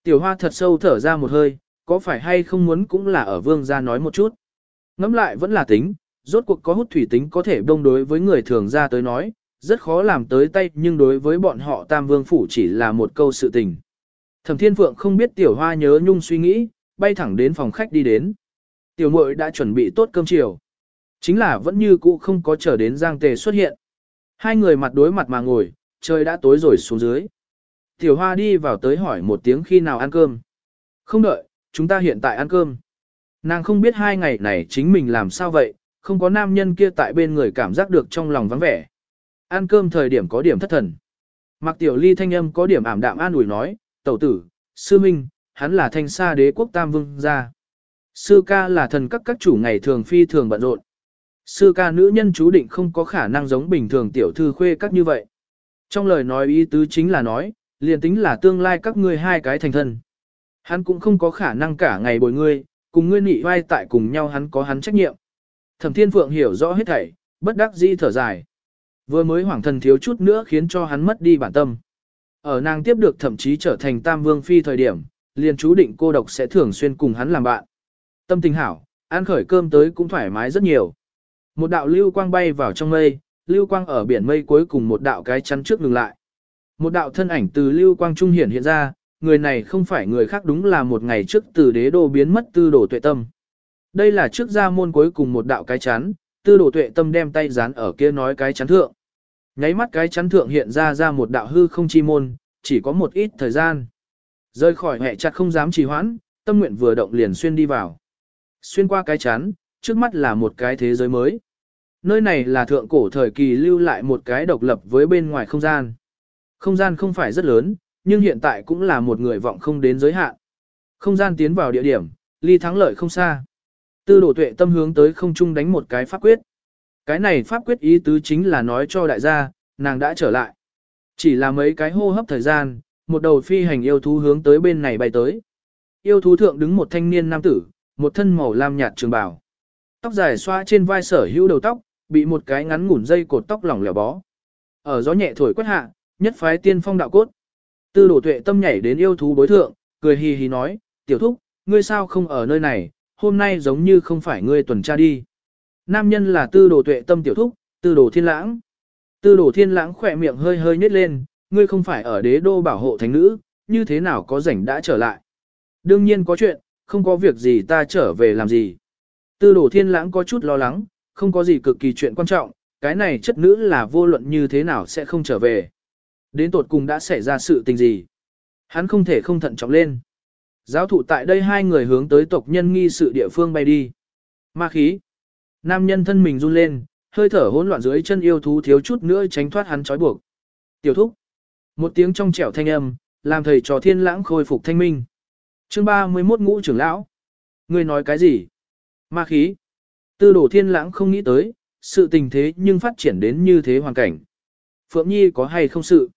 Tiểu hoa thật sâu thở ra một hơi, có phải hay không muốn cũng là ở vương gia nói một chút. Ngắm lại vẫn là tính, rốt cuộc có hút thủy tính có thể đông đối với người thường ra tới nói, rất khó làm tới tay nhưng đối với bọn họ tam vương phủ chỉ là một câu sự tình. Thẩm thiên phượng không biết tiểu hoa nhớ nhung suy nghĩ, bay thẳng đến phòng khách đi đến. Tiểu muội đã chuẩn bị tốt cơm chiều. Chính là vẫn như cũ không có chờ đến Giang Tề xuất hiện. Hai người mặt đối mặt mà ngồi, trời đã tối rồi xuống dưới. Tiểu Hoa đi vào tới hỏi một tiếng khi nào ăn cơm. Không đợi, chúng ta hiện tại ăn cơm. Nàng không biết hai ngày này chính mình làm sao vậy, không có nam nhân kia tại bên người cảm giác được trong lòng vắng vẻ. Ăn cơm thời điểm có điểm thất thần. Mặc tiểu ly thanh âm có điểm ảm đạm an ủi nói, tẩu tử, sư minh, hắn là thanh sa đế quốc tam vương gia. Sư ca là thần các các chủ ngày thường phi thường bận rộn. Sư ca nữ nhân chú định không có khả năng giống bình thường tiểu thư khuê các như vậy. Trong lời nói ý tứ chính là nói, liền tính là tương lai các ngươi hai cái thành thân. Hắn cũng không có khả năng cả ngày bồi ngươi, cùng ngươi nị vai tại cùng nhau hắn có hắn trách nhiệm. Thẩm Thiên Phượng hiểu rõ hết thảy, bất đắc dĩ thở dài. Vừa mới hoàng thần thiếu chút nữa khiến cho hắn mất đi bản tâm. Ở nàng tiếp được thậm chí trở thành tam vương phi thời điểm, liền chú định cô độc sẽ thường xuyên cùng hắn làm bạn. Tâm tình hảo, ăn khởi cơm tới cũng thoải mái rất nhiều. Một đạo lưu quang bay vào trong mây, lưu quang ở biển mây cuối cùng một đạo cái chắn trước ngừng lại. Một đạo thân ảnh từ lưu quang trung hiển hiện ra, người này không phải người khác đúng là một ngày trước từ đế đô biến mất tư đồ tuệ tâm. Đây là trước gia môn cuối cùng một đạo cái chắn, tư đồ tuệ tâm đem tay dán ở kia nói cái chắn thượng. Nháy mắt cái chắn thượng hiện ra ra một đạo hư không chi môn, chỉ có một ít thời gian. Rơi khỏi hẹ chặt không dám trì hoãn, tâm nguyện vừa động liền xuyên đi vào. Xuyên qua cái chắn, trước mắt là một cái thế giới mới. Nơi này là thượng cổ thời kỳ lưu lại một cái độc lập với bên ngoài không gian. Không gian không phải rất lớn, nhưng hiện tại cũng là một người vọng không đến giới hạn. Không gian tiến vào địa điểm, ly thắng lợi không xa. Tư đổ tuệ tâm hướng tới không trung đánh một cái pháp quyết. Cái này pháp quyết ý tứ chính là nói cho đại gia, nàng đã trở lại. Chỉ là mấy cái hô hấp thời gian, một đầu phi hành yêu thú hướng tới bên này bay tới. Yêu thú thượng đứng một thanh niên nam tử, một thân màu lam nhạt trường bào. Tóc dài xoa trên vai sở hữu đầu tóc, bị một cái ngắn ngủn dây cột tóc lỏng lẻo bó. Ở gió nhẹ thổi quét hạ, nhất phái tiên phong đạo cốt. Tư đổ tuệ tâm nhảy đến yêu thú bối thượng, cười hì hì nói, tiểu thúc, ngươi sao không ở nơi này, hôm nay giống như không phải ngươi tuần tra đi. Nam nhân là tư đồ tuệ tâm tiểu thúc, tư đồ thiên lãng. Tư đồ thiên lãng khỏe miệng hơi hơi nhếch lên, ngươi không phải ở đế đô bảo hộ thánh nữ, như thế nào có rảnh đã trở lại. Đương nhiên có chuyện, không có việc gì ta trở về làm gì. Tư đồ thiên lãng có chút lo lắng, không có gì cực kỳ chuyện quan trọng, cái này chất nữ là vô luận như thế nào sẽ không trở về. Đến tột cùng đã xảy ra sự tình gì. Hắn không thể không thận trọng lên. Giáo thụ tại đây hai người hướng tới tộc nhân nghi sự địa phương bay đi. Ma khí. Nam nhân thân mình run lên, hơi thở hỗn loạn dưới chân yêu thú thiếu chút nữa tránh thoát hắn trói buộc. Tiểu thúc. Một tiếng trong trẻo thanh âm, làm thầy trò thiên lãng khôi phục thanh minh. Chương 31 ngũ trưởng lão. Ngươi nói cái gì? Ma khí. Tư đổ thiên lãng không nghĩ tới, sự tình thế nhưng phát triển đến như thế hoàn cảnh. Phượng Nhi có hay không sự?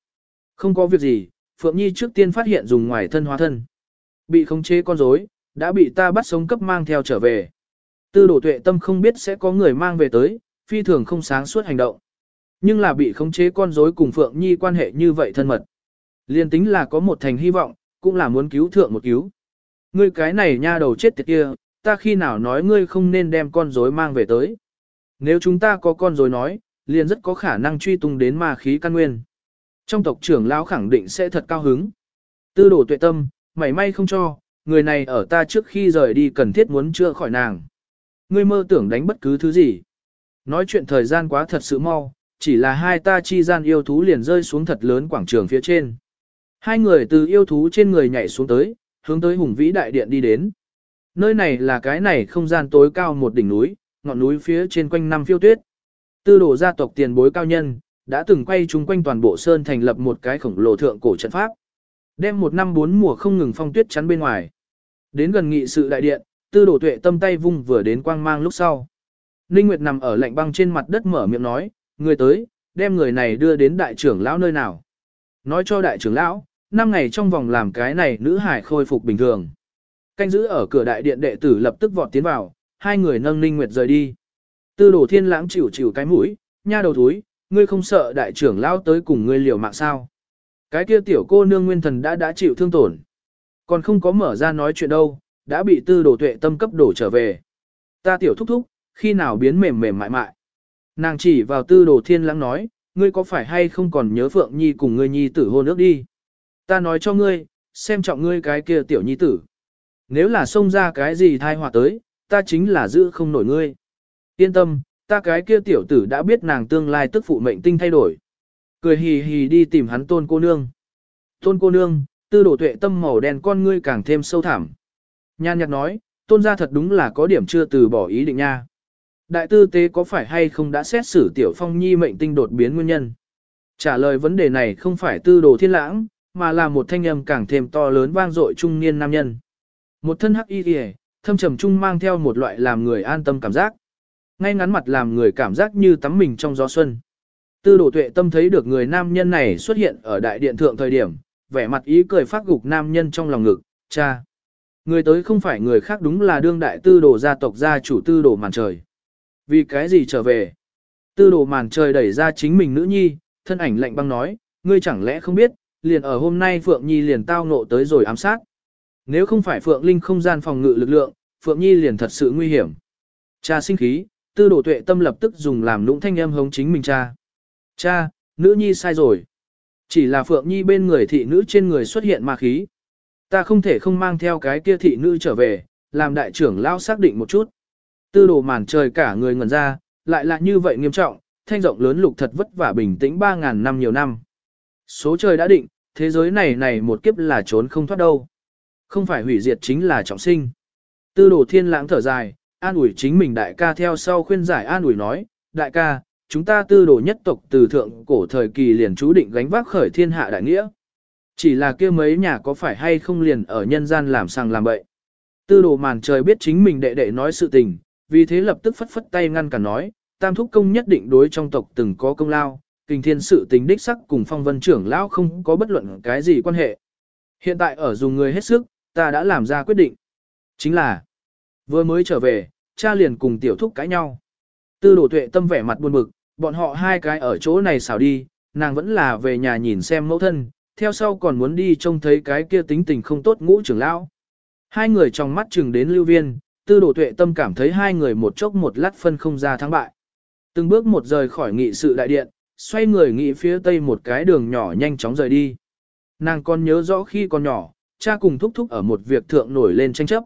Không có việc gì, Phượng Nhi trước tiên phát hiện dùng ngoài thân hóa thân. Bị khống chế con rối, đã bị ta bắt sống cấp mang theo trở về. Tư đổ tuệ tâm không biết sẽ có người mang về tới, phi thường không sáng suốt hành động. Nhưng là bị khống chế con rối cùng Phượng Nhi quan hệ như vậy thân mật. Liên tính là có một thành hy vọng, cũng là muốn cứu thượng một cứu. Ngươi cái này nha đầu chết tiệt kia, ta khi nào nói ngươi không nên đem con rối mang về tới. Nếu chúng ta có con rối nói, liền rất có khả năng truy tung đến ma khí căn nguyên. Trong tộc trưởng lão khẳng định sẽ thật cao hứng. Tư đổ tuệ tâm, mảy may không cho, người này ở ta trước khi rời đi cần thiết muốn chữa khỏi nàng. Ngươi mơ tưởng đánh bất cứ thứ gì. Nói chuyện thời gian quá thật sự mau, chỉ là hai ta chi gian yêu thú liền rơi xuống thật lớn quảng trường phía trên. Hai người từ yêu thú trên người nhảy xuống tới, hướng tới hùng vĩ đại điện đi đến. Nơi này là cái này không gian tối cao một đỉnh núi, ngọn núi phía trên quanh năm phiêu tuyết. Tư đổ gia tộc tiền bối cao nhân, đã từng quay chung quanh toàn bộ sơn thành lập một cái khổng lồ thượng cổ trận pháp. Đem một năm bốn mùa không ngừng phong tuyết chắn bên ngoài. Đến gần nghị sự đại điện, tư đồ tuệ tâm tay vung vừa đến quang mang lúc sau. Ninh Nguyệt nằm ở lạnh băng trên mặt đất mở miệng nói, người tới, đem người này đưa đến đại trưởng lão nơi nào. Nói cho đại trưởng lão, năm ngày trong vòng làm cái này nữ hải khôi phục bình thường. Canh giữ ở cửa đại điện đệ tử lập tức vọt tiến vào, hai người nâng Ninh Nguyệt rời đi. Tư đồ thiên lãng chịu chịu cái mũi, nha đầu thúi, ngươi không sợ đại trưởng lao tới cùng ngươi liều mạng sao. Cái kia tiểu cô nương nguyên thần đã đã chịu thương tổn. Còn không có mở ra nói chuyện đâu, đã bị tư đồ tuệ tâm cấp đổ trở về. Ta tiểu thúc thúc, khi nào biến mềm mềm mại mại. Nàng chỉ vào tư đồ thiên lãng nói, ngươi có phải hay không còn nhớ Phượng Nhi cùng ngươi Nhi tử hôn ước đi. Ta nói cho ngươi, xem trọng ngươi cái kia tiểu Nhi tử. Nếu là xông ra cái gì thai họa tới, ta chính là giữ không nổi ngươi. Yên tâm, ta cái kia tiểu tử đã biết nàng tương lai tức phụ mệnh tinh thay đổi. Cười hì hì đi tìm hắn tôn cô nương. Tôn cô nương, tư đổ tuệ tâm màu đen con ngươi càng thêm sâu thẳm. Nhan nhạc nói, tôn gia thật đúng là có điểm chưa từ bỏ ý định nha. Đại tư tế có phải hay không đã xét xử tiểu phong nhi mệnh tinh đột biến nguyên nhân? Trả lời vấn đề này không phải tư đồ thiên lãng, mà là một thanh âm càng thêm to lớn vang dội trung niên nam nhân. Một thân hắc y kìa, thâm trầm trung mang theo một loại làm người an tâm cảm giác. Ngay ngắn mặt làm người cảm giác như tắm mình trong gió xuân. Tư đồ tuệ tâm thấy được người nam nhân này xuất hiện ở đại điện thượng thời điểm, vẻ mặt ý cười phát gục nam nhân trong lòng ngực, cha. Người tới không phải người khác đúng là đương đại tư đồ gia tộc gia chủ tư đồ màn trời. Vì cái gì trở về? Tư đồ màn trời đẩy ra chính mình nữ nhi, thân ảnh lạnh băng nói, ngươi chẳng lẽ không biết, liền ở hôm nay Phượng Nhi liền tao ngộ tới rồi ám sát. Nếu không phải Phượng Linh không gian phòng ngự lực lượng, Phượng Nhi liền thật sự nguy hiểm. Cha sinh khí, tư đồ tuệ tâm lập tức dùng làm nũng thanh âm hống chính mình cha. Cha, nữ nhi sai rồi. Chỉ là Phượng Nhi bên người thị nữ trên người xuất hiện ma khí. Ta không thể không mang theo cái kia thị nữ trở về, làm đại trưởng lao xác định một chút. Tư đồ màn trời cả người ngẩn ra, lại là như vậy nghiêm trọng, thanh rộng lớn lục thật vất vả bình tĩnh 3.000 năm nhiều năm. Số trời đã định, thế giới này này một kiếp là trốn không thoát đâu. Không phải hủy diệt chính là trọng sinh. Tư đồ thiên lãng thở dài, an ủi chính mình đại ca theo sau khuyên giải an ủi nói, đại ca, chúng ta tư đồ nhất tộc từ thượng cổ thời kỳ liền chú định gánh vác khởi thiên hạ đại nghĩa. Chỉ là kia mấy nhà có phải hay không liền ở nhân gian làm sàng làm bậy. Tư đồ màn trời biết chính mình đệ đệ nói sự tình, vì thế lập tức phất phất tay ngăn cả nói, tam thúc công nhất định đối trong tộc từng có công lao, kinh thiên sự tình đích sắc cùng phong vân trưởng lão không có bất luận cái gì quan hệ. Hiện tại ở dùng người hết sức, ta đã làm ra quyết định. Chính là, vừa mới trở về, cha liền cùng tiểu thúc cãi nhau. Tư đổ tuệ tâm vẻ mặt buồn bực, bọn họ hai cái ở chỗ này xảo đi, nàng vẫn là về nhà nhìn xem mẫu thân, theo sau còn muốn đi trông thấy cái kia tính tình không tốt ngũ trưởng lão. Hai người trong mắt chừng đến lưu viên, tư đồ tuệ tâm cảm thấy hai người một chốc một lát phân không ra thắng bại. Từng bước một rời khỏi nghị sự đại điện, xoay người nghị phía tây một cái đường nhỏ nhanh chóng rời đi. Nàng còn nhớ rõ khi còn nhỏ, cha cùng thúc thúc ở một việc thượng nổi lên tranh chấp.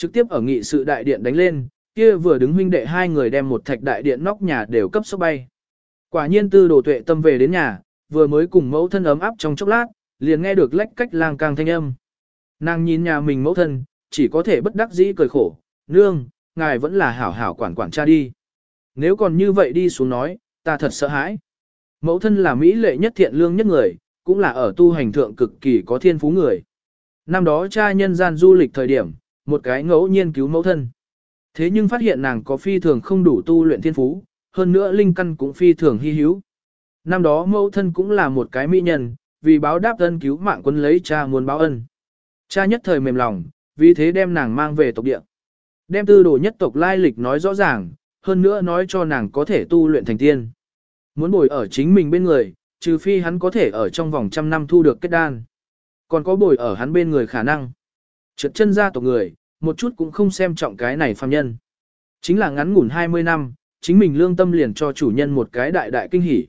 Trực tiếp ở nghị sự đại điện đánh lên, kia vừa đứng huynh đệ hai người đem một thạch đại điện nóc nhà đều cấp sốc bay. Quả nhiên tư đồ tuệ tâm về đến nhà, vừa mới cùng mẫu thân ấm áp trong chốc lát, liền nghe được lách cách lang càng thanh âm. Nàng nhìn nhà mình mẫu thân, chỉ có thể bất đắc dĩ cười khổ, nương, ngài vẫn là hảo hảo quản quản cha đi. Nếu còn như vậy đi xuống nói, ta thật sợ hãi. Mẫu thân là Mỹ lệ nhất thiện lương nhất người, cũng là ở tu hành thượng cực kỳ có thiên phú người. Năm đó cha nhân gian du lịch thời điểm, một cái ngẫu nhiên cứu mẫu thân. Thế nhưng phát hiện nàng có phi thường không đủ tu luyện thiên phú, hơn nữa linh căn cũng phi thường hy hữu. Năm đó mẫu thân cũng là một cái mỹ nhân, vì báo đáp ân cứu mạng quân lấy cha muốn báo ân. Cha nhất thời mềm lòng, vì thế đem nàng mang về tộc địa. Đem tư đồ nhất tộc lai lịch nói rõ ràng, hơn nữa nói cho nàng có thể tu luyện thành tiên. Muốn bồi ở chính mình bên người, trừ phi hắn có thể ở trong vòng trăm năm thu được kết đan. Còn có bồi ở hắn bên người khả năng. Trượt chân ra tộc người, một chút cũng không xem trọng cái này phàm nhân. Chính là ngắn ngủn 20 năm, chính mình lương tâm liền cho chủ nhân một cái đại đại kinh hỉ.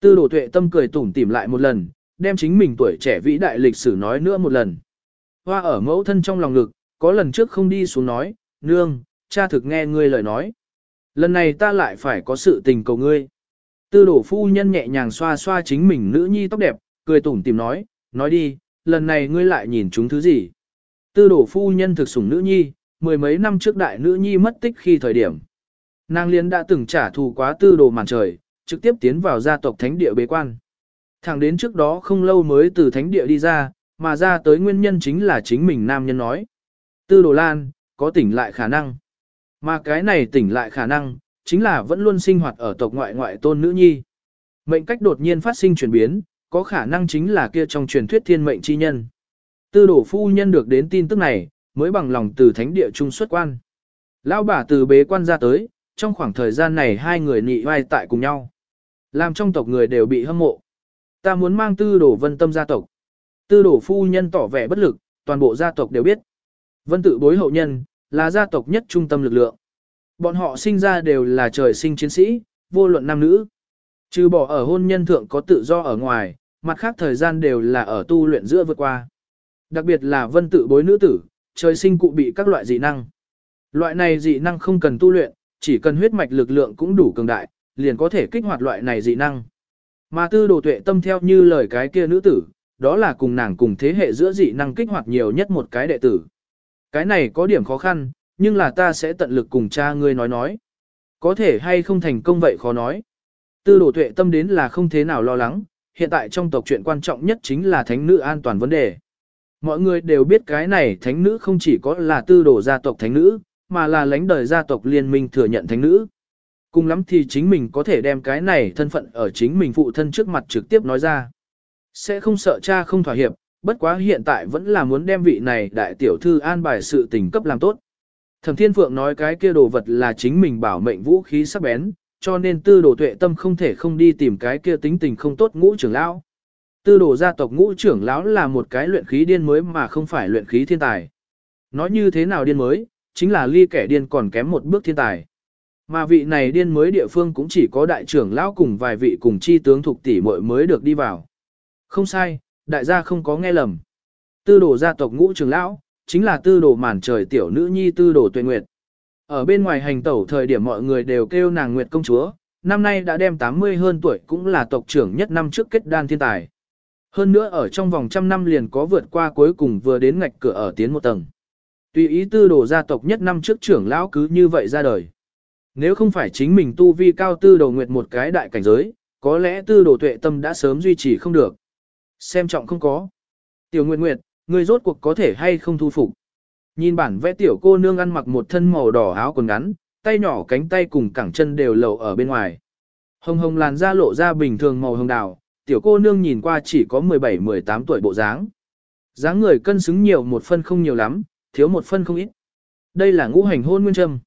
Tư đồ tuệ tâm cười tủm tỉm lại một lần, đem chính mình tuổi trẻ vĩ đại lịch sử nói nữa một lần. Hoa ở mẫu thân trong lòng ngực, có lần trước không đi xuống nói, nương, cha thực nghe ngươi lời nói. Lần này ta lại phải có sự tình cầu ngươi. Tư đổ phu nhân nhẹ nhàng xoa xoa chính mình nữ nhi tóc đẹp, cười tủm tìm nói, nói đi, lần này ngươi lại nhìn chúng thứ gì. Tư đổ phu nhân thực sủng nữ nhi, mười mấy năm trước đại nữ nhi mất tích khi thời điểm. Nàng liên đã từng trả thù quá tư đồ màn trời, trực tiếp tiến vào gia tộc thánh địa bế quan. Thẳng đến trước đó không lâu mới từ thánh địa đi ra, mà ra tới nguyên nhân chính là chính mình nam nhân nói. Tư đồ lan, có tỉnh lại khả năng. Mà cái này tỉnh lại khả năng, chính là vẫn luôn sinh hoạt ở tộc ngoại ngoại tôn nữ nhi. Mệnh cách đột nhiên phát sinh chuyển biến, có khả năng chính là kia trong truyền thuyết thiên mệnh chi nhân. Tư đổ phu nhân được đến tin tức này, mới bằng lòng từ thánh địa trung xuất quan. Lão bà từ bế quan ra tới, trong khoảng thời gian này hai người nị vai tại cùng nhau. Làm trong tộc người đều bị hâm mộ. Ta muốn mang tư đổ vân tâm gia tộc. Tư đổ phu nhân tỏ vẻ bất lực, toàn bộ gia tộc đều biết. Vân tự bối hậu nhân, là gia tộc nhất trung tâm lực lượng. Bọn họ sinh ra đều là trời sinh chiến sĩ, vô luận nam nữ. Trừ bỏ ở hôn nhân thượng có tự do ở ngoài, mặt khác thời gian đều là ở tu luyện giữa vượt qua. Đặc biệt là vân tự bối nữ tử, trời sinh cụ bị các loại dị năng. Loại này dị năng không cần tu luyện, chỉ cần huyết mạch lực lượng cũng đủ cường đại, liền có thể kích hoạt loại này dị năng. Mà tư đồ tuệ tâm theo như lời cái kia nữ tử, đó là cùng nàng cùng thế hệ giữa dị năng kích hoạt nhiều nhất một cái đệ tử. Cái này có điểm khó khăn, nhưng là ta sẽ tận lực cùng cha ngươi nói nói. Có thể hay không thành công vậy khó nói. Tư đồ tuệ tâm đến là không thế nào lo lắng, hiện tại trong tộc chuyện quan trọng nhất chính là thánh nữ an toàn vấn đề. Mọi người đều biết cái này thánh nữ không chỉ có là tư đồ gia tộc thánh nữ, mà là lãnh đời gia tộc liên minh thừa nhận thánh nữ. Cùng lắm thì chính mình có thể đem cái này thân phận ở chính mình phụ thân trước mặt trực tiếp nói ra. Sẽ không sợ cha không thỏa hiệp, bất quá hiện tại vẫn là muốn đem vị này đại tiểu thư an bài sự tình cấp làm tốt. Thẩm Thiên Phượng nói cái kia đồ vật là chính mình bảo mệnh vũ khí sắc bén, cho nên tư đồ tuệ tâm không thể không đi tìm cái kia tính tình không tốt ngũ trưởng lão. Tư đồ gia tộc ngũ trưởng lão là một cái luyện khí điên mới mà không phải luyện khí thiên tài. Nói như thế nào điên mới, chính là ly kẻ điên còn kém một bước thiên tài. Mà vị này điên mới địa phương cũng chỉ có đại trưởng lão cùng vài vị cùng chi tướng thuộc tỷ muội mới được đi vào. Không sai, đại gia không có nghe lầm. Tư đồ gia tộc ngũ trưởng lão, chính là tư đồ màn trời tiểu nữ nhi tư đồ tuệ nguyệt. Ở bên ngoài hành tẩu thời điểm mọi người đều kêu nàng nguyệt công chúa, năm nay đã đem 80 hơn tuổi cũng là tộc trưởng nhất năm trước kết đan thiên tài. Hơn nữa ở trong vòng trăm năm liền có vượt qua cuối cùng vừa đến ngạch cửa ở tiến một tầng. Tùy ý tư đồ gia tộc nhất năm trước trưởng lão cứ như vậy ra đời. Nếu không phải chính mình tu vi cao tư đồ nguyệt một cái đại cảnh giới, có lẽ tư đồ tuệ tâm đã sớm duy trì không được. Xem trọng không có. Tiểu Nguyệt Nguyệt, người rốt cuộc có thể hay không thu phục. Nhìn bản vẽ tiểu cô nương ăn mặc một thân màu đỏ áo quần ngắn, tay nhỏ cánh tay cùng cẳng chân đều lầu ở bên ngoài. Hồng hồng làn da lộ ra bình thường màu hồng đào, tiểu cô nương nhìn qua chỉ có 17-18 tuổi bộ dáng. dáng người cân xứng nhiều một phân không nhiều lắm, thiếu một phân không ít. Đây là ngũ hành hôn nguyên trâm.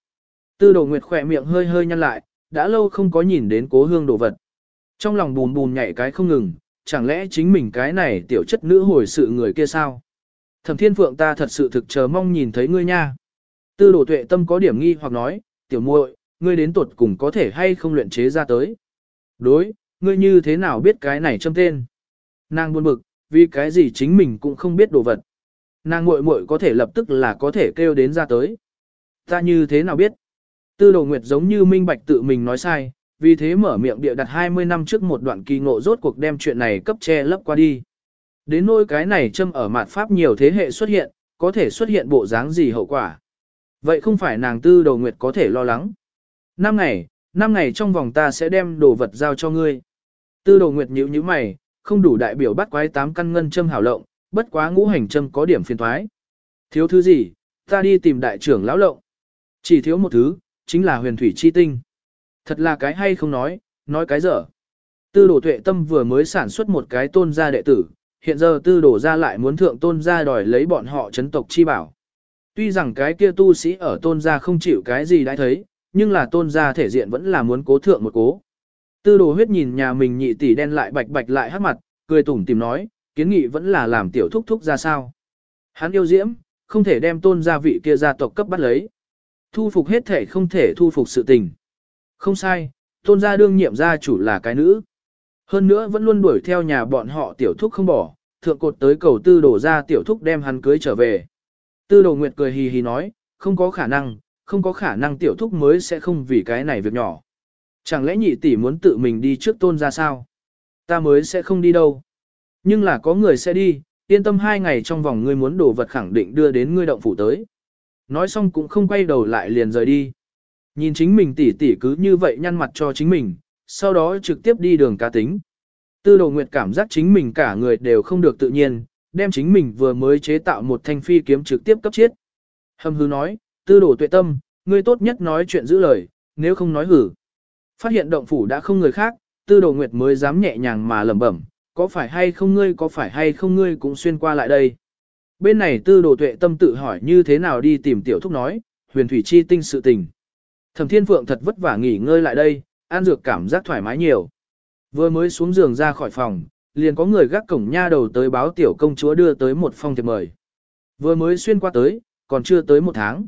Tư đồ nguyệt khỏe miệng hơi hơi nhăn lại, đã lâu không có nhìn đến cố hương đồ vật. Trong lòng bùn bùn nhảy cái không ngừng, chẳng lẽ chính mình cái này tiểu chất nữ hồi sự người kia sao? Thẩm thiên phượng ta thật sự thực chờ mong nhìn thấy ngươi nha. Tư đồ tuệ tâm có điểm nghi hoặc nói, tiểu muội, ngươi đến tuột cùng có thể hay không luyện chế ra tới. Đối, ngươi như thế nào biết cái này châm tên? Nàng buồn bực, vì cái gì chính mình cũng không biết đồ vật. Nàng muội muội có thể lập tức là có thể kêu đến ra tới. Ta như thế nào biết? Tư đồ nguyệt giống như minh bạch tự mình nói sai, vì thế mở miệng địa đặt 20 năm trước một đoạn kỳ ngộ rốt cuộc đem chuyện này cấp che lấp qua đi. Đến nỗi cái này châm ở mạt pháp nhiều thế hệ xuất hiện, có thể xuất hiện bộ dáng gì hậu quả. Vậy không phải nàng tư đầu nguyệt có thể lo lắng. Năm ngày, năm ngày trong vòng ta sẽ đem đồ vật giao cho ngươi. Tư đồ nguyệt nhíu nhíu mày, không đủ đại biểu bắt quái tám căn ngân châm hảo lộng, bất quá ngũ hành châm có điểm phiền thoái. Thiếu thứ gì, ta đi tìm đại trưởng lão lộng. Chỉ thiếu một thứ, chính là huyền thủy chi tinh. Thật là cái hay không nói, nói cái dở. Tư đồ tuệ tâm vừa mới sản xuất một cái tôn gia đệ tử, hiện giờ tư đồ ra lại muốn thượng tôn gia đòi lấy bọn họ chấn tộc chi bảo. Tuy rằng cái kia tu sĩ ở tôn gia không chịu cái gì đã thấy, nhưng là tôn gia thể diện vẫn là muốn cố thượng một cố. Tư đồ huyết nhìn nhà mình nhị tỷ đen lại bạch bạch lại hát mặt, cười tủm tìm nói, kiến nghị vẫn là làm tiểu thúc thúc ra sao. Hắn yêu diễm, không thể đem tôn gia vị kia gia tộc cấp bắt lấy. Thu phục hết thể không thể thu phục sự tình. Không sai, tôn gia đương nhiệm gia chủ là cái nữ. Hơn nữa vẫn luôn đuổi theo nhà bọn họ tiểu thúc không bỏ, thượng cột tới cầu tư đổ ra tiểu thúc đem hắn cưới trở về. Tư đồ nguyệt cười hì hì nói, không có khả năng, không có khả năng tiểu thúc mới sẽ không vì cái này việc nhỏ. Chẳng lẽ nhị tỷ muốn tự mình đi trước tôn ra sao? Ta mới sẽ không đi đâu. Nhưng là có người sẽ đi, yên tâm hai ngày trong vòng ngươi muốn đồ vật khẳng định đưa đến ngươi động phủ tới. Nói xong cũng không quay đầu lại liền rời đi. Nhìn chính mình tỷ tỷ cứ như vậy nhăn mặt cho chính mình, sau đó trực tiếp đi đường cá tính. Tư đồ nguyệt cảm giác chính mình cả người đều không được tự nhiên, đem chính mình vừa mới chế tạo một thanh phi kiếm trực tiếp cấp chết. Hâm hư nói, tư đồ tuệ tâm, ngươi tốt nhất nói chuyện giữ lời, nếu không nói hử. Phát hiện động phủ đã không người khác, tư đồ nguyệt mới dám nhẹ nhàng mà lẩm bẩm, có phải hay không ngươi có phải hay không ngươi cũng xuyên qua lại đây. Bên này tư đồ tuệ tâm tự hỏi như thế nào đi tìm tiểu thúc nói, huyền thủy chi tinh sự tình. Thẩm thiên phượng thật vất vả nghỉ ngơi lại đây, an dược cảm giác thoải mái nhiều. Vừa mới xuống giường ra khỏi phòng, liền có người gác cổng nha đầu tới báo tiểu công chúa đưa tới một phong thiệp mời. Vừa mới xuyên qua tới, còn chưa tới một tháng.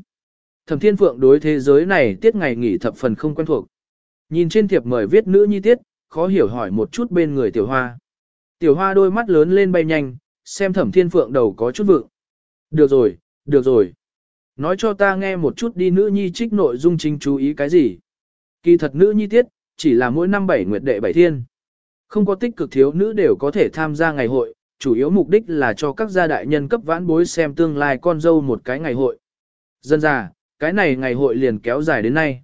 Thẩm Thiên Phượng đối thế giới này tiết ngày nghỉ thập phần không quen thuộc. Nhìn trên thiệp mời viết nữ nhi tiết, khó hiểu hỏi một chút bên người tiểu hoa. Tiểu hoa đôi mắt lớn lên bay nhanh, xem Thẩm Thiên Phượng đầu có chút vượng. Được rồi, được rồi. Nói cho ta nghe một chút đi nữ nhi trích nội dung chính chú ý cái gì. Kỳ thật nữ nhi tiết, chỉ là mỗi năm bảy nguyệt đệ bảy thiên. Không có tích cực thiếu nữ đều có thể tham gia ngày hội, chủ yếu mục đích là cho các gia đại nhân cấp vãn bối xem tương lai con dâu một cái ngày hội. Dân ra, cái này ngày hội liền kéo dài đến nay.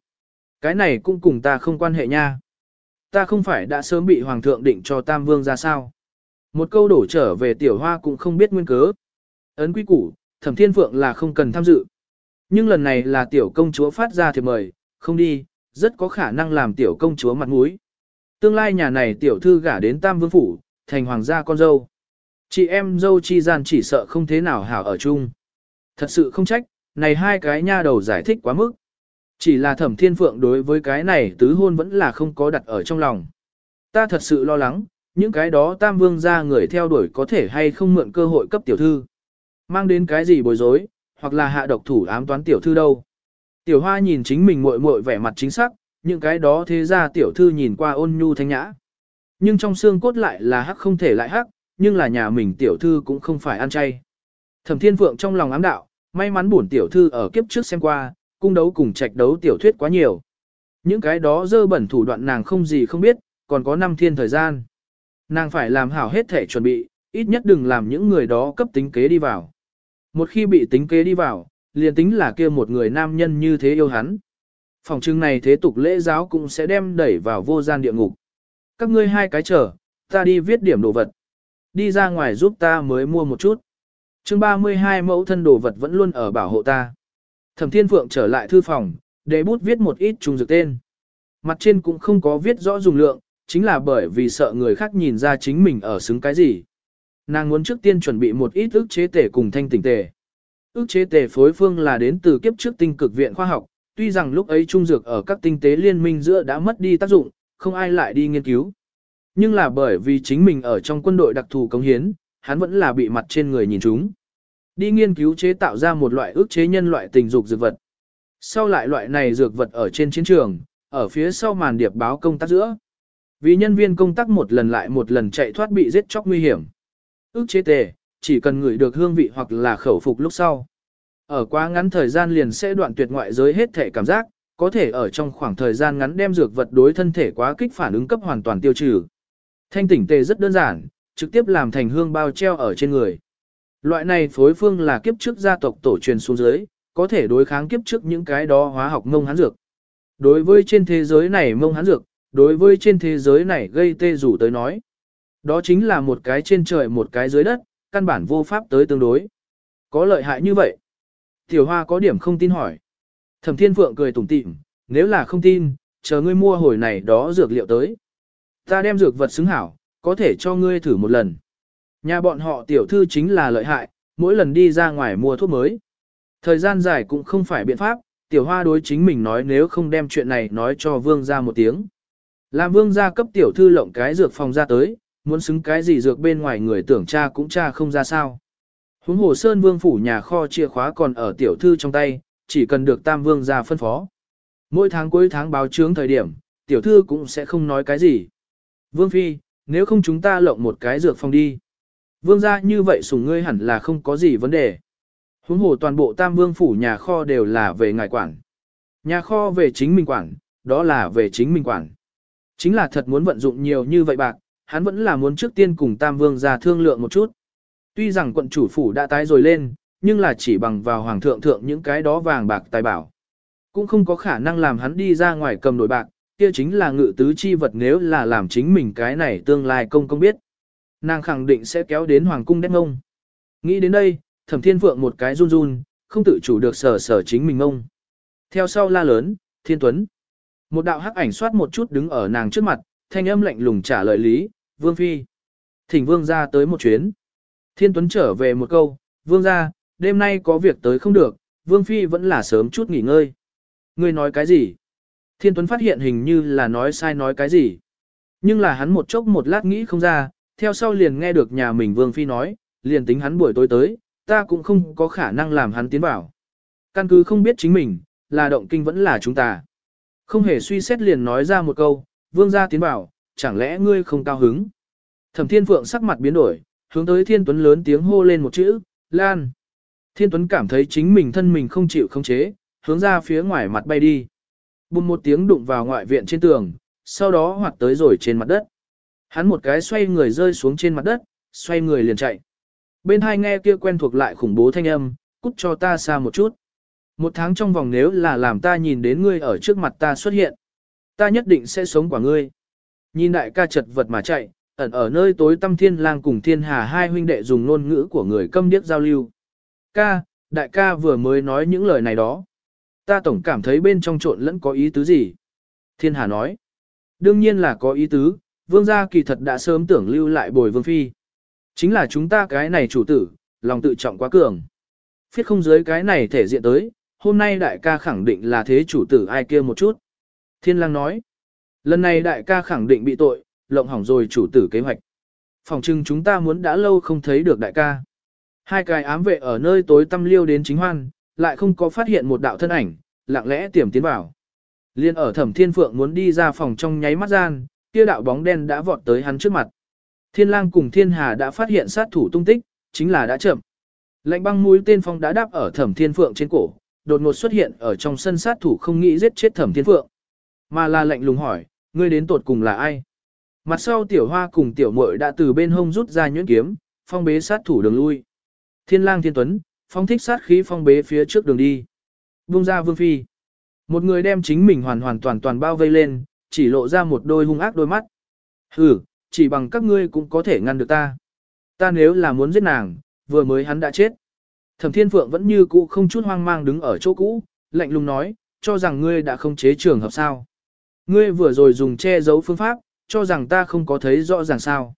Cái này cũng cùng ta không quan hệ nha. Ta không phải đã sớm bị hoàng thượng định cho Tam Vương ra sao. Một câu đổ trở về tiểu hoa cũng không biết nguyên cớ. Ấn quý củ, thẩm thiên phượng là không cần tham dự. Nhưng lần này là tiểu công chúa phát ra thì mời, không đi, rất có khả năng làm tiểu công chúa mặt mũi. Tương lai nhà này tiểu thư gả đến Tam Vương Phủ, thành hoàng gia con dâu. Chị em dâu chi gian chỉ sợ không thế nào hảo ở chung. Thật sự không trách, này hai cái nha đầu giải thích quá mức. Chỉ là thẩm thiên phượng đối với cái này tứ hôn vẫn là không có đặt ở trong lòng. Ta thật sự lo lắng, những cái đó tam vương ra người theo đuổi có thể hay không mượn cơ hội cấp tiểu thư. Mang đến cái gì bối rối, hoặc là hạ độc thủ ám toán tiểu thư đâu. Tiểu hoa nhìn chính mình muội muội vẻ mặt chính xác, những cái đó thế ra tiểu thư nhìn qua ôn nhu thanh nhã. Nhưng trong xương cốt lại là hắc không thể lại hắc, nhưng là nhà mình tiểu thư cũng không phải ăn chay. Thẩm Thiên Phượng trong lòng ám đạo, may mắn bổn tiểu thư ở kiếp trước xem qua, cung đấu cùng trạch đấu tiểu thuyết quá nhiều. Những cái đó dơ bẩn thủ đoạn nàng không gì không biết, còn có năm thiên thời gian. Nàng phải làm hảo hết thể chuẩn bị, ít nhất đừng làm những người đó cấp tính kế đi vào. Một khi bị tính kế đi vào, liền tính là kia một người nam nhân như thế yêu hắn. Phòng trưng này thế tục lễ giáo cũng sẽ đem đẩy vào vô gian địa ngục. Các ngươi hai cái chờ, ta đi viết điểm đồ vật. Đi ra ngoài giúp ta mới mua một chút. chương 32 mẫu thân đồ vật vẫn luôn ở bảo hộ ta. Thẩm Thiên Phượng trở lại thư phòng, để bút viết một ít trùng dược tên. Mặt trên cũng không có viết rõ dùng lượng, chính là bởi vì sợ người khác nhìn ra chính mình ở xứng cái gì. Nàng muốn trước tiên chuẩn bị một ít ức chế tể cùng thanh tỉnh tể. Ước chế tể phối phương là đến từ kiếp trước tinh cực viện khoa học, tuy rằng lúc ấy trung dược ở các tinh tế liên minh giữa đã mất đi tác dụng, không ai lại đi nghiên cứu. Nhưng là bởi vì chính mình ở trong quân đội đặc thù cống hiến, hắn vẫn là bị mặt trên người nhìn chúng. Đi nghiên cứu chế tạo ra một loại ức chế nhân loại tình dục dược vật. Sau lại loại này dược vật ở trên chiến trường, ở phía sau màn điệp báo công tác giữa. Vì nhân viên công tác một lần lại một lần chạy thoát bị giết chóc nguy hiểm. Ức chế tề, chỉ cần ngửi được hương vị hoặc là khẩu phục lúc sau. Ở quá ngắn thời gian liền sẽ đoạn tuyệt ngoại giới hết thể cảm giác, có thể ở trong khoảng thời gian ngắn đem dược vật đối thân thể quá kích phản ứng cấp hoàn toàn tiêu trừ. Thanh tỉnh tề rất đơn giản, trực tiếp làm thành hương bao treo ở trên người. Loại này phối phương là kiếp trước gia tộc tổ truyền xuống dưới, có thể đối kháng kiếp trước những cái đó hóa học mông hán dược. Đối với trên thế giới này mông hán dược, đối với trên thế giới này gây tê rủ tới nói. Đó chính là một cái trên trời một cái dưới đất, căn bản vô pháp tới tương đối. Có lợi hại như vậy. Tiểu Hoa có điểm không tin hỏi. Thẩm Thiên Phượng cười tủm tỉm, nếu là không tin, chờ ngươi mua hồi này đó dược liệu tới. Ta đem dược vật xứng hảo, có thể cho ngươi thử một lần. Nhà bọn họ tiểu thư chính là lợi hại, mỗi lần đi ra ngoài mua thuốc mới. Thời gian dài cũng không phải biện pháp, tiểu hoa đối chính mình nói nếu không đem chuyện này nói cho vương ra một tiếng. Làm vương gia cấp tiểu thư lộng cái dược phòng ra tới, muốn xứng cái gì dược bên ngoài người tưởng cha cũng cha không ra sao. Huống hồ Sơn Vương phủ nhà kho chìa khóa còn ở tiểu thư trong tay, chỉ cần được Tam Vương ra phân phó. Mỗi tháng cuối tháng báo chướng thời điểm, tiểu thư cũng sẽ không nói cái gì. Vương Phi, nếu không chúng ta lộng một cái dược phòng đi. Vương gia như vậy sủng ngươi hẳn là không có gì vấn đề. Huống hồ toàn bộ Tam Vương phủ nhà kho đều là về ngài quản. Nhà kho về chính mình quản, đó là về chính mình quản. Chính là thật muốn vận dụng nhiều như vậy bạc, hắn vẫn là muốn trước tiên cùng Tam Vương gia thương lượng một chút. Tuy rằng quận chủ phủ đã tái rồi lên, nhưng là chỉ bằng vào hoàng thượng thượng những cái đó vàng bạc tài bảo. Cũng không có khả năng làm hắn đi ra ngoài cầm nổi bạc, kia chính là ngự tứ chi vật nếu là làm chính mình cái này tương lai công công biết. Nàng khẳng định sẽ kéo đến hoàng cung đét ngông. Nghĩ đến đây, thẩm thiên phượng một cái run run, không tự chủ được sở sở chính mình ngông. Theo sau la lớn, thiên tuấn. Một đạo hắc ảnh soát một chút đứng ở nàng trước mặt, thanh âm lạnh lùng trả lời lý, vương phi. Thỉnh vương ra tới một chuyến. Thiên tuấn trở về một câu, vương ra, đêm nay có việc tới không được, vương phi vẫn là sớm chút nghỉ ngơi. Ngươi nói cái gì? Thiên tuấn phát hiện hình như là nói sai nói cái gì. Nhưng là hắn một chốc một lát nghĩ không ra, theo sau liền nghe được nhà mình vương phi nói, liền tính hắn buổi tối tới, ta cũng không có khả năng làm hắn tiến vào. Căn cứ không biết chính mình, là động kinh vẫn là chúng ta. Không hề suy xét liền nói ra một câu, vương gia tiến bảo, chẳng lẽ ngươi không cao hứng. Thẩm thiên phượng sắc mặt biến đổi, hướng tới thiên tuấn lớn tiếng hô lên một chữ, lan. Thiên tuấn cảm thấy chính mình thân mình không chịu không chế, hướng ra phía ngoài mặt bay đi. Bùm một tiếng đụng vào ngoại viện trên tường, sau đó hoạt tới rồi trên mặt đất. Hắn một cái xoay người rơi xuống trên mặt đất, xoay người liền chạy. Bên hai nghe kia quen thuộc lại khủng bố thanh âm, cút cho ta xa một chút. Một tháng trong vòng nếu là làm ta nhìn đến ngươi ở trước mặt ta xuất hiện, ta nhất định sẽ sống quả ngươi. Nhìn đại ca chật vật mà chạy, ẩn ở nơi tối tâm thiên lang cùng thiên hà hai huynh đệ dùng ngôn ngữ của người câm điếc giao lưu. Ca, đại ca vừa mới nói những lời này đó. Ta tổng cảm thấy bên trong trộn lẫn có ý tứ gì. Thiên hà nói. Đương nhiên là có ý tứ, vương gia kỳ thật đã sớm tưởng lưu lại bồi vương phi. Chính là chúng ta cái này chủ tử, lòng tự trọng quá cường. Phiết không dưới cái này thể diện tới, hôm nay đại ca khẳng định là thế chủ tử ai kia một chút. Thiên lang nói, lần này đại ca khẳng định bị tội, lộng hỏng rồi chủ tử kế hoạch. Phòng trưng chúng ta muốn đã lâu không thấy được đại ca. Hai cái ám vệ ở nơi tối tăm liêu đến chính hoan, lại không có phát hiện một đạo thân ảnh, lặng lẽ tiềm tiến vào. Liên ở thẩm thiên phượng muốn đi ra phòng trong nháy mắt gian, kia đạo bóng đen đã vọt tới hắn trước mặt. Thiên lang cùng thiên hà đã phát hiện sát thủ tung tích, chính là đã chậm. Lệnh băng mũi tên phong đã đáp ở thẩm thiên phượng trên cổ, đột ngột xuất hiện ở trong sân sát thủ không nghĩ giết chết thẩm thiên phượng. Mà là lệnh lùng hỏi, ngươi đến tột cùng là ai? Mặt sau tiểu hoa cùng tiểu muội đã từ bên hông rút ra nhuyễn kiếm, phong bế sát thủ đường lui. Thiên lang thiên tuấn, phong thích sát khí phong bế phía trước đường đi. Vung ra vương phi. Một người đem chính mình hoàn hoàn toàn toàn bao vây lên, chỉ lộ ra một đôi hung ác đôi mắt. Hừ, chỉ bằng các ngươi cũng có thể ngăn được ta. Ta nếu là muốn giết nàng, vừa mới hắn đã chết. Thẩm Thiên Phượng vẫn như cũ không chút hoang mang đứng ở chỗ cũ, lạnh lùng nói, cho rằng ngươi đã không chế trường hợp sao. Ngươi vừa rồi dùng che giấu phương pháp, cho rằng ta không có thấy rõ ràng sao.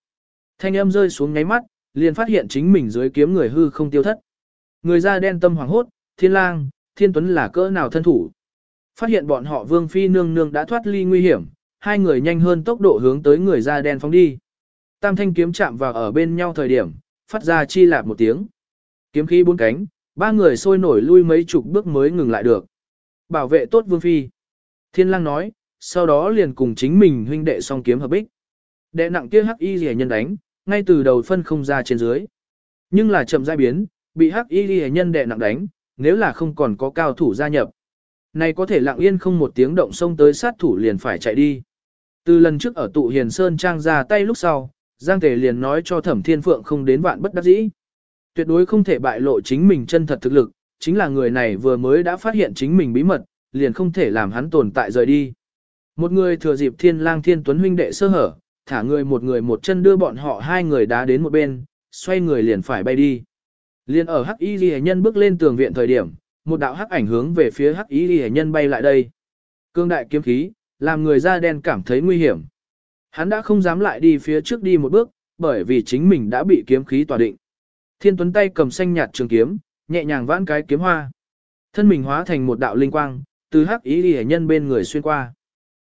Thanh âm rơi xuống ngáy mắt, liền phát hiện chính mình dưới kiếm người hư không tiêu thất. Người da đen tâm hoàng hốt, thiên lang, thiên tuấn là cỡ nào thân thủ. Phát hiện bọn họ vương phi nương nương đã thoát ly nguy hiểm, hai người nhanh hơn tốc độ hướng tới người da đen phóng đi. Tam thanh kiếm chạm vào ở bên nhau thời điểm, phát ra chi lạp một tiếng. Kiếm khí bốn cánh, ba người sôi nổi lui mấy chục bước mới ngừng lại được. Bảo vệ tốt vương phi. Thiên lang nói, sau đó liền cùng chính mình huynh đệ song kiếm hợp bích. Đệ nặng kia hắc y rìa nhân đánh, ngay từ đầu phân không ra trên dưới. Nhưng là chậm giai biến, bị hắc y rìa nhân đệ nặng đánh, nếu là không còn có cao thủ gia nhập. Này có thể lặng yên không một tiếng động xông tới sát thủ liền phải chạy đi. Từ lần trước ở tụ hiền sơn trang ra tay lúc sau, Giang Tề liền nói cho Thẩm Thiên Phượng không đến vạn bất đắc dĩ. Tuyệt đối không thể bại lộ chính mình chân thật thực lực, chính là người này vừa mới đã phát hiện chính mình bí mật, liền không thể làm hắn tồn tại rời đi. Một người thừa dịp Thiên Lang Thiên Tuấn huynh đệ sơ hở, thả người một người một chân đưa bọn họ hai người đá đến một bên, xoay người liền phải bay đi. Liên ở Hắc Y Liễu nhân bước lên tường viện thời điểm, một đạo hắc ảnh hướng về phía Hắc Y Liễu nhân bay lại đây. Cương đại kiếm khí, làm người da đen cảm thấy nguy hiểm. Hắn đã không dám lại đi phía trước đi một bước, bởi vì chính mình đã bị kiếm khí tỏa định. Thiên Tuấn tay cầm xanh nhạt trường kiếm, nhẹ nhàng vãn cái kiếm hoa. Thân mình hóa thành một đạo linh quang, từ hắc ý ghi nhân bên người xuyên qua.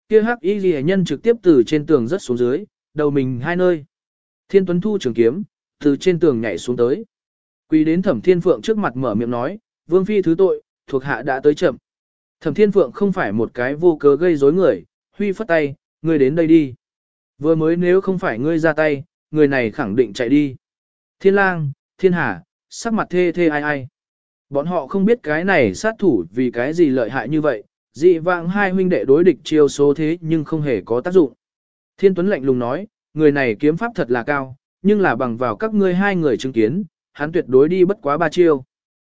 Kia hắc ý ghi nhân trực tiếp từ trên tường rất xuống dưới, đầu mình hai nơi. Thiên Tuấn thu trường kiếm, từ trên tường nhảy xuống tới. Quỳ đến thẩm thiên phượng trước mặt mở miệng nói, vương phi thứ tội, thuộc hạ đã tới chậm. Thẩm thiên phượng không phải một cái vô cớ gây rối người, huy phất tay, ngươi đến đây đi. Vừa mới nếu không phải ngươi ra tay, người này khẳng định chạy đi. Thiên lang, thiên hà, sắc mặt thê thê ai ai. Bọn họ không biết cái này sát thủ vì cái gì lợi hại như vậy, dị vãng hai huynh đệ đối địch chiêu số thế nhưng không hề có tác dụng. Thiên Tuấn lạnh lùng nói, người này kiếm pháp thật là cao, nhưng là bằng vào các ngươi hai người chứng kiến, hắn tuyệt đối đi bất quá ba chiêu.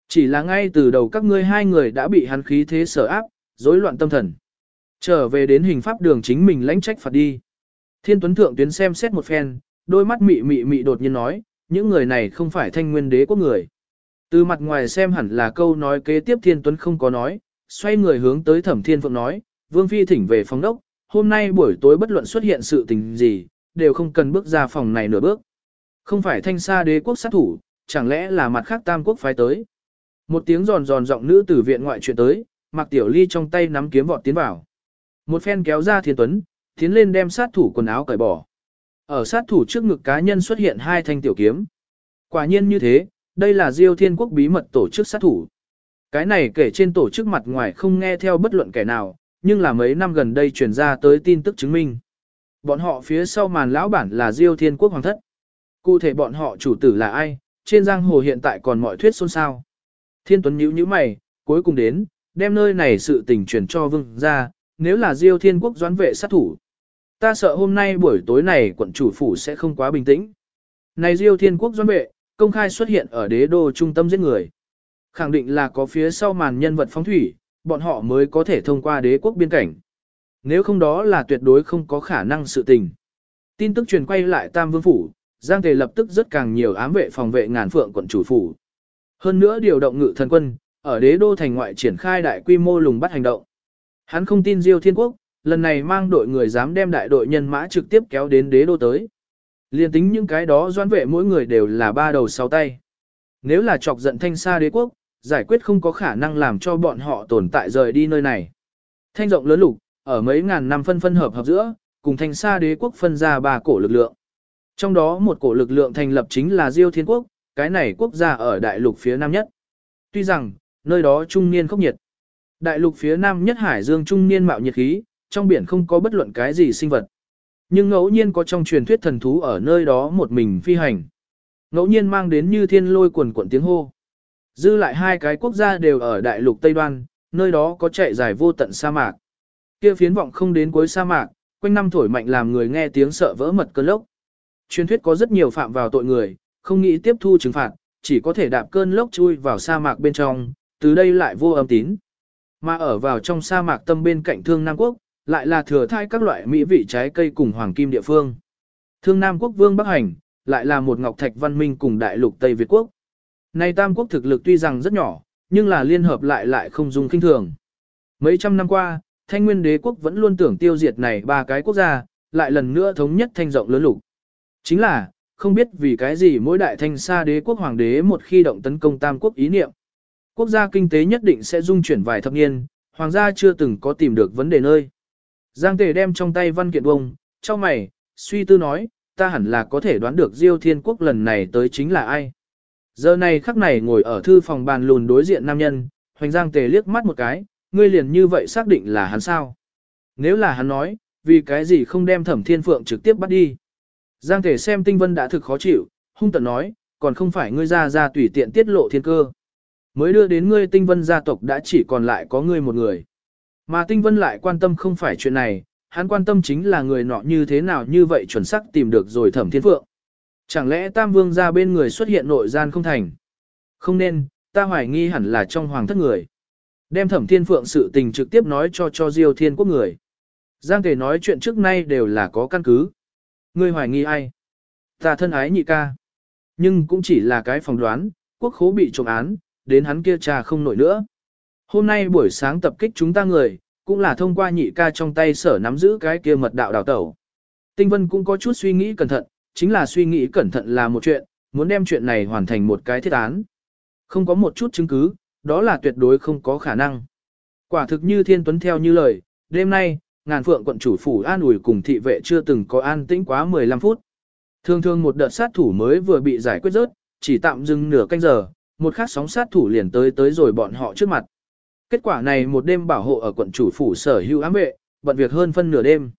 Chỉ là ngay từ đầu các ngươi hai người đã bị hắn khí thế sở áp, rối loạn tâm thần. Trở về đến hình pháp đường chính mình lãnh trách phạt đi. Thiên Tuấn Thượng Tuyến xem xét một phen, đôi mắt mị mị mị đột nhiên nói, những người này không phải thanh nguyên đế quốc người. Từ mặt ngoài xem hẳn là câu nói kế tiếp Thiên Tuấn không có nói, xoay người hướng tới Thẩm Thiên Phượng nói, Vương Phi thỉnh về phòng đốc, hôm nay buổi tối bất luận xuất hiện sự tình gì, đều không cần bước ra phòng này nửa bước. Không phải thanh xa đế quốc sát thủ, chẳng lẽ là mặt khác tam quốc phái tới. Một tiếng giòn giòn giọng nữ từ viện ngoại chuyện tới, Mạc Tiểu Ly trong tay nắm kiếm vọt tiến vào. Một phen kéo ra Thiên Tuấn, tiến lên đem sát thủ quần áo cởi bỏ. Ở sát thủ trước ngực cá nhân xuất hiện hai thanh tiểu kiếm. Quả nhiên như thế, đây là Diêu Thiên Quốc bí mật tổ chức sát thủ. Cái này kể trên tổ chức mặt ngoài không nghe theo bất luận kẻ nào, nhưng là mấy năm gần đây truyền ra tới tin tức chứng minh. Bọn họ phía sau màn lão bản là Diêu Thiên Quốc Hoàng thất. Cụ thể bọn họ chủ tử là ai, trên giang hồ hiện tại còn mọi thuyết xôn xao. Thiên Tuấn nhíu nhíu mày, cuối cùng đến, đem nơi này sự tình truyền cho vương ra, nếu là Diêu Thiên Quốc doán vệ sát thủ. Ta sợ hôm nay buổi tối này quận chủ phủ sẽ không quá bình tĩnh. Này Diêu Thiên Quốc doán vệ, công khai xuất hiện ở đế đô trung tâm giết người. Khẳng định là có phía sau màn nhân vật phóng thủy, bọn họ mới có thể thông qua đế quốc biên cảnh. Nếu không đó là tuyệt đối không có khả năng sự tình. Tin tức truyền quay lại Tam Vương Phủ, Giang Tề lập tức rất càng nhiều ám vệ phòng vệ ngàn phượng quận chủ phủ. Hơn nữa điều động ngự thần quân, ở đế đô thành ngoại triển khai đại quy mô lùng bắt hành động. Hắn không tin Diêu Thiên Quốc, lần này mang đội người dám đem đại đội nhân mã trực tiếp kéo đến đế đô tới. Liên tính những cái đó doan vệ mỗi người đều là ba đầu sáu tay. Nếu là chọc giận thanh xa đế quốc, giải quyết không có khả năng làm cho bọn họ tồn tại rời đi nơi này. Thanh rộng lớn lục, ở mấy ngàn năm phân phân hợp hợp giữa, cùng thanh xa đế quốc phân ra ba cổ lực lượng. Trong đó một cổ lực lượng thành lập chính là Diêu Thiên Quốc, cái này quốc gia ở đại lục phía nam nhất. Tuy rằng, nơi đó trung niên khốc nhiệt. Đại lục phía nam nhất hải dương trung niên mạo nhiệt khí, trong biển không có bất luận cái gì sinh vật. Nhưng ngẫu nhiên có trong truyền thuyết thần thú ở nơi đó một mình phi hành. Ngẫu nhiên mang đến như thiên lôi quần quận tiếng hô. Dư lại hai cái quốc gia đều ở đại lục Tây Đoan, nơi đó có chạy dài vô tận sa mạc. Kia phiến vọng không đến cuối sa mạc, quanh năm thổi mạnh làm người nghe tiếng sợ vỡ mật cơn lốc. Truyền thuyết có rất nhiều phạm vào tội người, không nghĩ tiếp thu trừng phạt, chỉ có thể đạp cơn lốc chui vào sa mạc bên trong, từ đây lại vô âm tín. Mà ở vào trong sa mạc tâm bên cạnh Thương Nam Quốc, lại là thừa thai các loại mỹ vị trái cây cùng hoàng kim địa phương. Thương Nam Quốc Vương Bắc Hành, lại là một ngọc thạch văn minh cùng đại lục Tây Việt Quốc. Nay Tam Quốc thực lực tuy rằng rất nhỏ, nhưng là liên hợp lại lại không dùng kinh thường. Mấy trăm năm qua, Thanh Nguyên Đế Quốc vẫn luôn tưởng tiêu diệt này ba cái quốc gia, lại lần nữa thống nhất thanh rộng lớn lục. Chính là, không biết vì cái gì mỗi đại thanh xa đế quốc hoàng đế một khi động tấn công Tam Quốc ý niệm. Quốc gia kinh tế nhất định sẽ dung chuyển vài thập niên, hoàng gia chưa từng có tìm được vấn đề nơi. Giang Tề đem trong tay văn kiện bông, cho mày, suy tư nói, ta hẳn là có thể đoán được Diêu Thiên Quốc lần này tới chính là ai. Giờ này khắc này ngồi ở thư phòng bàn lùn đối diện nam nhân, hoành Giang Tề liếc mắt một cái, ngươi liền như vậy xác định là hắn sao. Nếu là hắn nói, vì cái gì không đem thẩm thiên phượng trực tiếp bắt đi. Giang Thể xem tinh vân đã thực khó chịu, hung tận nói, còn không phải ngươi ra ra tùy tiện tiết lộ thiên cơ. Mới đưa đến ngươi tinh vân gia tộc đã chỉ còn lại có ngươi một người. Mà tinh vân lại quan tâm không phải chuyện này, hắn quan tâm chính là người nọ như thế nào như vậy chuẩn xác tìm được rồi thẩm thiên phượng. Chẳng lẽ tam vương ra bên người xuất hiện nội gian không thành? Không nên, ta hoài nghi hẳn là trong hoàng thất người. Đem thẩm thiên phượng sự tình trực tiếp nói cho cho diêu thiên quốc người. Giang Thể nói chuyện trước nay đều là có căn cứ. Ngươi hoài nghi ai? Ta thân ái nhị ca. Nhưng cũng chỉ là cái phỏng đoán, quốc khố bị trộm án, đến hắn kia trà không nổi nữa. Hôm nay buổi sáng tập kích chúng ta người, cũng là thông qua nhị ca trong tay sở nắm giữ cái kia mật đạo đào tẩu. Tinh Vân cũng có chút suy nghĩ cẩn thận, chính là suy nghĩ cẩn thận là một chuyện, muốn đem chuyện này hoàn thành một cái thiết án. Không có một chút chứng cứ, đó là tuyệt đối không có khả năng. Quả thực như Thiên Tuấn theo như lời, đêm nay, ngàn phượng quận chủ phủ an ủi cùng thị vệ chưa từng có an tĩnh quá 15 phút. Thường thường một đợt sát thủ mới vừa bị giải quyết rớt, chỉ tạm dừng nửa canh giờ, một khát sóng sát thủ liền tới tới rồi bọn họ trước mặt. Kết quả này một đêm bảo hộ ở quận chủ phủ sở hữu ám vệ, bận việc hơn phân nửa đêm.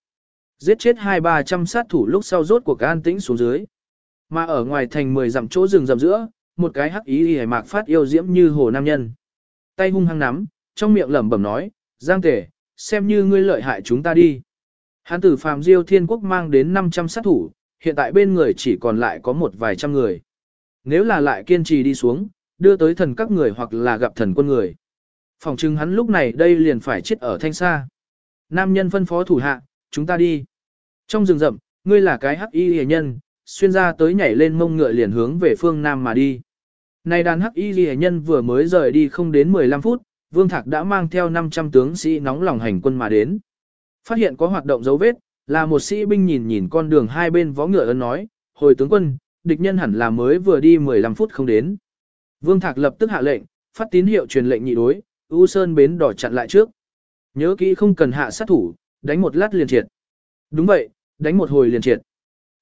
Giết chết hai ba trăm sát thủ lúc sau rốt cuộc an tĩnh xuống dưới. Mà ở ngoài thành mười dặm chỗ rừng rậm giữa, một cái hắc ý hề mạc phát yêu diễm như hồ nam nhân. Tay hung hăng nắm, trong miệng lẩm bẩm nói, Giang tể, xem như ngươi lợi hại chúng ta đi. Hán tử phàm diêu thiên quốc mang đến 500 sát thủ, hiện tại bên người chỉ còn lại có một vài trăm người. Nếu là lại kiên trì đi xuống, đưa tới thần các người hoặc là gặp thần quân người. Phòng trưng hắn lúc này đây liền phải chết ở thanh xa. Nam nhân phân phó thủ hạ, chúng ta đi. Trong rừng rậm, ngươi là cái hắc y hề nhân, xuyên ra tới nhảy lên mông ngựa liền hướng về phương Nam mà đi. Này đàn hắc y hề nhân vừa mới rời đi không đến 15 phút, Vương Thạc đã mang theo 500 tướng sĩ nóng lòng hành quân mà đến. Phát hiện có hoạt động dấu vết, là một sĩ binh nhìn nhìn con đường hai bên vó ngựa ấn nói, hồi tướng quân, địch nhân hẳn là mới vừa đi 15 phút không đến. Vương Thạc lập tức hạ lệnh, phát tín hiệu truyền lệnh nhị đối, U Sơn bến đỏ chặn lại trước. Nhớ kỹ không cần hạ sát thủ, đánh một lát liền triệt. Đúng vậy, đánh một hồi liền triệt.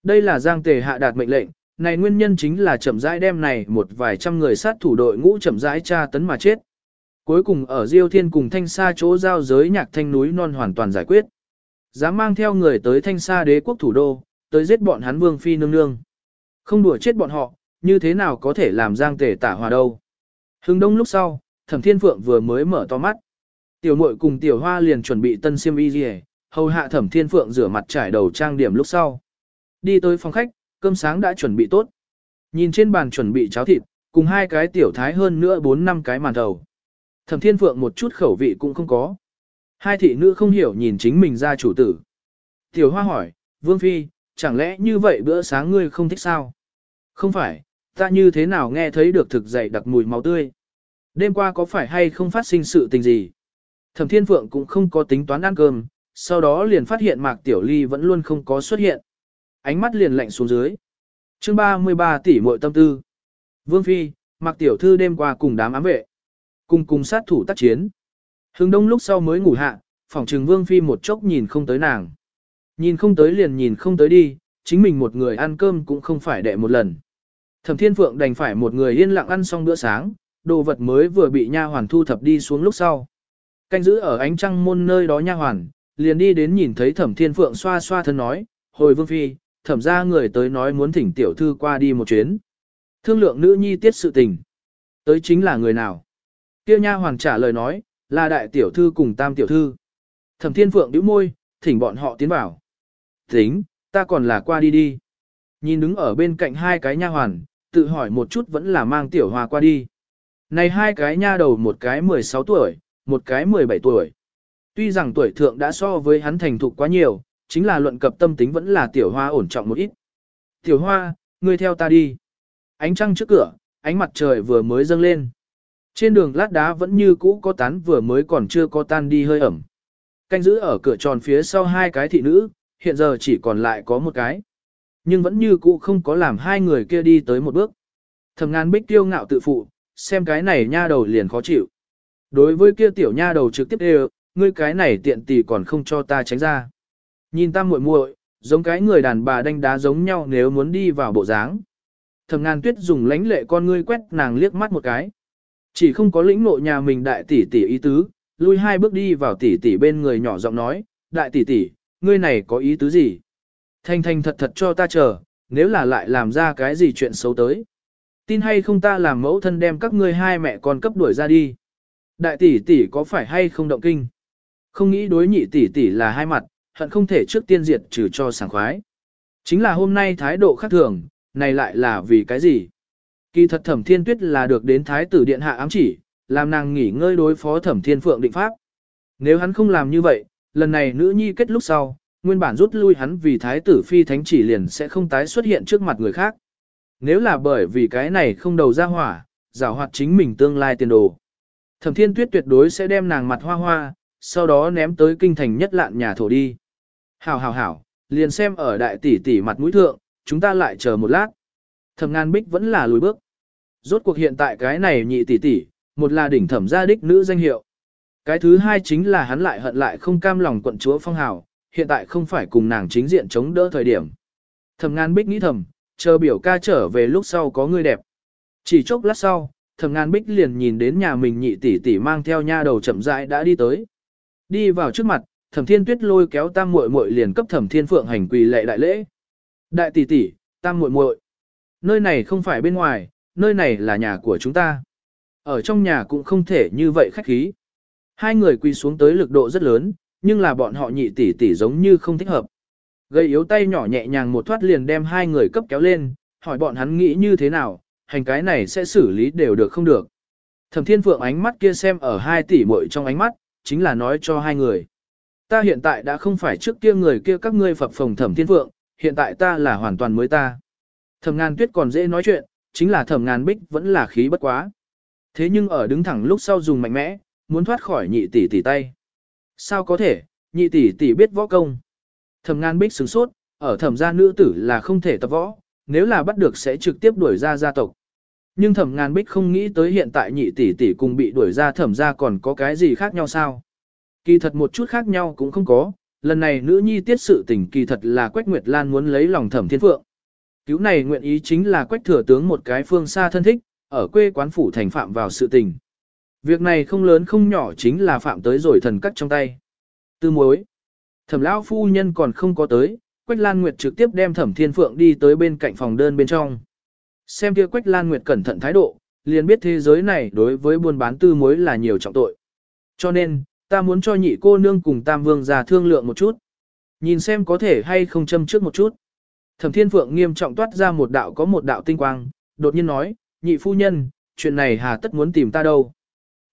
Đây là Giang Tề hạ đạt mệnh lệnh, này nguyên nhân chính là chậm rãi đem này một vài trăm người sát thủ đội ngũ chậm rãi tra tấn mà chết. Cuối cùng ở Diêu Thiên cùng Thanh Sa chỗ giao giới nhạc thanh núi non hoàn toàn giải quyết. Dám mang theo người tới Thanh Sa đế quốc thủ đô, tới giết bọn hắn vương phi nương nương. Không đùa chết bọn họ, như thế nào có thể làm giang tề tả hòa đâu. Hưng đông lúc sau, thẩm thiên phượng vừa mới mở to mắt. Tiểu muội cùng tiểu hoa liền chuẩn bị tân siêm y gì hầu hạ thẩm thiên phượng rửa mặt trải đầu trang điểm lúc sau. Đi tới phòng khách, cơm sáng đã chuẩn bị tốt. Nhìn trên bàn chuẩn bị cháo thịt, cùng hai cái tiểu thái hơn nữa bốn năm cái màn thầu. Thẩm Thiên Phượng một chút khẩu vị cũng không có. Hai thị nữ không hiểu nhìn chính mình ra chủ tử. Tiểu Hoa hỏi, Vương Phi, chẳng lẽ như vậy bữa sáng ngươi không thích sao? Không phải, ta như thế nào nghe thấy được thực dậy đặc mùi máu tươi. Đêm qua có phải hay không phát sinh sự tình gì? Thẩm Thiên Phượng cũng không có tính toán ăn cơm, sau đó liền phát hiện Mạc Tiểu Ly vẫn luôn không có xuất hiện. Ánh mắt liền lạnh xuống dưới. Chương 33 tỷ muội tâm tư. Vương Phi, Mạc Tiểu Thư đêm qua cùng đám ám vệ. Cùng cùng sát thủ tác chiến. Hưng đông lúc sau mới ngủ hạ, phòng trừng vương phi một chốc nhìn không tới nàng. Nhìn không tới liền nhìn không tới đi, chính mình một người ăn cơm cũng không phải đệ một lần. Thẩm Thiên Phượng đành phải một người yên lặng ăn xong bữa sáng, đồ vật mới vừa bị nha hoàn thu thập đi xuống lúc sau. Canh giữ ở ánh trăng môn nơi đó nha hoàn, liền đi đến nhìn thấy Thẩm Thiên Phượng xoa xoa thân nói, hồi vương phi, thẩm ra người tới nói muốn thỉnh tiểu thư qua đi một chuyến. Thương lượng nữ nhi tiết sự tình. Tới chính là người nào? Kia nha hoàng trả lời nói, là đại tiểu thư cùng tam tiểu thư. Thẩm Thiên Phượng bĩu môi, thỉnh bọn họ tiến vào. Tính, ta còn là qua đi đi. Nhìn đứng ở bên cạnh hai cái nha hoàn, tự hỏi một chút vẫn là mang tiểu hòa qua đi. Này hai cái nha đầu một cái 16 tuổi, một cái 17 tuổi. Tuy rằng tuổi thượng đã so với hắn thành thục quá nhiều, chính là luận cập tâm tính vẫn là tiểu hoa ổn trọng một ít. Tiểu hoa, ngươi theo ta đi. Ánh trăng trước cửa, ánh mặt trời vừa mới dâng lên. Trên đường lát đá vẫn như cũ có tán vừa mới còn chưa có tan đi hơi ẩm. Canh giữ ở cửa tròn phía sau hai cái thị nữ, hiện giờ chỉ còn lại có một cái. Nhưng vẫn như cũ không có làm hai người kia đi tới một bước. Thầm ngàn bích tiêu ngạo tự phụ, xem cái này nha đầu liền khó chịu. Đối với kia tiểu nha đầu trực tiếp đều, ngươi cái này tiện tỷ còn không cho ta tránh ra. Nhìn ta muội muội, giống cái người đàn bà đánh đá giống nhau nếu muốn đi vào bộ dáng. Thầm ngàn tuyết dùng lánh lệ con ngươi quét nàng liếc mắt một cái. Chỉ không có lĩnh ngộ nhà mình đại tỷ tỷ ý tứ, lui hai bước đi vào tỷ tỷ bên người nhỏ giọng nói, đại tỷ tỷ, ngươi này có ý tứ gì? Thanh thanh thật thật cho ta chờ, nếu là lại làm ra cái gì chuyện xấu tới. Tin hay không ta làm mẫu thân đem các ngươi hai mẹ con cấp đuổi ra đi. Đại tỷ tỷ có phải hay không động kinh? Không nghĩ đối nhị tỷ tỷ là hai mặt, hận không thể trước tiên diệt trừ cho sảng khoái. Chính là hôm nay thái độ khác thường, này lại là vì cái gì? Kỳ thật thẩm thiên tuyết là được đến thái tử điện hạ ám chỉ, làm nàng nghỉ ngơi đối phó thẩm thiên phượng định pháp. Nếu hắn không làm như vậy, lần này nữ nhi kết lúc sau, nguyên bản rút lui hắn vì thái tử phi thánh chỉ liền sẽ không tái xuất hiện trước mặt người khác. Nếu là bởi vì cái này không đầu ra hỏa, giảo hoạt chính mình tương lai tiền đồ. Thẩm thiên tuyết tuyệt đối sẽ đem nàng mặt hoa hoa, sau đó ném tới kinh thành nhất lạn nhà thổ đi. Hảo hảo hảo, liền xem ở đại tỷ tỷ mặt mũi thượng, chúng ta lại chờ một lát. Thẩm ngàn bích vẫn là lùi bước. Rốt cuộc hiện tại cái này nhị tỷ tỷ, một là đỉnh thẩm gia đích nữ danh hiệu. Cái thứ hai chính là hắn lại hận lại không cam lòng quận chúa phong hào, hiện tại không phải cùng nàng chính diện chống đỡ thời điểm. Thẩm ngàn bích nghĩ thầm, chờ biểu ca trở về lúc sau có người đẹp. Chỉ chốc lát sau, thẩm ngàn bích liền nhìn đến nhà mình nhị tỷ tỷ mang theo nha đầu chậm rãi đã đi tới. Đi vào trước mặt, thẩm thiên tuyết lôi kéo tam muội muội liền cấp thẩm thiên phượng hành quỳ lệ đại lễ. Đại tỷ tỷ, tam muội muội, nơi này không phải bên ngoài, nơi này là nhà của chúng ta. Ở trong nhà cũng không thể như vậy khách khí. Hai người quỳ xuống tới lực độ rất lớn, nhưng là bọn họ nhị tỷ tỷ giống như không thích hợp. Gây yếu tay nhỏ nhẹ nhàng một thoát liền đem hai người cấp kéo lên, hỏi bọn hắn nghĩ như thế nào, hành cái này sẽ xử lý đều được không được. Thẩm Thiên Phượng ánh mắt kia xem ở hai tỷ muội trong ánh mắt, chính là nói cho hai người. Ta hiện tại đã không phải trước kia người kia các ngươi phập phồng Thẩm Thiên Phượng, hiện tại ta là hoàn toàn mới ta. Thẩm Ngàn Tuyết còn dễ nói chuyện, chính là Thẩm Ngàn Bích vẫn là khí bất quá. Thế nhưng ở đứng thẳng lúc sau dùng mạnh mẽ, muốn thoát khỏi nhị tỷ tỷ tay. Sao có thể, nhị tỷ tỷ biết võ công. Thẩm Ngàn Bích sửng sốt, ở thẩm gia nữ tử là không thể tập võ, nếu là bắt được sẽ trực tiếp đuổi ra gia tộc. Nhưng thẩm ngàn bích không nghĩ tới hiện tại nhị tỷ tỷ cùng bị đuổi ra thẩm gia còn có cái gì khác nhau sao. Kỳ thật một chút khác nhau cũng không có, lần này nữ nhi tiết sự tình kỳ thật là Quách Nguyệt Lan muốn lấy lòng thẩm thiên phượng. Cứu này nguyện ý chính là Quách thừa tướng một cái phương xa thân thích, ở quê quán phủ thành phạm vào sự tình. Việc này không lớn không nhỏ chính là phạm tới rồi thần cắt trong tay. Tư mối. Thẩm lão phu nhân còn không có tới, Quách Lan Nguyệt trực tiếp đem Thẩm Thiên Phượng đi tới bên cạnh phòng đơn bên trong. Xem kia Quách Lan Nguyệt cẩn thận thái độ, liền biết thế giới này đối với buôn bán tư mối là nhiều trọng tội. Cho nên, ta muốn cho nhị cô nương cùng Tam Vương ra thương lượng một chút. Nhìn xem có thể hay không châm trước một chút. Thẩm Thiên Phượng nghiêm trọng toát ra một đạo có một đạo tinh quang, đột nhiên nói, nhị phu nhân, chuyện này hà tất muốn tìm ta đâu.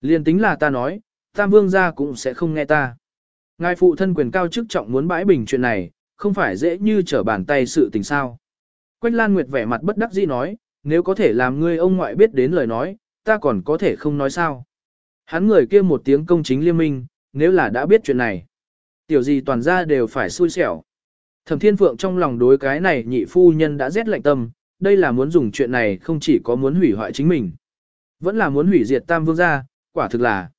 Liên tính là ta nói, Tam Vương ra cũng sẽ không nghe ta. Ngài phụ thân quyền cao chức trọng muốn bãi bình chuyện này, không phải dễ như trở bàn tay sự tình sao. Quách Lan Nguyệt vẻ mặt bất đắc dĩ nói, nếu có thể làm ngươi ông ngoại biết đến lời nói, ta còn có thể không nói sao. Hắn người kia một tiếng công chính liên minh, nếu là đã biết chuyện này. Tiểu gì toàn ra đều phải xui xẻo. Thẩm Thiên Phượng trong lòng đối cái này nhị phu nhân đã rét lạnh tâm, đây là muốn dùng chuyện này không chỉ có muốn hủy hoại chính mình. Vẫn là muốn hủy diệt tam vương gia, quả thực là.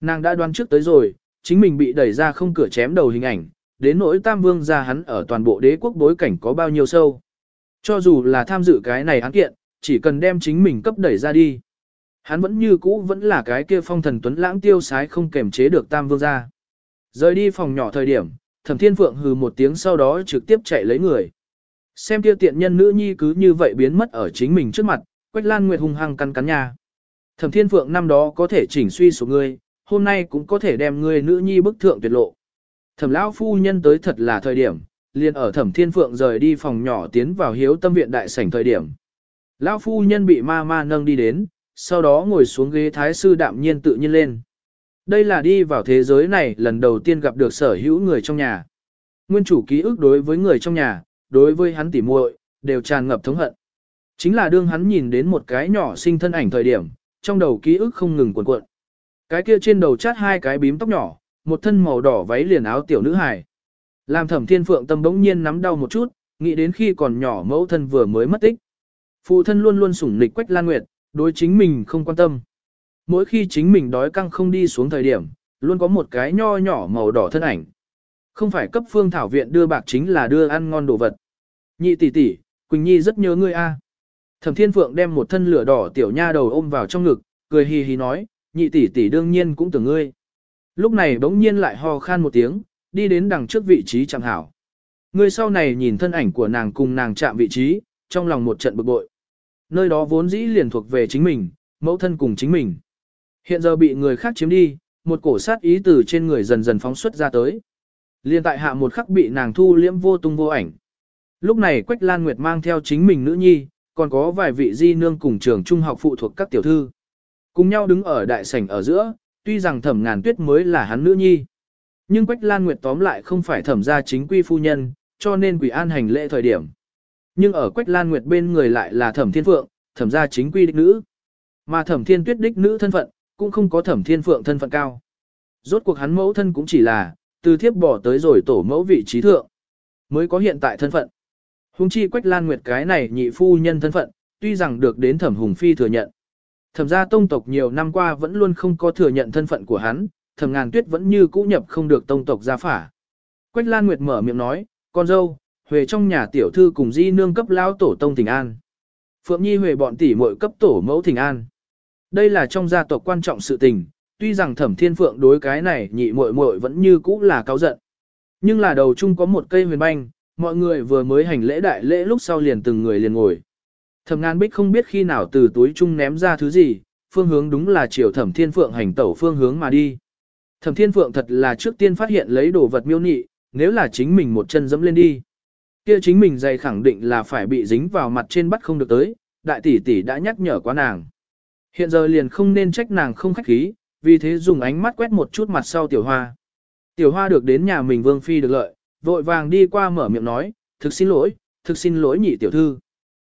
Nàng đã đoán trước tới rồi, chính mình bị đẩy ra không cửa chém đầu hình ảnh, đến nỗi tam vương gia hắn ở toàn bộ đế quốc bối cảnh có bao nhiêu sâu. Cho dù là tham dự cái này án kiện, chỉ cần đem chính mình cấp đẩy ra đi. Hắn vẫn như cũ vẫn là cái kia phong thần tuấn lãng tiêu sái không kềm chế được tam vương gia. Rời đi phòng nhỏ thời điểm, thẩm thiên phượng hừ một tiếng sau đó trực tiếp chạy lấy người. Xem kia tiện nhân nữ nhi cứ như vậy biến mất ở chính mình trước mặt, Quách Lan Nguyệt hung hăng cắn cắn nhà. Thẩm Thiên Phượng năm đó có thể chỉnh suy số ngươi, hôm nay cũng có thể đem ngươi nữ nhi bức thượng tuyệt lộ. Thẩm lão phu nhân tới thật là thời điểm, liền ở Thẩm Thiên Phượng rời đi phòng nhỏ tiến vào hiếu tâm viện đại sảnh thời điểm. Lão phu nhân bị ma ma nâng đi đến, sau đó ngồi xuống ghế thái sư đạm nhiên tự nhiên lên. Đây là đi vào thế giới này lần đầu tiên gặp được sở hữu người trong nhà. Nguyên chủ ký ức đối với người trong nhà, đối với hắn tỉ muội đều tràn ngập thống hận. Chính là đương hắn nhìn đến một cái nhỏ sinh thân ảnh thời điểm, trong đầu ký ức không ngừng cuộn cuộn. Cái kia trên đầu chát hai cái bím tóc nhỏ, một thân màu đỏ váy liền áo tiểu nữ hài. Làm thẩm thiên phượng tâm bỗng nhiên nắm đau một chút, nghĩ đến khi còn nhỏ mẫu thân vừa mới mất tích. Phụ thân luôn luôn sủng nịch quách lan nguyệt, đối chính mình không quan tâm. Mỗi khi chính mình đói căng không đi xuống thời điểm, luôn có một cái nho nhỏ màu đỏ thân ảnh. Không phải cấp phương thảo viện đưa bạc chính là đưa ăn ngon đồ vật. Nhị tỷ tỷ, Quỳnh Nhi rất nhớ ngươi a. Thẩm Thiên Phượng đem một thân lửa đỏ tiểu nha đầu ôm vào trong ngực, cười hì hì nói, nhị tỷ tỷ đương nhiên cũng tưởng ngươi. Lúc này bỗng nhiên lại ho khan một tiếng, đi đến đằng trước vị trí chẳng hảo. Người sau này nhìn thân ảnh của nàng cùng nàng chạm vị trí, trong lòng một trận bực bội. Nơi đó vốn dĩ liền thuộc về chính mình, mẫu thân cùng chính mình. Hiện giờ bị người khác chiếm đi, một cổ sát ý từ trên người dần dần phóng xuất ra tới. Liên tại hạ một khắc bị nàng thu liễm vô tung vô ảnh. Lúc này Quách Lan Nguyệt mang theo chính mình nữ nhi, còn có vài vị di nương cùng trường trung học phụ thuộc các tiểu thư. Cùng nhau đứng ở đại sảnh ở giữa, tuy rằng thẩm ngàn tuyết mới là hắn nữ nhi. Nhưng Quách Lan Nguyệt tóm lại không phải thẩm gia chính quy phu nhân, cho nên quỷ an hành lễ thời điểm. Nhưng ở Quách Lan Nguyệt bên người lại là thẩm thiên phượng, thẩm gia chính quy đích nữ. Mà thẩm thiên tuyết đích nữ thân phận, cũng không có thẩm thiên phượng thân phận cao. Rốt cuộc hắn mẫu thân cũng chỉ là, từ thiếp bỏ tới rồi tổ mẫu vị trí thượng, mới có hiện tại thân phận. Hùng chi Quách Lan Nguyệt cái này nhị phu nhân thân phận, tuy rằng được đến thẩm hùng phi thừa nhận. Thẩm gia tông tộc nhiều năm qua vẫn luôn không có thừa nhận thân phận của hắn, thẩm ngàn tuyết vẫn như cũ nhập không được tông tộc gia phả. Quách Lan Nguyệt mở miệng nói, con dâu, Huệ trong nhà tiểu thư cùng di nương cấp lao tổ tông thỉnh an. Phượng Nhi Huệ bọn tỷ muội cấp tổ mẫu thỉnh an. Đây là trong gia tộc quan trọng sự tình, tuy rằng Thẩm Thiên Phượng đối cái này nhị muội muội vẫn như cũ là cáo giận. Nhưng là đầu chung có một cây huyền banh, mọi người vừa mới hành lễ đại lễ lúc sau liền từng người liền ngồi. Thẩm Ngàn Bích không biết khi nào từ túi chung ném ra thứ gì, phương hướng đúng là chiều Thẩm Thiên Phượng hành tẩu phương hướng mà đi. Thẩm Thiên Phượng thật là trước tiên phát hiện lấy đồ vật miêu nị, nếu là chính mình một chân dẫm lên đi. Kia chính mình dày khẳng định là phải bị dính vào mặt trên bắt không được tới, đại tỷ tỷ đã nhắc nhở quá nàng. Hiện giờ liền không nên trách nàng không khách khí, vì thế dùng ánh mắt quét một chút mặt sau tiểu hoa. Tiểu hoa được đến nhà mình vương phi được lợi, vội vàng đi qua mở miệng nói, thực xin lỗi, thực xin lỗi nhị tiểu thư.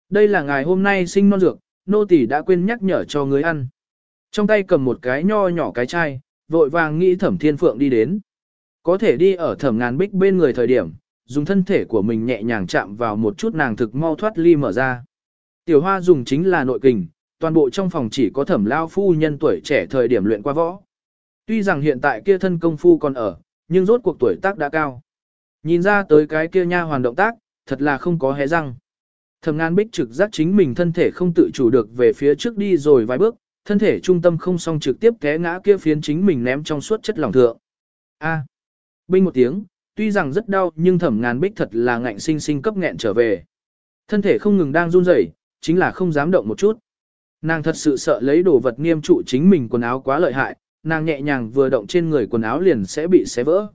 Đây là ngày hôm nay sinh non dược, nô tỳ đã quên nhắc nhở cho người ăn. Trong tay cầm một cái nho nhỏ cái chai, vội vàng nghĩ thẩm thiên phượng đi đến. Có thể đi ở thẩm ngàn bích bên người thời điểm, dùng thân thể của mình nhẹ nhàng chạm vào một chút nàng thực mau thoát ly mở ra. Tiểu hoa dùng chính là nội kình, toàn bộ trong phòng chỉ có thẩm lao phu nhân tuổi trẻ thời điểm luyện qua võ. Tuy rằng hiện tại kia thân công phu còn ở, nhưng rốt cuộc tuổi tác đã cao. Nhìn ra tới cái kia nha hoàn động tác, thật là không có hé răng. Thẩm ngàn bích trực giác chính mình thân thể không tự chủ được về phía trước đi rồi vài bước, thân thể trung tâm không song trực tiếp té ngã kia phiến chính mình ném trong suốt chất lỏng thượng. A. Binh một tiếng, tuy rằng rất đau nhưng thẩm ngàn bích thật là ngạnh sinh sinh cấp nghẹn trở về. Thân thể không ngừng đang run rẩy, chính là không dám động một chút. Nàng thật sự sợ lấy đồ vật nghiêm trụ chính mình quần áo quá lợi hại, nàng nhẹ nhàng vừa động trên người quần áo liền sẽ bị xé vỡ.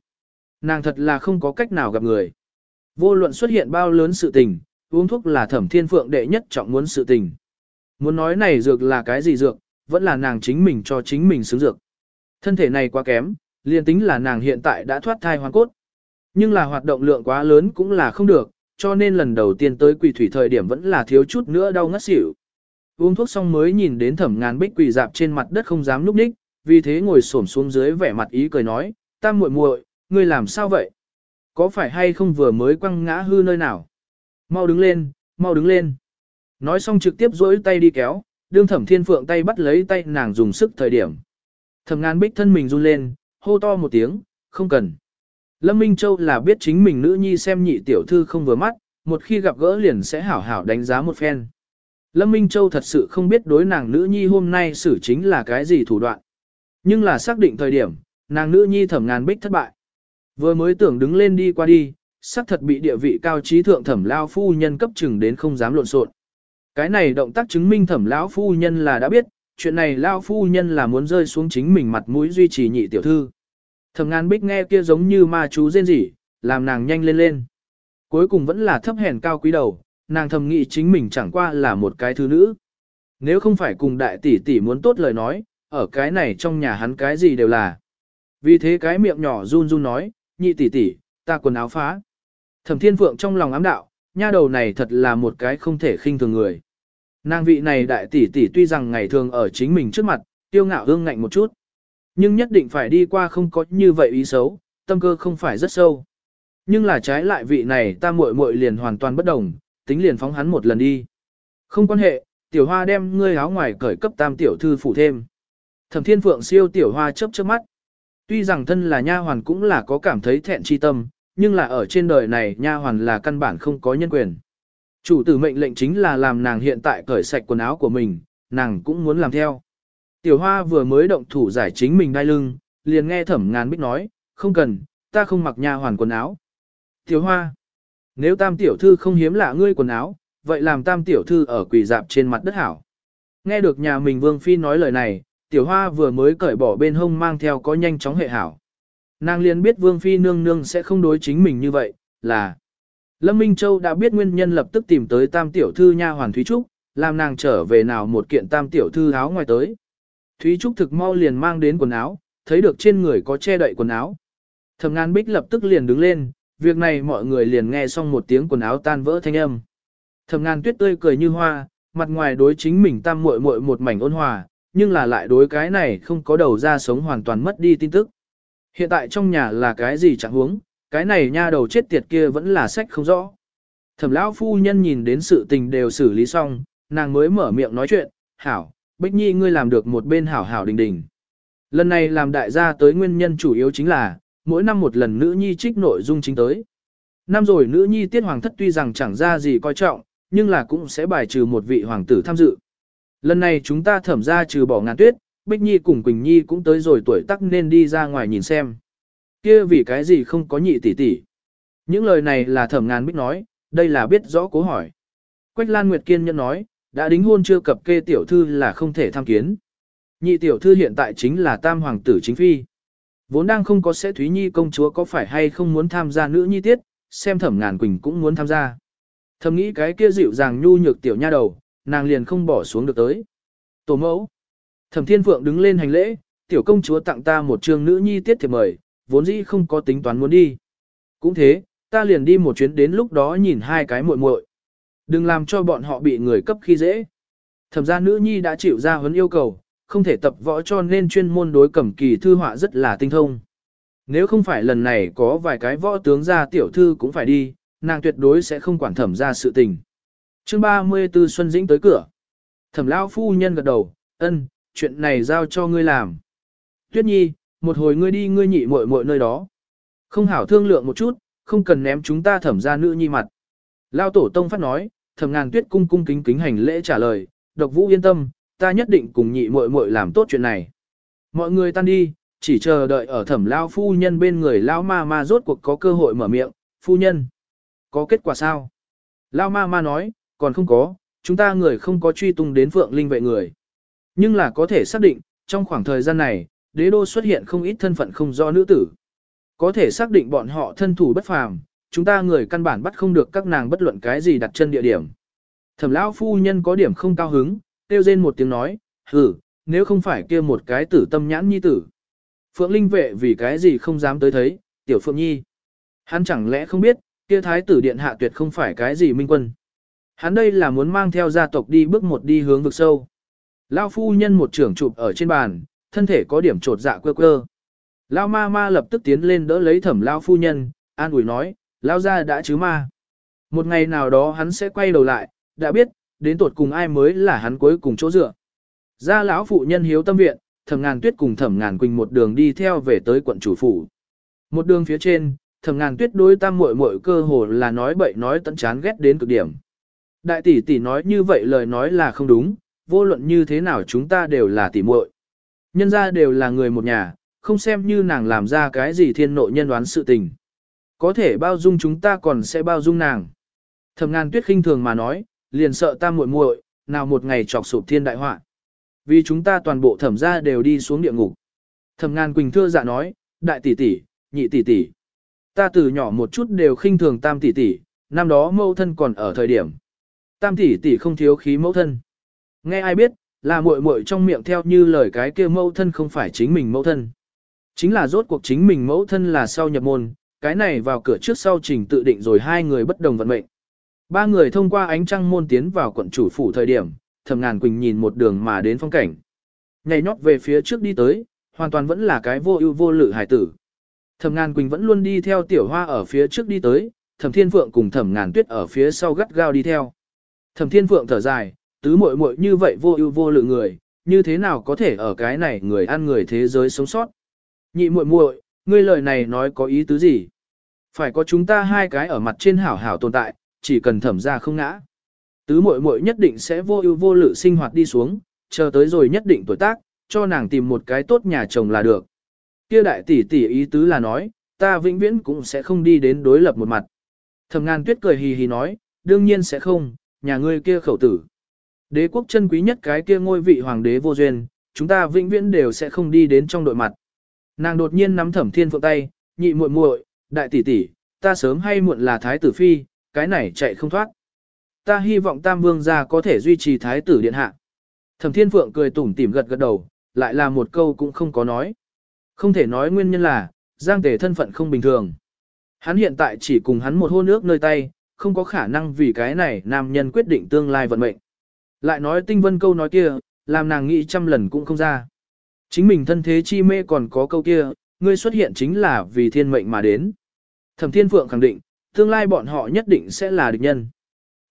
Nàng thật là không có cách nào gặp người. Vô luận xuất hiện bao lớn sự tình, uống thuốc là thẩm thiên phượng đệ nhất trọng muốn sự tình. Muốn nói này dược là cái gì dược, vẫn là nàng chính mình cho chính mình xứng dược. Thân thể này quá kém, liền tính là nàng hiện tại đã thoát thai hoàn cốt. Nhưng là hoạt động lượng quá lớn cũng là không được, cho nên lần đầu tiên tới quỷ thủy thời điểm vẫn là thiếu chút nữa đau ngất xỉu. Uống thuốc xong mới nhìn đến thẩm ngàn bích quỳ dạp trên mặt đất không dám núp ních, vì thế ngồi xổm xuống dưới vẻ mặt ý cười nói, ta muội muội, ngươi làm sao vậy? Có phải hay không vừa mới quăng ngã hư nơi nào? Mau đứng lên, mau đứng lên. Nói xong trực tiếp duỗi tay đi kéo, đương thẩm thiên phượng tay bắt lấy tay nàng dùng sức thời điểm. Thẩm ngàn bích thân mình run lên, hô to một tiếng, không cần. Lâm Minh Châu là biết chính mình nữ nhi xem nhị tiểu thư không vừa mắt, một khi gặp gỡ liền sẽ hảo hảo đánh giá một phen. Lâm Minh Châu thật sự không biết đối nàng nữ nhi hôm nay xử chính là cái gì thủ đoạn. Nhưng là xác định thời điểm, nàng nữ nhi thẩm ngàn bích thất bại. Vừa mới tưởng đứng lên đi qua đi, xác thật bị địa vị cao trí thượng thẩm lao phu nhân cấp chừng đến không dám lộn xộn. Cái này động tác chứng minh thẩm lão phu nhân là đã biết, chuyện này lao phu nhân là muốn rơi xuống chính mình mặt mũi duy trì nhị tiểu thư. Thẩm ngàn bích nghe kia giống như ma chú rên rỉ, làm nàng nhanh lên lên. Cuối cùng vẫn là thấp hèn cao quý đầu, nàng thầm nghĩ chính mình chẳng qua là một cái thứ nữ. Nếu không phải cùng đại tỷ tỷ muốn tốt lời nói, ở cái này trong nhà hắn cái gì đều là. Vì thế cái miệng nhỏ run run nói, nhị tỷ tỷ, ta quần áo phá. Thẩm thiên phượng trong lòng ám đạo, nha đầu này thật là một cái không thể khinh thường người. Nàng vị này đại tỷ tỷ tuy rằng ngày thường ở chính mình trước mặt, tiêu ngạo hương ngạnh một chút. Nhưng nhất định phải đi qua không có như vậy ý xấu, tâm cơ không phải rất sâu. Nhưng là trái lại vị này ta muội muội liền hoàn toàn bất đồng, tính liền phóng hắn một lần đi. Không quan hệ, tiểu hoa đem ngươi áo ngoài cởi cấp tam tiểu thư phủ thêm. Thẩm thiên phượng siêu tiểu hoa chớp chớp mắt. Tuy rằng thân là nha hoàn cũng là có cảm thấy thẹn chi tâm, nhưng là ở trên đời này nha hoàn là căn bản không có nhân quyền. Chủ tử mệnh lệnh chính là làm nàng hiện tại cởi sạch quần áo của mình, nàng cũng muốn làm theo. Tiểu hoa vừa mới động thủ giải chính mình đai lưng, liền nghe thẩm ngàn bích nói, không cần, ta không mặc nha hoàn quần áo. Tiểu hoa, nếu tam tiểu thư không hiếm lạ ngươi quần áo, vậy làm tam tiểu thư ở quỳ dạp trên mặt đất hảo. Nghe được nhà mình vương phi nói lời này, tiểu hoa vừa mới cởi bỏ bên hông mang theo có nhanh chóng hệ hảo. Nàng liền biết vương phi nương nương sẽ không đối chính mình như vậy, là Lâm Minh Châu đã biết nguyên nhân lập tức tìm tới tam tiểu thư nha hoàn Thúy Trúc, làm nàng trở về nào một kiện tam tiểu thư áo ngoài tới. Thúy Trúc thực mau liền mang đến quần áo, thấy được trên người có che đậy quần áo. Thẩm ngàn bích lập tức liền đứng lên, việc này mọi người liền nghe xong một tiếng quần áo tan vỡ thanh âm. Thẩm ngàn tuyết tươi cười như hoa, mặt ngoài đối chính mình tam muội muội một mảnh ôn hòa, nhưng là lại đối cái này không có đầu ra sống hoàn toàn mất đi tin tức. Hiện tại trong nhà là cái gì chẳng huống, cái này nha đầu chết tiệt kia vẫn là sách không rõ. Thẩm lão phu nhân nhìn đến sự tình đều xử lý xong, nàng mới mở miệng nói chuyện, hảo, Bích Nhi ngươi làm được một bên hảo hảo đình đình. Lần này làm đại gia tới nguyên nhân chủ yếu chính là, mỗi năm một lần nữ nhi trích nội dung chính tới. Năm rồi nữ nhi tiết hoàng thất tuy rằng chẳng ra gì coi trọng, nhưng là cũng sẽ bài trừ một vị hoàng tử tham dự. Lần này chúng ta thẩm ra trừ bỏ ngàn tuyết, Bích Nhi cùng Quỳnh Nhi cũng tới rồi tuổi tác nên đi ra ngoài nhìn xem. Kia vì cái gì không có nhị tỷ tỷ. Những lời này là thẩm ngàn bích nói, đây là biết rõ cố hỏi. Quách Lan Nguyệt Kiên nhân nói, đã đính hôn chưa cập kê tiểu thư là không thể tham kiến. Nhị tiểu thư hiện tại chính là tam hoàng tử chính phi. Vốn đang không có sẽ Thúy Nhi công chúa có phải hay không muốn tham gia nữ nhi tiết, xem thẩm ngàn quỳnh cũng muốn tham gia. Thầm nghĩ cái kia dịu dàng nhu nhược tiểu nha đầu, nàng liền không bỏ xuống được tới. Tổ mẫu. Thẩm thiên phượng đứng lên hành lễ, tiểu công chúa tặng ta một trường nữ nhi tiết thiệp mời, vốn dĩ không có tính toán muốn đi. Cũng thế, ta liền đi một chuyến đến lúc đó nhìn hai cái muội muội. Đừng làm cho bọn họ bị người cấp khi dễ. Thẩm gia nữ nhi đã chịu ra huấn yêu cầu, không thể tập võ cho nên chuyên môn đối cẩm kỳ thư họa rất là tinh thông. Nếu không phải lần này có vài cái võ tướng gia tiểu thư cũng phải đi, nàng tuyệt đối sẽ không quản thẩm ra sự tình. chương 34 Xuân Dĩnh tới cửa. Thẩm lão phu nhân gật đầu, ân, chuyện này giao cho ngươi làm. Tuyết nhi, một hồi ngươi đi ngươi nhị muội muội nơi đó. Không hảo thương lượng một chút, không cần ném chúng ta thẩm ra nữ nhi mặt. Lao tổ tông phát nói, thẩm ngàn tuyết cung cung kính kính hành lễ trả lời, độc vũ yên tâm, ta nhất định cùng nhị muội muội làm tốt chuyện này. Mọi người tan đi, chỉ chờ đợi ở thẩm lao phu nhân bên người lao ma ma rốt cuộc có cơ hội mở miệng, phu nhân. Có kết quả sao? Lao ma ma nói, còn không có, chúng ta người không có truy tung đến phượng linh vệ người. Nhưng là có thể xác định, trong khoảng thời gian này, đế đô xuất hiện không ít thân phận không do nữ tử. Có thể xác định bọn họ thân thủ bất phàm, chúng ta người căn bản bắt không được các nàng bất luận cái gì đặt chân địa điểm. Thẩm lão phu nhân có điểm không cao hứng, kêu rên một tiếng nói, hử, nếu không phải kia một cái tử tâm nhãn nhi tử. Phượng Linh vệ vì cái gì không dám tới thấy, tiểu Phượng Nhi. Hắn chẳng lẽ không biết, kia thái tử điện hạ tuyệt không phải cái gì minh quân. Hắn đây là muốn mang theo gia tộc đi bước một đi hướng vực sâu. Lao phu nhân một trưởng chụp ở trên bàn, thân thể có điểm trột dạ quơ quơ. Lao ma ma lập tức tiến lên đỡ lấy thẩm Lao phu nhân, an ủi nói, Lao ra đã chứ ma. Một ngày nào đó hắn sẽ quay đầu lại, đã biết, đến tột cùng ai mới là hắn cuối cùng chỗ dựa. Ra lão phụ nhân hiếu tâm viện, thẩm ngàn tuyết cùng thẩm ngàn quỳnh một đường đi theo về tới quận chủ phủ. Một đường phía trên, thẩm ngàn tuyết đối tam muội muội cơ hồ là nói bậy nói tận chán ghét đến cực điểm. Đại tỷ tỷ nói như vậy lời nói là không đúng, vô luận như thế nào chúng ta đều là tỷ muội. Nhân ra đều là người một nhà, không xem như nàng làm ra cái gì thiên nội nhân đoán sự tình. Có thể bao dung chúng ta còn sẽ bao dung nàng. Thẩm ngàn tuyết khinh thường mà nói, liền sợ tam muội muội, nào một ngày chọc sụp thiên đại họa. Vì chúng ta toàn bộ thẩm gia đều đi xuống địa ngục. Thẩm ngàn quỳnh thưa dạ nói, đại tỷ tỷ, nhị tỷ tỷ. Ta từ nhỏ một chút đều khinh thường tam tỷ tỷ, năm đó mẫu thân còn ở thời điểm. Tam tỷ tỷ không thiếu khí mẫu thân. Nghe ai biết, là muội muội trong miệng theo như lời cái kia mẫu thân không phải chính mình mẫu thân. Chính là rốt cuộc chính mình mẫu thân là sau nhập môn, cái này vào cửa trước sau trình tự định rồi hai người bất đồng vận mệnh. Ba người thông qua ánh trăng môn tiến vào quận chủ phủ thời điểm, thẩm ngàn quỳnh nhìn một đường mà đến phong cảnh. Nhảy nhót về phía trước đi tới, hoàn toàn vẫn là cái vô ưu vô lự hải tử. Thẩm ngàn quỳnh vẫn luôn đi theo tiểu hoa ở phía trước đi tới, thẩm thiên phượng cùng thẩm ngàn tuyết ở phía sau gắt gao đi theo. Thẩm thiên phượng thở dài, tứ muội muội như vậy vô ưu vô lự người, như thế nào có thể ở cái này người ăn người thế giới sống sót. Nhị muội muội, ngươi lời này nói có ý tứ gì? Phải có chúng ta hai cái ở mặt trên hảo hảo tồn tại, chỉ cần thẩm ra không ngã. Tứ muội muội nhất định sẽ vô ưu vô lự sinh hoạt đi xuống, chờ tới rồi nhất định tuổi tác, cho nàng tìm một cái tốt nhà chồng là được. Kia đại tỷ tỷ ý tứ là nói, ta vĩnh viễn cũng sẽ không đi đến đối lập một mặt. Thẩm ngàn tuyết cười hì hì nói, đương nhiên sẽ không, nhà ngươi kia khẩu tử. Đế quốc chân quý nhất cái kia ngôi vị hoàng đế vô duyên, chúng ta vĩnh viễn đều sẽ không đi đến trong đội mặt. Nàng đột nhiên nắm thẩm thiên phượng tay, nhị muội muội, đại tỷ tỷ, ta sớm hay muộn là thái tử phi, cái này chạy không thoát. Ta hy vọng tam vương gia có thể duy trì thái tử điện hạ. Thẩm thiên phượng cười tủm tỉm gật gật đầu, lại là một câu cũng không có nói. Không thể nói nguyên nhân là, giang tề thân phận không bình thường. Hắn hiện tại chỉ cùng hắn một hôn ước nơi tay, không có khả năng vì cái này nam nhân quyết định tương lai vận mệnh. Lại nói tinh vân câu nói kia, làm nàng nghĩ trăm lần cũng không ra. Chính mình thân thế chi mê còn có câu kia, ngươi xuất hiện chính là vì thiên mệnh mà đến. Thẩm Thiên Phượng khẳng định, tương lai bọn họ nhất định sẽ là địch nhân.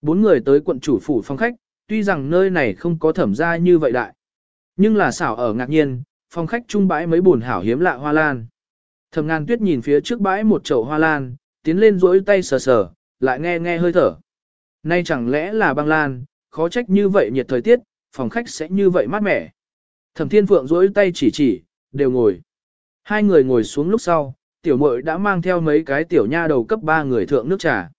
Bốn người tới quận chủ phủ phong khách, tuy rằng nơi này không có thẩm gia như vậy đại. Nhưng là xảo ở ngạc nhiên, phong khách trung bãi mấy buồn hảo hiếm lạ hoa lan. Thẩm ngàn tuyết nhìn phía trước bãi một chậu hoa lan, tiến lên rỗi tay sờ sờ, lại nghe nghe hơi thở. Nay chẳng lẽ là băng lan, khó trách như vậy nhiệt thời tiết, phòng khách sẽ như vậy mát mẻ. Thẩm Thiên Phượng duỗi tay chỉ chỉ, đều ngồi. Hai người ngồi xuống lúc sau, tiểu muội đã mang theo mấy cái tiểu nha đầu cấp ba người thượng nước trà.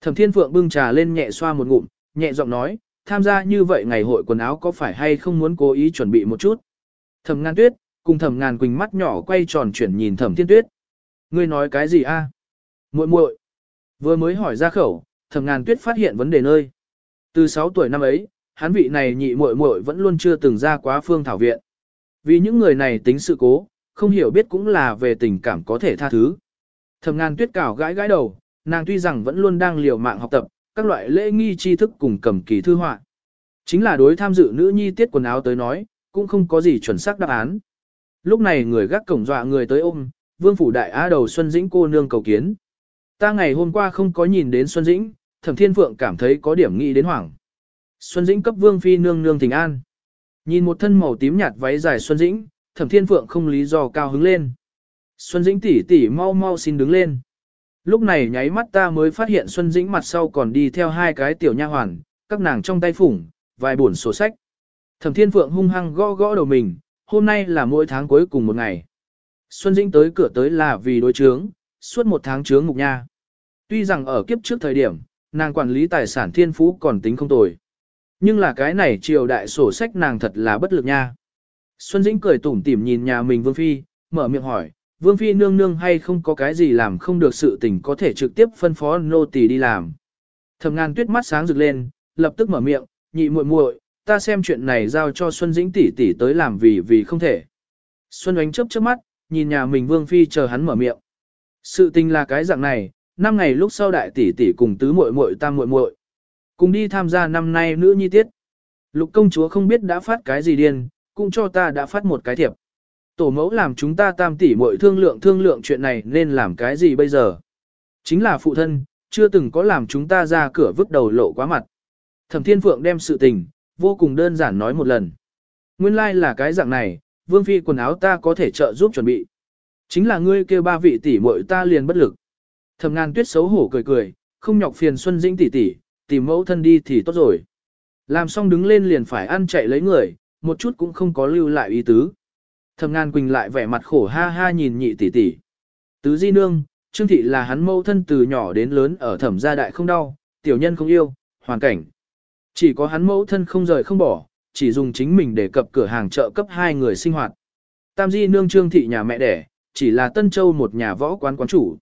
Thẩm Thiên Phượng bưng trà lên nhẹ xoa một ngụm, nhẹ giọng nói, tham gia như vậy ngày hội quần áo có phải hay không muốn cố ý chuẩn bị một chút. Thẩm Ngàn Tuyết, cùng Thẩm Ngàn Quỳnh mắt nhỏ quay tròn chuyển nhìn Thẩm Thiên Tuyết. Ngươi nói cái gì a? Muội muội. Vừa mới hỏi ra khẩu, Thẩm Ngàn Tuyết phát hiện vấn đề nơi. Từ 6 tuổi năm ấy, hắn vị này nhị muội muội vẫn luôn chưa từng ra quá phương thảo viện. Vì những người này tính sự cố, không hiểu biết cũng là về tình cảm có thể tha thứ. Thẩm ngàn tuyết cảo gãi gãi đầu, nàng tuy rằng vẫn luôn đang liều mạng học tập, các loại lễ nghi tri thức cùng cầm kỳ thư họa. Chính là đối tham dự nữ nhi tiết quần áo tới nói, cũng không có gì chuẩn xác đáp án. Lúc này người gác cổng dọa người tới ôm, vương phủ đại á đầu Xuân Dĩnh cô nương cầu kiến. Ta ngày hôm qua không có nhìn đến Xuân Dĩnh, thẩm thiên phượng cảm thấy có điểm nghĩ đến hoảng. Xuân Dĩnh cấp vương phi nương nương thỉnh an. Nhìn một thân màu tím nhạt váy dài Xuân Dĩnh, Thẩm Thiên Phượng không lý do cao hứng lên. Xuân Dĩnh tỷ tỷ mau mau xin đứng lên. Lúc này nháy mắt ta mới phát hiện Xuân Dĩnh mặt sau còn đi theo hai cái tiểu nha hoàn, các nàng trong tay phủng, vài buồn sổ sách. Thẩm Thiên Phượng hung hăng gõ gõ đầu mình, hôm nay là mỗi tháng cuối cùng một ngày. Xuân Dĩnh tới cửa tới là vì đối chướng, suốt một tháng chướng ngục nha. Tuy rằng ở kiếp trước thời điểm, nàng quản lý tài sản thiên phú còn tính không tồi. Nhưng là cái này triều đại sổ sách nàng thật là bất lực nha. Xuân Dĩnh cười tủm tỉm nhìn nhà mình Vương Phi, mở miệng hỏi, Vương Phi nương nương hay không có cái gì làm không được sự tình có thể trực tiếp phân phó nô tỳ đi làm. Thẩm ngàn tuyết mắt sáng rực lên, lập tức mở miệng, nhị muội muội, ta xem chuyện này giao cho Xuân Dĩnh tỷ tỷ tới làm vì vì không thể. Xuân Oánh chớp chớp mắt, nhìn nhà mình Vương Phi chờ hắn mở miệng. Sự tình là cái dạng này, năm ngày lúc sau đại tỷ tỷ cùng tứ muội muội tam muội muội cùng đi tham gia năm nay nữ nhi tiết. Lục công chúa không biết đã phát cái gì điên, cũng cho ta đã phát một cái thiệp. Tổ mẫu làm chúng ta tam tỷ muội thương lượng thương lượng chuyện này nên làm cái gì bây giờ. Chính là phụ thân, chưa từng có làm chúng ta ra cửa vứt đầu lộ quá mặt. Thẩm Thiên Phượng đem sự tình, vô cùng đơn giản nói một lần. Nguyên lai like là cái dạng này, vương phi quần áo ta có thể trợ giúp chuẩn bị. Chính là ngươi kêu ba vị tỷ muội ta liền bất lực. Thẩm ngàn tuyết xấu hổ cười cười, không nhọc phiền Xuân Dĩnh tỷ tỷ, tìm mẫu thân đi thì tốt rồi. Làm xong đứng lên liền phải ăn chạy lấy người, một chút cũng không có lưu lại ý tứ. Thẩm ngàn quỳnh lại vẻ mặt khổ ha ha nhìn nhị tỷ tỷ. Tứ di nương, Trương thị là hắn mẫu thân từ nhỏ đến lớn ở thẩm gia đại không đau, tiểu nhân không yêu, hoàn cảnh. Chỉ có hắn mẫu thân không rời không bỏ, chỉ dùng chính mình để cập cửa hàng chợ cấp hai người sinh hoạt. Tam di nương Trương thị nhà mẹ đẻ, chỉ là Tân Châu một nhà võ quán quán chủ.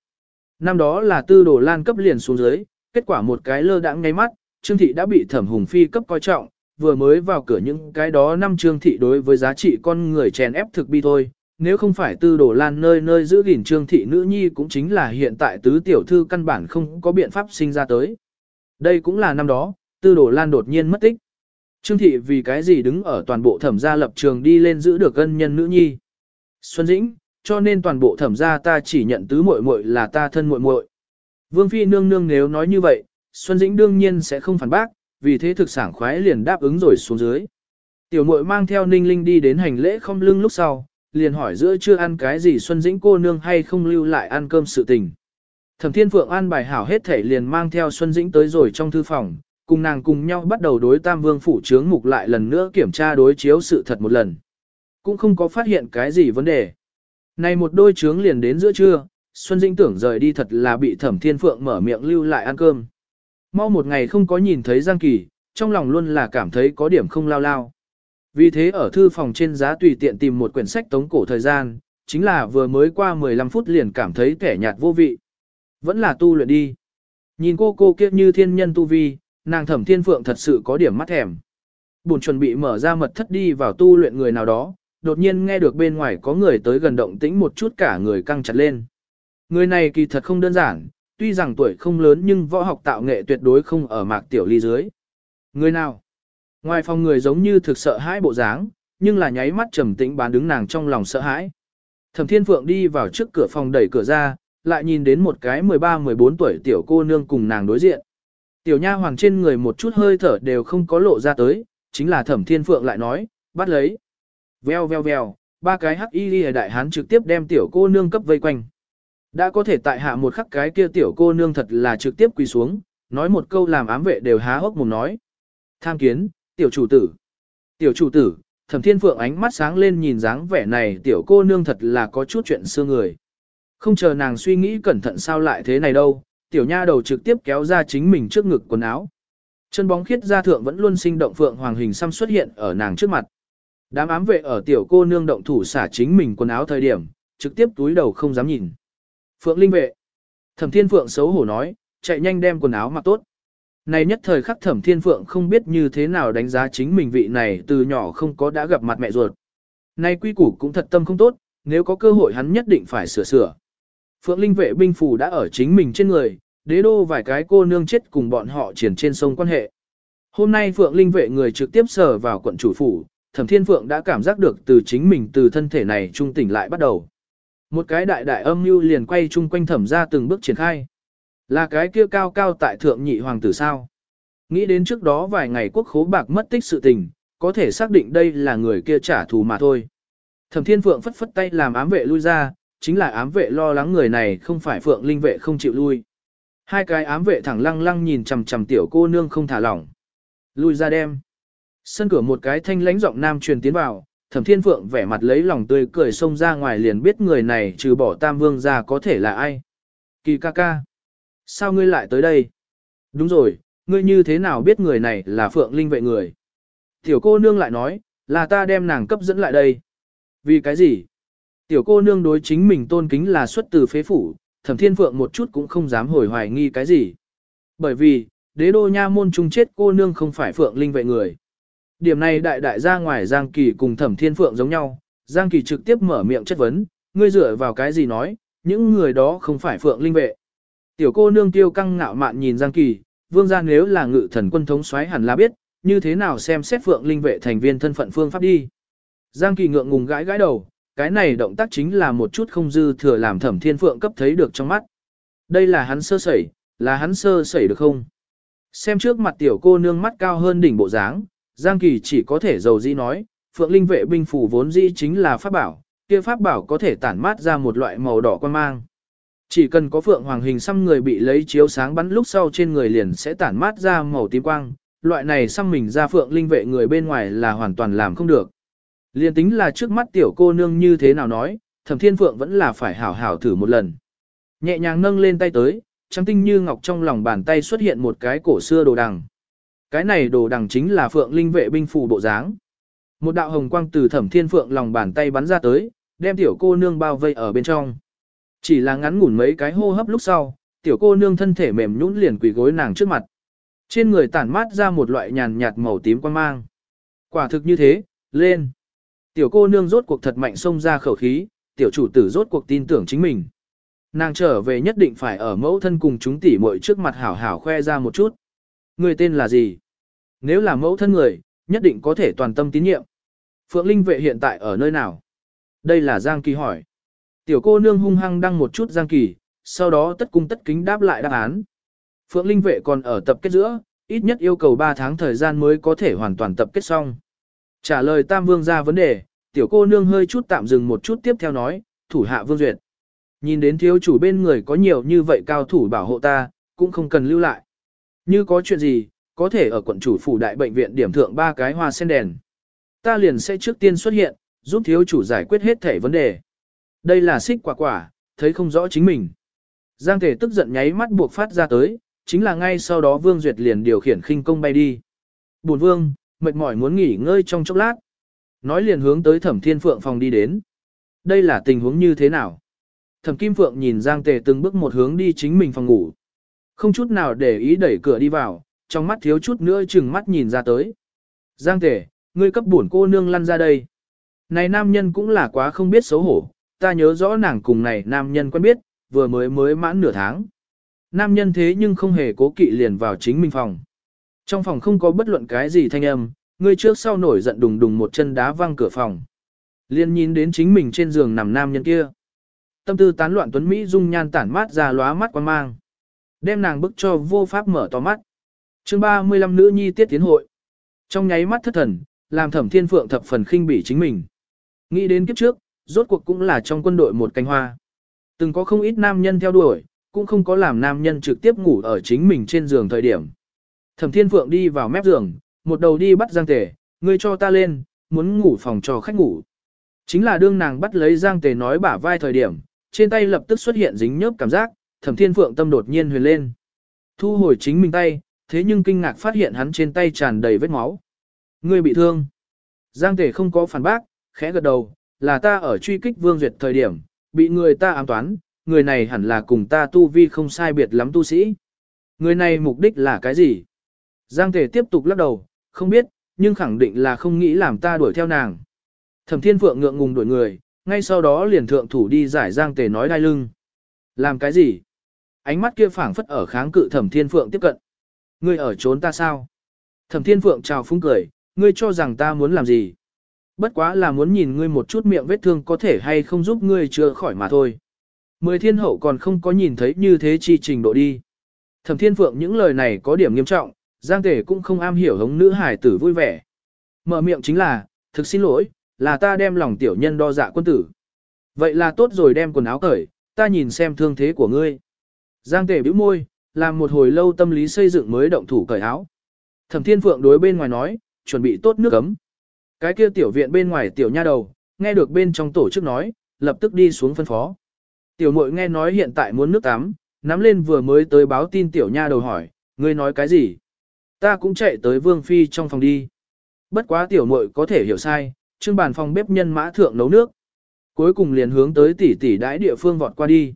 Năm đó là tư đồ lan cấp liền xuống dưới, kết quả một cái lơ đãng ngay mắt, Trương thị đã bị thẩm hùng phi cấp coi trọng, vừa mới vào cửa những cái đó năm Trương thị đối với giá trị con người chèn ép thực bi thôi. Nếu không phải tư đồ lan nơi nơi giữ gìn trương thị nữ nhi cũng chính là hiện tại tứ tiểu thư căn bản không có biện pháp sinh ra tới. Đây cũng là năm đó, tư đồ lan đột nhiên mất tích. Trương thị vì cái gì đứng ở toàn bộ thẩm gia lập trường đi lên giữ được ân nhân nữ nhi. Xuân Dĩnh, cho nên toàn bộ thẩm gia ta chỉ nhận tứ muội muội là ta thân muội muội. Vương Phi nương nương nếu nói như vậy, Xuân Dĩnh đương nhiên sẽ không phản bác, vì thế thực sảng khoái liền đáp ứng rồi xuống dưới. Tiểu muội mang theo Ninh Linh đi đến hành lễ không lưng lúc sau, liền hỏi giữa chưa ăn cái gì Xuân Dĩnh cô nương hay không lưu lại ăn cơm sự tình. Thẩm Thiên Phượng an bài hảo hết thể liền mang theo Xuân Dĩnh tới rồi trong thư phòng, cùng nàng cùng nhau bắt đầu đối Tam Vương phủ trướng mục lại lần nữa kiểm tra đối chiếu sự thật một lần. Cũng không có phát hiện cái gì vấn đề. Này một đôi trướng liền đến giữa trưa, Xuân Dĩnh tưởng rời đi thật là bị Thẩm Thiên Phượng mở miệng lưu lại ăn cơm. Mau một ngày không có nhìn thấy Giang Kỳ, trong lòng luôn là cảm thấy có điểm không lao lao. Vì thế ở thư phòng trên giá tùy tiện tìm một quyển sách tống cổ thời gian, chính là vừa mới qua 15 phút liền cảm thấy kẻ nhạt vô vị. Vẫn là tu luyện đi. Nhìn cô cô kiếp như thiên nhân tu vi, nàng thẩm thiên phượng thật sự có điểm mắt thèm. Buồn chuẩn bị mở ra mật thất đi vào tu luyện người nào đó, đột nhiên nghe được bên ngoài có người tới gần động tĩnh một chút cả người căng chặt lên. Người này kỳ thật không đơn giản, tuy rằng tuổi không lớn nhưng võ học tạo nghệ tuyệt đối không ở mạc tiểu ly dưới. Người nào? Ngoài phòng người giống như thực sợ hãi bộ dáng, nhưng là nháy mắt trầm tĩnh bán đứng nàng trong lòng sợ hãi. Thẩm Thiên Phượng đi vào trước cửa phòng đẩy cửa ra, lại nhìn đến một cái 13-14 tuổi tiểu cô nương cùng nàng đối diện. Tiểu nha hoàng trên người một chút hơi thở đều không có lộ ra tới, chính là Thẩm Thiên Phượng lại nói, bắt lấy. Veo veo veo, ba cái hắc y đại hán trực tiếp đem tiểu cô nương cấp vây quanh. Đã có thể tại hạ một khắc cái kia tiểu cô nương thật là trực tiếp quỳ xuống, nói một câu làm ám vệ đều há hốc mồm nói. Tham kiến, tiểu chủ tử. Tiểu chủ tử, thẩm thiên phượng ánh mắt sáng lên nhìn dáng vẻ này tiểu cô nương thật là có chút chuyện xưa người. Không chờ nàng suy nghĩ cẩn thận sao lại thế này đâu, tiểu nha đầu trực tiếp kéo ra chính mình trước ngực quần áo. Chân bóng khiết ra thượng vẫn luôn sinh động phượng hoàng hình xăm xuất hiện ở nàng trước mặt. Đám ám vệ ở tiểu cô nương động thủ xả chính mình quần áo thời điểm, trực tiếp túi đầu không dám nhìn. Phượng linh vệ. Thẩm thiên phượng xấu hổ nói, chạy nhanh đem quần áo mặc tốt. Này nhất thời khắc thẩm thiên phượng không biết như thế nào đánh giá chính mình vị này từ nhỏ không có đã gặp mặt mẹ ruột. Này quy củ cũng thật tâm không tốt, nếu có cơ hội hắn nhất định phải sửa sửa. Phượng linh vệ binh phủ đã ở chính mình trên người, đế đô vài cái cô nương chết cùng bọn họ triển trên sông quan hệ. Hôm nay Phượng linh vệ người trực tiếp sở vào quận chủ phủ, thẩm thiên phượng đã cảm giác được từ chính mình từ thân thể này trung tỉnh lại bắt đầu. Một cái đại đại âm mưu liền quay chung quanh thẩm ra từng bước triển khai. Là cái kia cao cao tại thượng nhị hoàng tử sao? Nghĩ đến trước đó vài ngày quốc khố bạc mất tích sự tình, có thể xác định đây là người kia trả thù mà thôi. Thẩm Thiên Phượng phất phất tay làm ám vệ lui ra, chính là ám vệ lo lắng người này không phải Phượng Linh vệ không chịu lui. Hai cái ám vệ thẳng lăng lăng nhìn chằm chằm tiểu cô nương không thả lỏng. Lui ra đem. Sân cửa một cái thanh lãnh giọng nam truyền tiến vào, Thẩm Thiên Phượng vẻ mặt lấy lòng tươi cười xông ra ngoài liền biết người này trừ bỏ Tam Vương ra có thể là ai. Kỳ ca ca. Sao ngươi lại tới đây? Đúng rồi, ngươi như thế nào biết người này là Phượng Linh vệ người? Tiểu cô nương lại nói, là ta đem nàng cấp dẫn lại đây. Vì cái gì? Tiểu cô nương đối chính mình tôn kính là xuất từ phế phủ, thẩm thiên phượng một chút cũng không dám hồi hoài nghi cái gì. Bởi vì, đế đô nha môn trung chết cô nương không phải Phượng Linh vệ người. Điểm này đại đại ra ngoài Giang Kỳ cùng thẩm thiên phượng giống nhau, Giang Kỳ trực tiếp mở miệng chất vấn, ngươi dựa vào cái gì nói, những người đó không phải Phượng Linh vệ. Tiểu cô nương tiêu căng ngạo mạn nhìn Giang Kỳ, vương gia nếu là ngự thần quân thống soái hẳn là biết, như thế nào xem xét Phượng Linh vệ thành viên thân phận phương pháp đi. Giang Kỳ ngượng ngùng gãi gãi đầu, cái này động tác chính là một chút không dư thừa làm Thẩm Thiên Phượng cấp thấy được trong mắt. Đây là hắn sơ sẩy, là hắn sơ sẩy được không? Xem trước mặt tiểu cô nương mắt cao hơn đỉnh bộ dáng, Giang Kỳ chỉ có thể dầu dĩ nói, Phượng Linh vệ binh phủ vốn dĩ chính là pháp bảo, kia pháp bảo có thể tản mát ra một loại màu đỏ quan mang. Chỉ cần có phượng hoàng hình xăm người bị lấy chiếu sáng bắn lúc sau trên người liền sẽ tản mát ra màu tím quang, loại này xăm mình ra phượng linh vệ người bên ngoài là hoàn toàn làm không được. Liên tính là trước mắt tiểu cô nương như thế nào nói, thẩm thiên phượng vẫn là phải hảo hảo thử một lần. Nhẹ nhàng nâng lên tay tới, trắng tinh như ngọc trong lòng bàn tay xuất hiện một cái cổ xưa đồ đằng. Cái này đồ đằng chính là phượng linh vệ binh phù bộ dáng. Một đạo hồng quang từ thẩm thiên phượng lòng bàn tay bắn ra tới, đem tiểu cô nương bao vây ở bên trong. Chỉ là ngắn ngủn mấy cái hô hấp lúc sau, tiểu cô nương thân thể mềm nhũn liền quỳ gối nàng trước mặt. Trên người tản mát ra một loại nhàn nhạt màu tím quan mang. Quả thực như thế, lên. Tiểu cô nương rốt cuộc thật mạnh xông ra khẩu khí, tiểu chủ tử rốt cuộc tin tưởng chính mình. Nàng trở về nhất định phải ở mẫu thân cùng chúng tỷ muội trước mặt hảo hảo khoe ra một chút. Người tên là gì? Nếu là mẫu thân người, nhất định có thể toàn tâm tín nhiệm. Phượng Linh vệ hiện tại ở nơi nào? Đây là Giang Kỳ hỏi. Tiểu cô nương hung hăng đăng một chút giang kỳ, sau đó tất cung tất kính đáp lại đáp án. Phượng Linh vệ còn ở tập kết giữa, ít nhất yêu cầu 3 tháng thời gian mới có thể hoàn toàn tập kết xong. Trả lời Tam Vương ra vấn đề, tiểu cô nương hơi chút tạm dừng một chút tiếp theo nói, thủ hạ Vương Duyệt. Nhìn đến thiếu chủ bên người có nhiều như vậy cao thủ bảo hộ ta, cũng không cần lưu lại. Như có chuyện gì, có thể ở quận chủ phủ đại bệnh viện điểm thượng ba cái hoa sen đèn. Ta liền sẽ trước tiên xuất hiện, giúp thiếu chủ giải quyết hết thể vấn đề. Đây là xích quả quả, thấy không rõ chính mình. Giang thể tức giận nháy mắt buộc phát ra tới, chính là ngay sau đó Vương Duyệt liền điều khiển khinh công bay đi. buồn Vương, mệt mỏi muốn nghỉ ngơi trong chốc lát. Nói liền hướng tới Thẩm Thiên Phượng phòng đi đến. Đây là tình huống như thế nào? Thẩm Kim Phượng nhìn Giang Tề từng bước một hướng đi chính mình phòng ngủ. Không chút nào để ý đẩy cửa đi vào, trong mắt thiếu chút nữa chừng mắt nhìn ra tới. Giang Tề, ngươi cấp bổn cô nương lăn ra đây. Này nam nhân cũng là quá không biết xấu hổ, ta nhớ rõ nàng cùng này nam nhân quen biết, vừa mới mới mãn nửa tháng. Nam nhân thế nhưng không hề cố kỵ liền vào chính mình phòng. Trong phòng không có bất luận cái gì thanh âm, người trước sau nổi giận đùng đùng một chân đá văng cửa phòng. Liên nhìn đến chính mình trên giường nằm nam nhân kia. Tâm tư tán loạn tuấn Mỹ dung nhan tản mát ra lóa mắt quan mang. Đem nàng bức cho vô pháp mở to mắt chương 35 nữ nhi tiết tiến hội. Trong nháy mắt thất thần, làm thẩm thiên phượng thập phần khinh bỉ chính mình. Nghĩ đến kiếp trước, rốt cuộc cũng là trong quân đội một cánh hoa. Từng có không ít nam nhân theo đuổi, cũng không có làm nam nhân trực tiếp ngủ ở chính mình trên giường thời điểm. Thẩm Thiên Phượng đi vào mép giường, một đầu đi bắt Giang Tề, ngươi cho ta lên, muốn ngủ phòng cho khách ngủ. Chính là đương nàng bắt lấy Giang Tề nói bả vai thời điểm, trên tay lập tức xuất hiện dính nhớp cảm giác, Thẩm Thiên Phượng tâm đột nhiên huyền lên. Thu hồi chính mình tay, thế nhưng kinh ngạc phát hiện hắn trên tay tràn đầy vết máu. Ngươi bị thương. Giang Tề không có phản bác, khẽ gật đầu, là ta ở truy kích Vương Duyệt thời điểm, bị người ta ám toán, người này hẳn là cùng ta tu vi không sai biệt lắm tu sĩ. Người này mục đích là cái gì? Giang Tề tiếp tục lắc đầu, không biết, nhưng khẳng định là không nghĩ làm ta đuổi theo nàng. Thẩm Thiên Phượng ngượng ngùng đuổi người, ngay sau đó liền thượng thủ đi giải Giang Tề nói đai lưng. Làm cái gì? Ánh mắt kia phảng phất ở kháng cự Thẩm Thiên Phượng tiếp cận. Ngươi ở trốn ta sao? Thẩm Thiên Phượng chào phúng cười, ngươi cho rằng ta muốn làm gì? Bất quá là muốn nhìn ngươi một chút miệng vết thương có thể hay không giúp ngươi chữa khỏi mà thôi. Mười thiên hậu còn không có nhìn thấy như thế chi trình độ đi. Thẩm Thiên Phượng những lời này có điểm nghiêm trọng, Giang Tể cũng không am hiểu hống nữ hải tử vui vẻ. Mở miệng chính là, thực xin lỗi, là ta đem lòng tiểu nhân đo dạ quân tử. Vậy là tốt rồi đem quần áo cởi, ta nhìn xem thương thế của ngươi. Giang Tể bĩu môi, làm một hồi lâu tâm lý xây dựng mới động thủ cởi áo. Thẩm Thiên Phượng đối bên ngoài nói, chuẩn bị tốt nước ấm. Cái kia tiểu viện bên ngoài tiểu nha đầu, nghe được bên trong tổ chức nói, lập tức đi xuống phân phó. Tiểu muội nghe nói hiện tại muốn nước tắm, nắm lên vừa mới tới báo tin tiểu nha đầu hỏi, ngươi nói cái gì? Ta cũng chạy tới Vương Phi trong phòng đi. Bất quá tiểu muội có thể hiểu sai, trưng bàn phòng bếp nhân mã thượng nấu nước. Cuối cùng liền hướng tới tỷ tỷ đãi địa phương vọt qua đi.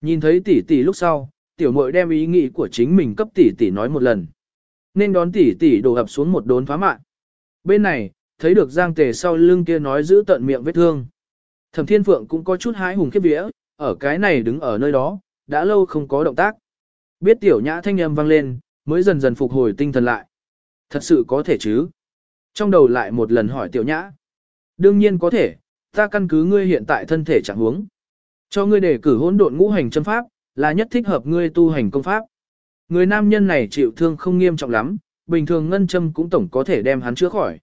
Nhìn thấy tỷ tỷ lúc sau, tiểu muội đem ý nghĩ của chính mình cấp tỷ tỷ nói một lần. Nên đón tỷ tỷ đổ ập xuống một đốn phá mạng. Bên này, thấy được Giang Tề sau lưng kia nói giữ tận miệng vết thương. Thẩm Thiên Phượng cũng có chút hái hùng khiếp vía, ở cái này đứng ở nơi đó, đã lâu không có động tác. Biết tiểu nhã thanh âm vang lên, mới dần dần phục hồi tinh thần lại. Thật sự có thể chứ? Trong đầu lại một lần hỏi tiểu nhã. Đương nhiên có thể, ta căn cứ ngươi hiện tại thân thể trạng huống. Cho ngươi đề cử hỗn độn ngũ hành châm pháp, là nhất thích hợp ngươi tu hành công pháp. Người nam nhân này chịu thương không nghiêm trọng lắm, bình thường ngân châm cũng tổng có thể đem hắn chữa khỏi.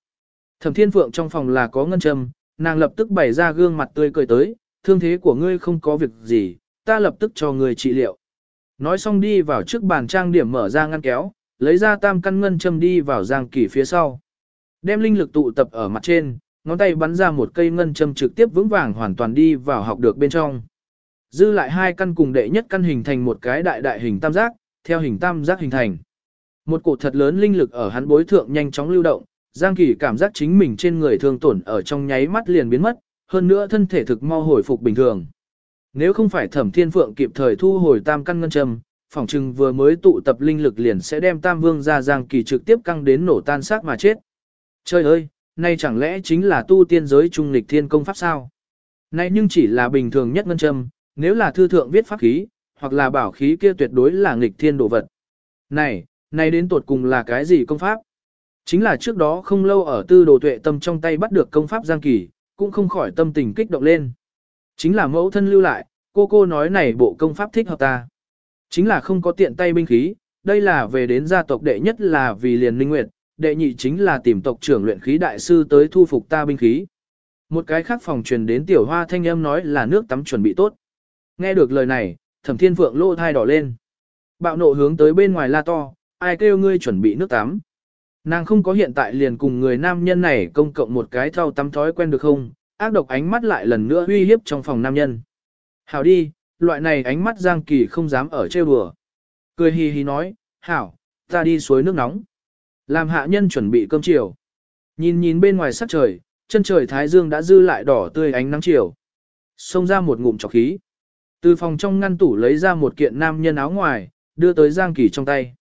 Thẩm Thiên Phượng trong phòng là có ngân châm, nàng lập tức bày ra gương mặt tươi cười tới, thương thế của ngươi không có việc gì, ta lập tức cho ngươi trị liệu. Nói xong đi vào trước bàn trang điểm mở ra ngăn kéo, lấy ra tam căn ngân châm đi vào giang kỳ phía sau. Đem linh lực tụ tập ở mặt trên, ngón tay bắn ra một cây ngân châm trực tiếp vững vàng hoàn toàn đi vào học được bên trong. Dư lại hai căn cùng đệ nhất căn hình thành một cái đại đại hình tam giác, theo hình tam giác hình thành. Một cổ thật lớn linh lực ở hắn bối thượng nhanh chóng lưu động, Giang Kỳ cảm giác chính mình trên người thương tổn ở trong nháy mắt liền biến mất, hơn nữa thân thể thực mau hồi phục bình thường. Nếu không phải Thẩm Thiên Phượng kịp thời thu hồi tam căn ngân châm, phỏng chừng vừa mới tụ tập linh lực liền sẽ đem Tam Vương ra Giang Kỳ trực tiếp căng đến nổ tan xác mà chết. Trời ơi, nay chẳng lẽ chính là tu tiên giới trung lịch thiên công pháp sao? Nay nhưng chỉ là bình thường nhất ngân châm, nếu là thư thượng viết pháp khí, hoặc là bảo khí kia tuyệt đối là nghịch thiên đồ vật. Này, này đến tột cùng là cái gì công pháp? Chính là trước đó không lâu ở tư đồ tuệ tâm trong tay bắt được công pháp Giang Kỳ, cũng không khỏi tâm tình kích động lên. Chính là mẫu thân lưu lại, cô cô nói này bộ công pháp thích hợp ta. Chính là không có tiện tay binh khí, đây là về đến gia tộc đệ nhất là vì liền linh nguyệt, đệ nhị chính là tìm tộc trưởng luyện khí đại sư tới thu phục ta binh khí. Một cái khác phòng truyền đến tiểu hoa thanh âm nói là nước tắm chuẩn bị tốt. Nghe được lời này, thẩm thiên phượng lô thai đỏ lên. Bạo nộ hướng tới bên ngoài la to, ai kêu ngươi chuẩn bị nước tắm. Nàng không có hiện tại liền cùng người nam nhân này công cộng một cái thao tắm thói quen được không, ác độc ánh mắt lại lần nữa uy hiếp trong phòng nam nhân. Hảo đi, loại này ánh mắt Giang Kỳ không dám ở trêu đùa. Cười hì hì nói, Hảo, ta đi suối nước nóng. Làm hạ nhân chuẩn bị cơm chiều. Nhìn nhìn bên ngoài sắc trời, chân trời Thái Dương đã dư lại đỏ tươi ánh nắng chiều. Xông ra một ngụm trọc khí. Từ phòng trong ngăn tủ lấy ra một kiện nam nhân áo ngoài, đưa tới Giang Kỳ trong tay.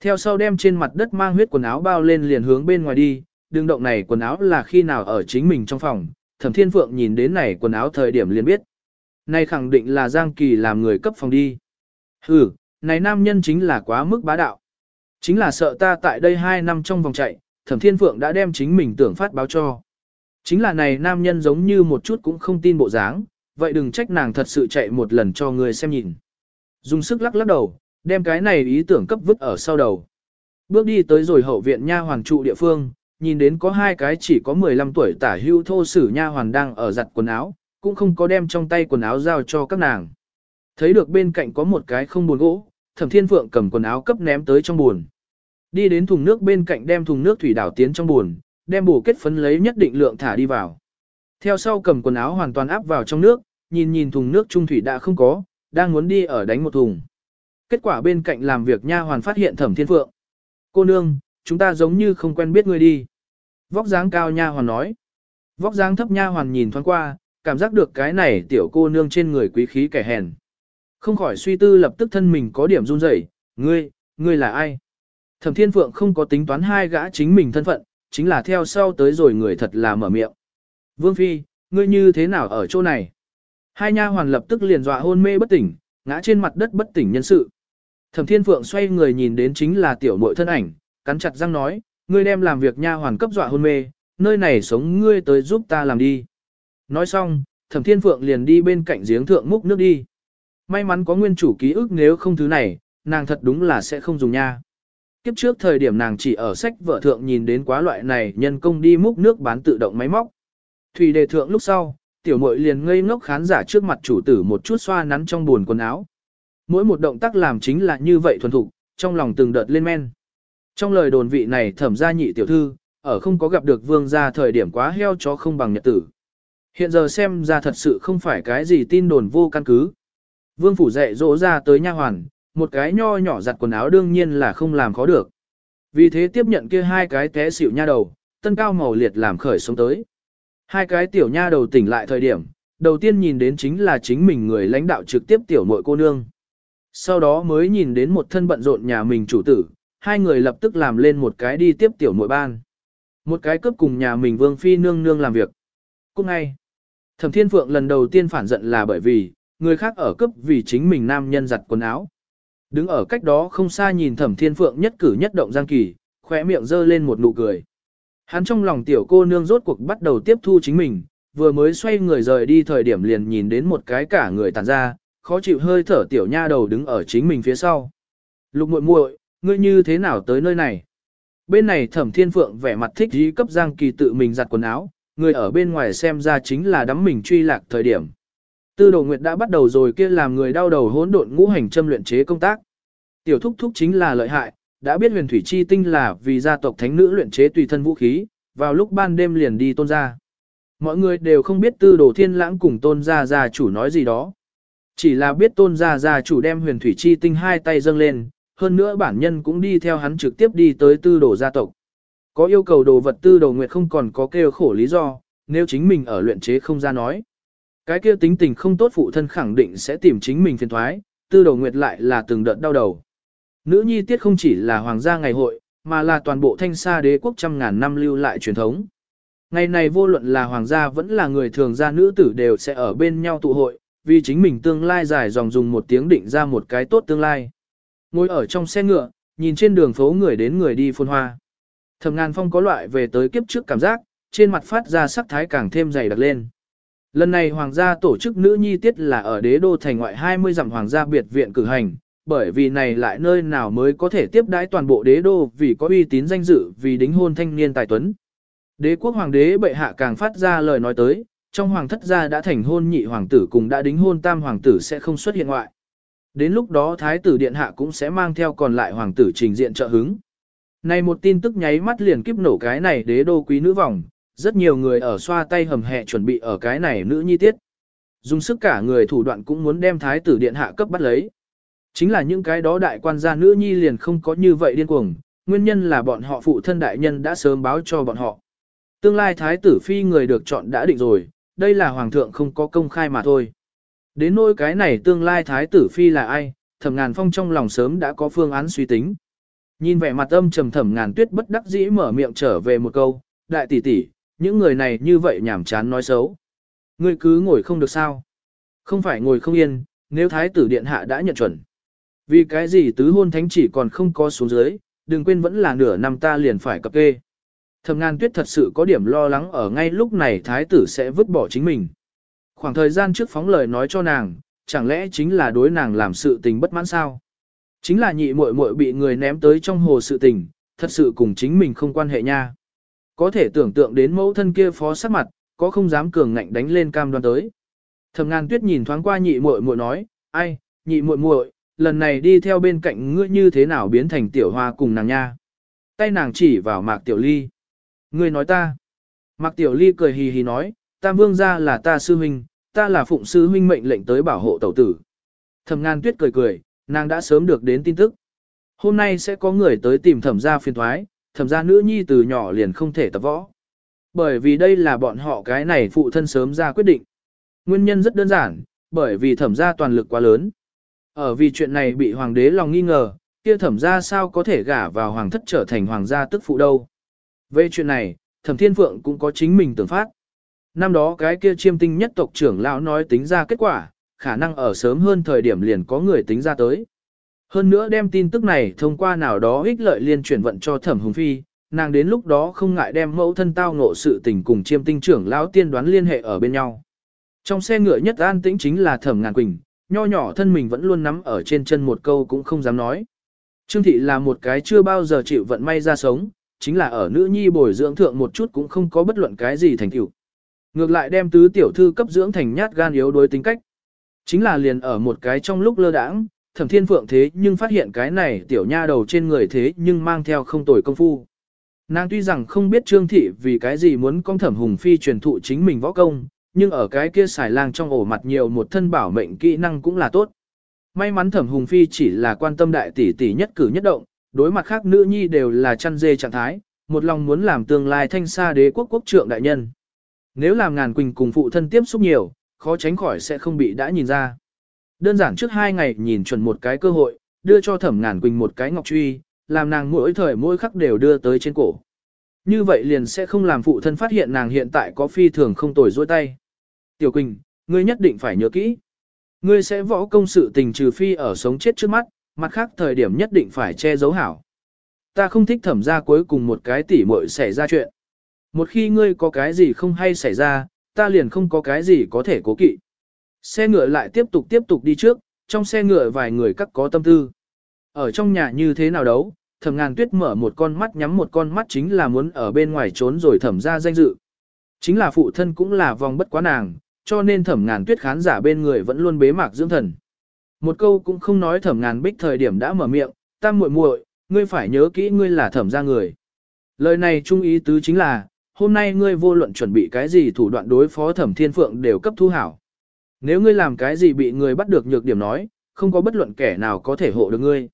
Theo sau đem trên mặt đất mang huyết quần áo bao lên liền hướng bên ngoài đi, đường động này quần áo là khi nào ở chính mình trong phòng, thẩm thiên phượng nhìn đến này quần áo thời điểm liền biết. Này khẳng định là Giang Kỳ làm người cấp phòng đi. Ừ, này nam nhân chính là quá mức bá đạo. Chính là sợ ta tại đây 2 năm trong vòng chạy, thẩm thiên phượng đã đem chính mình tưởng phát báo cho. Chính là này nam nhân giống như một chút cũng không tin bộ dáng, vậy đừng trách nàng thật sự chạy một lần cho người xem nhìn. Dùng sức lắc lắc đầu, đem cái này ý tưởng cấp vứt ở sau đầu. Bước đi tới rồi hậu viện nha hoàng trụ địa phương, nhìn đến có hai cái chỉ có 15 tuổi tả hưu thô sử nha hoàn đang ở giặt quần áo, cũng không có đem trong tay quần áo giao cho các nàng. Thấy được bên cạnh có một cái không buồn gỗ, Thẩm Thiên Phượng cầm quần áo cấp ném tới trong buồn. Đi đến thùng nước bên cạnh đem thùng nước thủy đảo tiến trong buồn, đem bổ kết phấn lấy nhất định lượng thả đi vào. Theo sau cầm quần áo hoàn toàn áp vào trong nước, nhìn nhìn thùng nước trung thủy đã không có, đang muốn đi ở đánh một thùng. Kết quả bên cạnh làm việc nha hoàn phát hiện Thẩm Thiên Phượng. Cô nương, chúng ta giống như không quen biết người đi. Vóc dáng cao nha hoàn nói. Vóc dáng thấp nha hoàn nhìn thoáng qua, cảm giác được cái này tiểu cô nương trên người quý khí kẻ hèn. Không khỏi suy tư lập tức thân mình có điểm run rẩy, ngươi, ngươi là ai? Thẩm Thiên Phượng không có tính toán hai gã chính mình thân phận, chính là theo sau tới rồi người thật là mở miệng. Vương Phi, ngươi như thế nào ở chỗ này? Hai nha hoàn lập tức liền dọa hôn mê bất tỉnh, ngã trên mặt đất bất tỉnh nhân sự. Thẩm Thiên Phượng xoay người nhìn đến chính là tiểu muội thân ảnh, cắn chặt răng nói, ngươi đem làm việc nha hoàn cấp dọa hôn mê, nơi này sống ngươi tới giúp ta làm đi. Nói xong, Thẩm Thiên Phượng liền đi bên cạnh giếng thượng múc nước đi. May mắn có nguyên chủ ký ức nếu không thứ này, nàng thật đúng là sẽ không dùng nha. Kiếp trước thời điểm nàng chỉ ở sách vợ thượng nhìn đến quá loại này nhân công đi múc nước bán tự động máy móc. Thủy đề thượng lúc sau, tiểu muội liền ngây ngốc khán giả trước mặt chủ tử một chút xoa nắn trong buồn quần áo. Mỗi một động tác làm chính là như vậy thuần thục, trong lòng từng đợt lên men. Trong lời đồn vị này thẩm gia nhị tiểu thư, ở không có gặp được vương gia thời điểm quá heo chó không bằng nhật tử. Hiện giờ xem ra thật sự không phải cái gì tin đồn vô căn cứ. Vương phủ dạy dỗ ra tới nha hoàn, một cái nho nhỏ giặt quần áo đương nhiên là không làm khó được. Vì thế tiếp nhận kia hai cái té xỉu nha đầu, tân cao màu liệt làm khởi sống tới. Hai cái tiểu nha đầu tỉnh lại thời điểm, đầu tiên nhìn đến chính là chính mình người lãnh đạo trực tiếp tiểu muội cô nương. Sau đó mới nhìn đến một thân bận rộn nhà mình chủ tử, hai người lập tức làm lên một cái đi tiếp tiểu muội ban. Một cái cấp cùng nhà mình vương phi nương nương làm việc. Cũng ngay, thẩm thiên phượng lần đầu tiên phản giận là bởi vì, người khác ở cấp vì chính mình nam nhân giặt quần áo. Đứng ở cách đó không xa nhìn thẩm thiên phượng nhất cử nhất động giang kỳ, khỏe miệng dơ lên một nụ cười. Hắn trong lòng tiểu cô nương rốt cuộc bắt đầu tiếp thu chính mình, vừa mới xoay người rời đi thời điểm liền nhìn đến một cái cả người tàn ra, khó chịu hơi thở tiểu nha đầu đứng ở chính mình phía sau. Lục muội muội, ngươi như thế nào tới nơi này? Bên này thẩm thiên phượng vẻ mặt thích dí cấp giang kỳ tự mình giặt quần áo, người ở bên ngoài xem ra chính là đắm mình truy lạc thời điểm. Tư đồ nguyệt đã bắt đầu rồi kia làm người đau đầu hỗn độn ngũ hành châm luyện chế công tác. Tiểu thúc thúc chính là lợi hại, đã biết huyền thủy chi tinh là vì gia tộc thánh nữ luyện chế tùy thân vũ khí, vào lúc ban đêm liền đi tôn gia. Mọi người đều không biết tư đồ thiên lãng cùng tôn gia gia chủ nói gì đó. Chỉ là biết tôn gia gia chủ đem huyền thủy chi tinh hai tay dâng lên, hơn nữa bản nhân cũng đi theo hắn trực tiếp đi tới tư đồ gia tộc. Có yêu cầu đồ vật tư đồ nguyệt không còn có kêu khổ lý do, nếu chính mình ở luyện chế không ra nói. Cái kia tính tình không tốt phụ thân khẳng định sẽ tìm chính mình phiền thoái, tư đồ nguyệt lại là từng đợt đau đầu. Nữ nhi tiết không chỉ là hoàng gia ngày hội, mà là toàn bộ thanh sa đế quốc trăm ngàn năm lưu lại truyền thống. Ngày này vô luận là hoàng gia vẫn là người thường gia nữ tử đều sẽ ở bên nhau tụ hội, vì chính mình tương lai dài dòng dùng một tiếng định ra một cái tốt tương lai. Ngồi ở trong xe ngựa, nhìn trên đường phố người đến người đi phôn hoa. Thẩm ngàn phong có loại về tới kiếp trước cảm giác, trên mặt phát ra sắc thái càng thêm dày đặc lên. Lần này hoàng gia tổ chức nữ nhi tiết là ở đế đô thành ngoại 20 dặm hoàng gia biệt viện cử hành, bởi vì này lại nơi nào mới có thể tiếp đãi toàn bộ đế đô vì có uy tín danh dự vì đính hôn thanh niên tài tuấn. Đế quốc hoàng đế bệ hạ càng phát ra lời nói tới, trong hoàng thất gia đã thành hôn nhị hoàng tử cùng đã đính hôn tam hoàng tử sẽ không xuất hiện ngoại. Đến lúc đó thái tử điện hạ cũng sẽ mang theo còn lại hoàng tử trình diện trợ hứng. Này một tin tức nháy mắt liền kiếp nổ cái này đế đô quý nữ vòng, rất nhiều người ở xoa tay hầm hẹ chuẩn bị ở cái này nữ nhi tiết. Dùng sức cả người thủ đoạn cũng muốn đem thái tử điện hạ cấp bắt lấy. Chính là những cái đó đại quan gia nữ nhi liền không có như vậy điên cuồng, nguyên nhân là bọn họ phụ thân đại nhân đã sớm báo cho bọn họ. Tương lai thái tử phi người được chọn đã định rồi, đây là hoàng thượng không có công khai mà thôi. Đến nỗi cái này tương lai thái tử phi là ai, thẩm ngàn phong trong lòng sớm đã có phương án suy tính. Nhìn vẻ mặt âm trầm thẩm ngàn tuyết bất đắc dĩ mở miệng trở về một câu, đại tỷ tỷ, những người này như vậy nhảm chán nói xấu. Ngươi cứ ngồi không được sao? Không phải ngồi không yên, nếu thái tử điện hạ đã nhận chuẩn. Vì cái gì tứ hôn thánh chỉ còn không có xuống dưới, đừng quên vẫn là nửa năm ta liền phải cập kê. Thẩm ngàn tuyết thật sự có điểm lo lắng ở ngay lúc này thái tử sẽ vứt bỏ chính mình. Khoảng thời gian trước phóng lời nói cho nàng, chẳng lẽ chính là đối nàng làm sự tình bất mãn sao? Chính là nhị muội muội bị người ném tới trong hồ sự tình, thật sự cùng chính mình không quan hệ nha. Có thể tưởng tượng đến mẫu thân kia phó sắc mặt, có không dám cường ngạnh đánh lên cam đoan tới. Thẩm ngàn tuyết nhìn thoáng qua nhị muội muội nói, ai, nhị muội muội, lần này đi theo bên cạnh ngươi như thế nào biến thành tiểu hoa cùng nàng nha. Tay nàng chỉ vào mạc tiểu ly. Ngươi nói ta. Mạc tiểu ly cười hì hì nói, tam vương gia là ta sư huynh, ta là phụng sư huynh mệnh lệnh tới bảo hộ tẩu tử. Thẩm ngàn tuyết cười cười, nàng đã sớm được đến tin tức. Hôm nay sẽ có người tới tìm thẩm gia phiền thoái, thẩm gia nữ nhi từ nhỏ liền không thể tập võ. Bởi vì đây là bọn họ cái này phụ thân sớm ra quyết định. Nguyên nhân rất đơn giản, bởi vì thẩm gia toàn lực quá lớn. Ở vì chuyện này bị hoàng đế lòng nghi ngờ, kia thẩm gia sao có thể gả vào hoàng thất trở thành hoàng gia tức phụ đâu. Về chuyện này, thẩm thiên phượng cũng có chính mình tưởng phát. Năm đó cái kia chiêm tinh nhất tộc trưởng lão nói tính ra kết quả, khả năng ở sớm hơn thời điểm liền có người tính ra tới. Hơn nữa đem tin tức này thông qua nào đó ích lợi liên chuyển vận cho thẩm hùng phi, nàng đến lúc đó không ngại đem mẫu thân tao ngộ sự tình cùng chiêm tinh trưởng lão tiên đoán liên hệ ở bên nhau. Trong xe ngựa nhất an tĩnh chính là thẩm ngàn quỳnh, nho nhỏ thân mình vẫn luôn nắm ở trên chân một câu cũng không dám nói. Trương thị là một cái chưa bao giờ chịu vận may ra sống, chính là ở nữ nhi bồi dưỡng thượng một chút cũng không có bất luận cái gì thành tựu. Ngược lại đem tứ tiểu thư cấp dưỡng thành nhát gan yếu đối tính cách. Chính là liền ở một cái trong lúc lơ đãng, thẩm thiên phượng thế nhưng phát hiện cái này tiểu nha đầu trên người thế nhưng mang theo không tồi công phu. Nàng tuy rằng không biết trương thị vì cái gì muốn con thẩm hùng phi truyền thụ chính mình võ công, nhưng ở cái kia xài lang trong ổ mặt nhiều một thân bảo mệnh kỹ năng cũng là tốt. May mắn thẩm hùng phi chỉ là quan tâm đại tỷ tỷ nhất cử nhất động, đối mặt khác nữ nhi đều là chăn dê trạng thái, một lòng muốn làm tương lai thanh xa đế quốc quốc trượng đại nhân. Nếu làm ngàn quỳnh cùng phụ thân tiếp xúc nhiều, khó tránh khỏi sẽ không bị đã nhìn ra. Đơn giản trước hai ngày nhìn chuẩn một cái cơ hội, đưa cho thẩm ngàn quỳnh một cái ngọc truy, làm nàng mỗi thời mỗi khắc đều đưa tới trên cổ. Như vậy liền sẽ không làm phụ thân phát hiện nàng hiện tại có phi thường không tồi dôi tay. Tiểu Quỳnh, ngươi nhất định phải nhớ kỹ. Ngươi sẽ võ công sự tình trừ phi ở sống chết trước mắt, mặt khác thời điểm nhất định phải che giấu hảo. Ta không thích thẩm ra cuối cùng một cái tỉ muội xảy ra chuyện. Một khi ngươi có cái gì không hay xảy ra, ta liền không có cái gì có thể cố kỵ. Xe ngựa lại tiếp tục tiếp tục đi trước, trong xe ngựa vài người các có tâm tư. Ở trong nhà như thế nào đấu, thẩm ngàn tuyết mở một con mắt nhắm một con mắt chính là muốn ở bên ngoài trốn rồi thẩm ra danh dự. Chính là phụ thân cũng là vòng bất quá nàng, cho nên thẩm ngàn tuyết khán giả bên người vẫn luôn bế mạc dưỡng thần. Một câu cũng không nói thẩm ngàn bích thời điểm đã mở miệng, tam muội muội, ngươi phải nhớ kỹ ngươi là thẩm ra người. Lời này trung ý tứ chính là, hôm nay ngươi vô luận chuẩn bị cái gì thủ đoạn đối phó thẩm thiên phượng đều cấp thu hảo. Nếu ngươi làm cái gì bị người bắt được nhược điểm nói, không có bất luận kẻ nào có thể hộ được ngươi.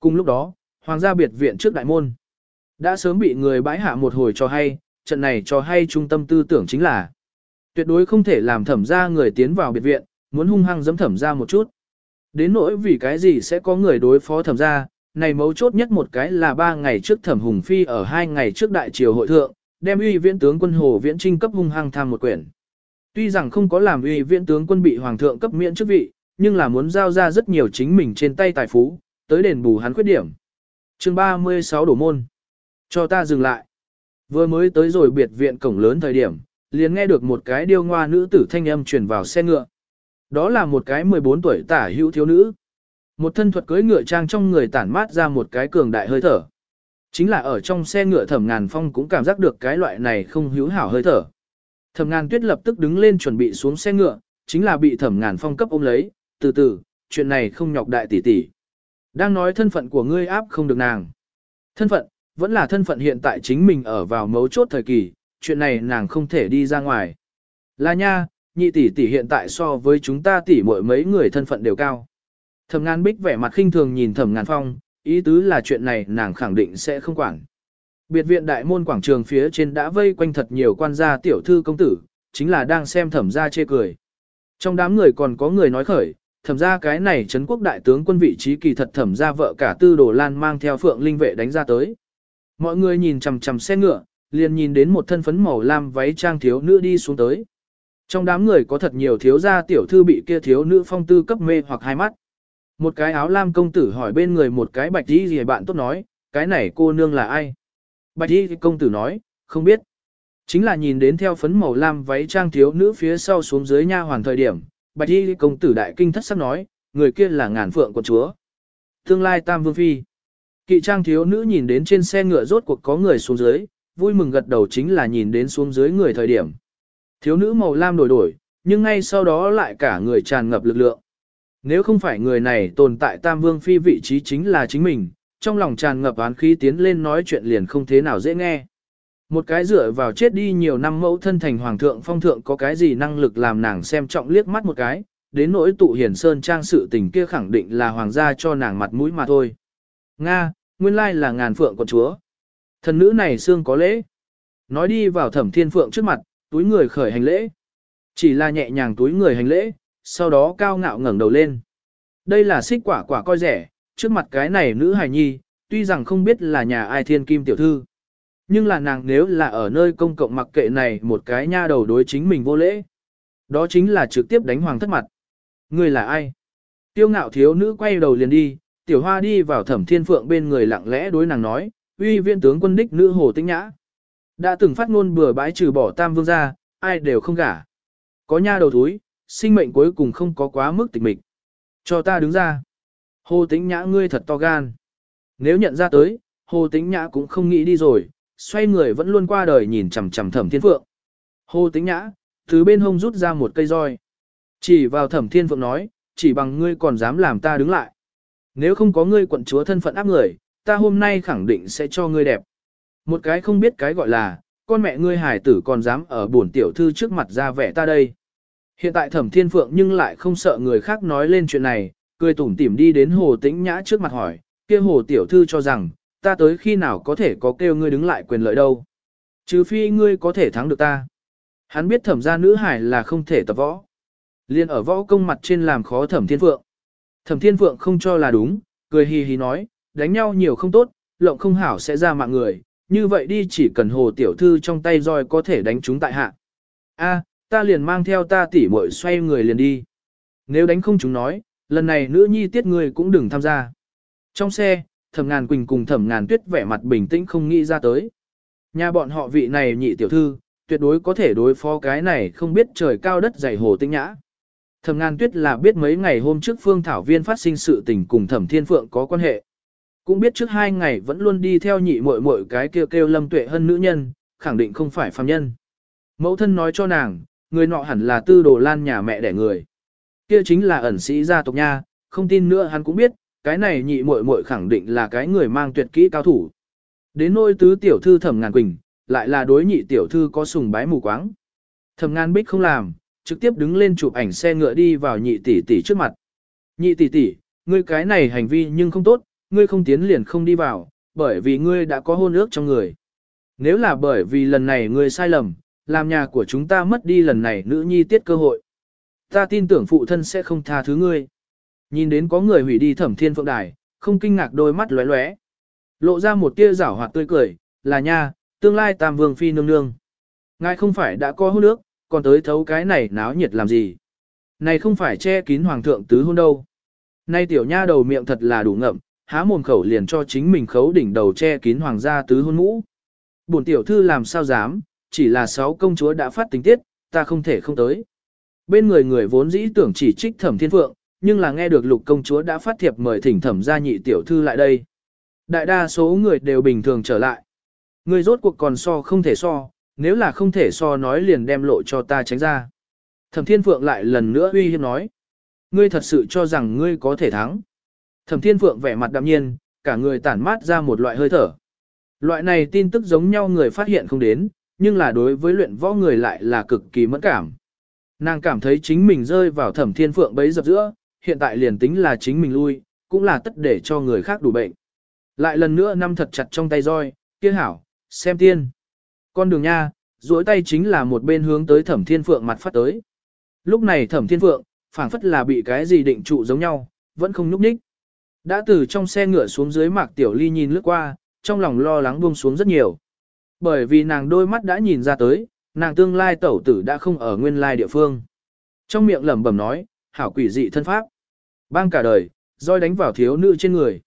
Cùng lúc đó, hoàng gia biệt viện trước đại môn. Đã sớm bị người bãi hạ một hồi cho hay, trận này cho hay trung tâm tư tưởng chính là tuyệt đối không thể làm thẩm ra người tiến vào biệt viện, muốn hung hăng giẫm thẩm ra một chút. Đến nỗi vì cái gì sẽ có người đối phó thẩm ra, này mấu chốt nhất một cái là ba ngày trước thẩm hùng phi ở hai ngày trước đại triều hội thượng, đem uy viễn tướng quân Hồ Viễn Trinh cấp hung hăng tham một quyển. Tuy rằng không có làm uy viễn tướng quân bị hoàng thượng cấp miễn chức vị, nhưng là muốn giao ra rất nhiều chính mình trên tay tài phú, tới đền bù hắn khuyết điểm. Chương 36 đổ môn. Cho ta dừng lại. Vừa mới tới rồi biệt viện cổng lớn thời điểm, liền nghe được một cái điêu ngoa nữ tử thanh âm truyền vào xe ngựa. Đó là một cái 14 tuổi tả hữu thiếu nữ. Một thân thuật cưới ngựa trang trong người tản mát ra một cái cường đại hơi thở. Chính là ở trong xe ngựa thẩm ngàn phong cũng cảm giác được cái loại này không hữu hảo hơi thở. Thẩm ngàn tuyết lập tức đứng lên chuẩn bị xuống xe ngựa, chính là bị thẩm ngàn phong cấp ôm lấy, từ từ, chuyện này không nhọc đại tỷ tỷ. Đang nói thân phận của ngươi áp không được nàng. Thân phận, vẫn là thân phận hiện tại chính mình ở vào mấu chốt thời kỳ, chuyện này nàng không thể đi ra ngoài. Là nha, nhị tỷ tỷ hiện tại so với chúng ta tỷ mỗi mấy người thân phận đều cao. Thẩm ngàn bích vẻ mặt khinh thường nhìn thẩm ngàn phong, ý tứ là chuyện này nàng khẳng định sẽ không quản. Biệt viện đại môn quảng trường phía trên đã vây quanh thật nhiều quan gia tiểu thư công tử, chính là đang xem thẩm gia chê cười. Trong đám người còn có người nói khởi, thẩm gia cái này Trấn quốc đại tướng quân vị trí kỳ thật thẩm gia vợ cả tư đồ lan mang theo phượng linh vệ đánh ra tới. Mọi người nhìn chằm chằm xe ngựa, liền nhìn đến một thân phấn màu lam váy trang thiếu nữ đi xuống tới. Trong đám người có thật nhiều thiếu gia tiểu thư bị kia thiếu nữ phong tư cấp mê hoặc hai mắt. Một cái áo lam công tử hỏi bên người một cái bạch y gì bạn tốt nói, cái này cô nương là ai? Bạch đi công tử nói, không biết. Chính là nhìn đến theo phấn màu lam váy trang thiếu nữ phía sau xuống dưới nha hoàn thời điểm, bạch y công tử đại kinh thất sắc nói, người kia là ngàn phượng của chúa. Tương lai tam vương phi. Kỵ trang thiếu nữ nhìn đến trên xe ngựa rốt cuộc có người xuống dưới, vui mừng gật đầu chính là nhìn đến xuống dưới người thời điểm. Thiếu nữ màu lam đổi đổi, nhưng ngay sau đó lại cả người tràn ngập lực lượng. Nếu không phải người này tồn tại Tam Vương Phi vị trí chính là chính mình, trong lòng tràn ngập án khí tiến lên nói chuyện liền không thế nào dễ nghe. Một cái dựa vào chết đi nhiều năm mẫu thân thành hoàng thượng phong thượng có cái gì năng lực làm nàng xem trọng liếc mắt một cái, đến nỗi tụ hiển sơn trang sự tình kia khẳng định là hoàng gia cho nàng mặt mũi mà thôi. Nga, nguyên lai là ngàn phượng con chúa. Thần nữ này xương có lễ. Nói đi vào thẩm thiên phượng trước mặt, túi người khởi hành lễ. Chỉ là nhẹ nhàng túi người hành lễ, sau đó cao ngạo ngẩng đầu lên. Đây là xích quả quả coi rẻ, trước mặt cái này nữ hài nhi, tuy rằng không biết là nhà ai thiên kim tiểu thư. Nhưng là nàng nếu là ở nơi công cộng mặc kệ này một cái nha đầu đối chính mình vô lễ. Đó chính là trực tiếp đánh hoàng thất mặt. Người là ai? Tiêu ngạo thiếu nữ quay đầu liền đi, tiểu hoa đi vào thẩm thiên phượng bên người lặng lẽ đối nàng nói, uy viên tướng quân đích nữ hồ tinh nhã. Đã từng phát ngôn bừa bãi trừ bỏ tam vương ra, ai đều không gả. Có nha đầu thúi, sinh mệnh cuối cùng không có quá mức tịch mịch. Cho ta đứng ra. Hồ tĩnh nhã ngươi thật to gan. Nếu nhận ra tới, hồ tĩnh nhã cũng không nghĩ đi rồi, xoay người vẫn luôn qua đời nhìn chằm chằm thẩm thiên phượng. Hồ tĩnh nhã, từ bên hông rút ra một cây roi. Chỉ vào thẩm thiên phượng nói, chỉ bằng ngươi còn dám làm ta đứng lại. Nếu không có ngươi quận chúa thân phận áp người, ta hôm nay khẳng định sẽ cho ngươi đẹp. Một cái không biết cái gọi là, con mẹ ngươi hải tử còn dám ở bổn tiểu thư trước mặt ra vẻ ta đây. Hiện tại thẩm thiên phượng nhưng lại không sợ người khác nói lên chuyện này, cười tủm tỉm đi đến hồ tĩnh nhã trước mặt hỏi, kia hồ tiểu thư cho rằng, ta tới khi nào có thể có kêu ngươi đứng lại quyền lợi đâu. Trừ phi ngươi có thể thắng được ta. Hắn biết thẩm gia nữ hải là không thể tập võ. Liên ở võ công mặt trên làm khó thẩm thiên phượng. Thẩm thiên phượng không cho là đúng, cười hì hì nói, đánh nhau nhiều không tốt, lộng không hảo sẽ ra mạng người, như vậy đi chỉ cần hồ tiểu thư trong tay roi có thể đánh chúng tại hạ. A, ta liền mang theo ta tỉ muội xoay người liền đi. Nếu đánh không chúng nói, lần này nữ nhi tiết người cũng đừng tham gia. Trong xe, thẩm ngàn quỳnh cùng thẩm ngàn tuyết vẻ mặt bình tĩnh không nghĩ ra tới. Nhà bọn họ vị này nhị tiểu thư, tuyệt đối có thể đối phó cái này không biết trời cao đất dày hồ tinh nhã. Thẩm ngàn tuyết là biết mấy ngày hôm trước phương thảo viên phát sinh sự tình cùng thẩm thiên phượng có quan hệ. Cũng biết trước hai ngày vẫn luôn đi theo nhị muội muội cái kêu kêu lâm tuệ hơn nữ nhân, khẳng định không phải phàm nhân. Mẫu thân nói cho nàng, người nọ hẳn là tư đồ lan nhà mẹ đẻ người. Kia chính là ẩn sĩ gia tộc nha, không tin nữa hắn cũng biết, cái này nhị muội muội khẳng định là cái người mang tuyệt kỹ cao thủ. Đến nôi tứ tiểu thư thẩm ngàn quỳnh, lại là đối nhị tiểu thư có sùng bái mù quáng. Thẩm ngàn bích không làm, trực tiếp đứng lên chụp ảnh xe ngựa đi vào nhị tỷ tỷ trước mặt. Nhị tỷ tỷ, ngươi cái này hành vi nhưng không tốt, ngươi không tiến liền không đi vào, bởi vì ngươi đã có hôn ước trong người. Nếu là bởi vì lần này ngươi sai lầm, làm nhà của chúng ta mất đi lần này nữ nhi tiết cơ hội. Ta tin tưởng phụ thân sẽ không tha thứ ngươi. Nhìn đến có người hủy đi thẩm thiên phượng đài, không kinh ngạc đôi mắt lóe lóe. Lộ ra một tia giảo hoạt tươi cười, là nha, tương lai tam vương phi nương nương. Ngài không phải đã có hôn nước, còn tới thấu cái này náo nhiệt làm gì. Này không phải che kín hoàng thượng tứ hôn đâu. Nay tiểu nha đầu miệng thật là đủ ngậm, há mồm khẩu liền cho chính mình khấu đỉnh đầu che kín hoàng gia tứ hôn ngũ, Bổn tiểu thư làm sao dám, chỉ là sáu công chúa đã phát tình tiết, ta không thể không tới. Bên người người vốn dĩ tưởng chỉ trích thẩm thiên phượng, nhưng là nghe được lục công chúa đã phát thiệp mời thỉnh thẩm gia nhị tiểu thư lại đây. Đại đa số người đều bình thường trở lại. Người rốt cuộc còn so không thể so, nếu là không thể so nói liền đem lộ cho ta tránh ra. Thẩm thiên phượng lại lần nữa uy hiếp nói. Ngươi thật sự cho rằng ngươi có thể thắng. Thẩm thiên phượng vẻ mặt đạm nhiên, cả người tản mát ra một loại hơi thở. Loại này tin tức giống nhau người phát hiện không đến, nhưng là đối với luyện võ người lại là cực kỳ mẫn cảm. Nàng cảm thấy chính mình rơi vào thẩm thiên phượng bấy dập giữa, hiện tại liền tính là chính mình lui, cũng là tất để cho người khác đủ bệnh. Lại lần nữa nắm thật chặt trong tay roi, kia hảo, xem tiên. Con đường nha, duỗi tay chính là một bên hướng tới thẩm thiên phượng mặt phát tới. Lúc này thẩm thiên phượng, phảng phất là bị cái gì định trụ giống nhau, vẫn không nhúc nhích. Đã từ trong xe ngựa xuống dưới mạc tiểu ly nhìn lướt qua, trong lòng lo lắng buông xuống rất nhiều. Bởi vì nàng đôi mắt đã nhìn ra tới, nàng tương lai tẩu tử đã không ở nguyên lai địa phương. Trong miệng lẩm bẩm nói, hảo quỷ dị thân pháp. Bang cả đời, roi đánh vào thiếu nữ trên người.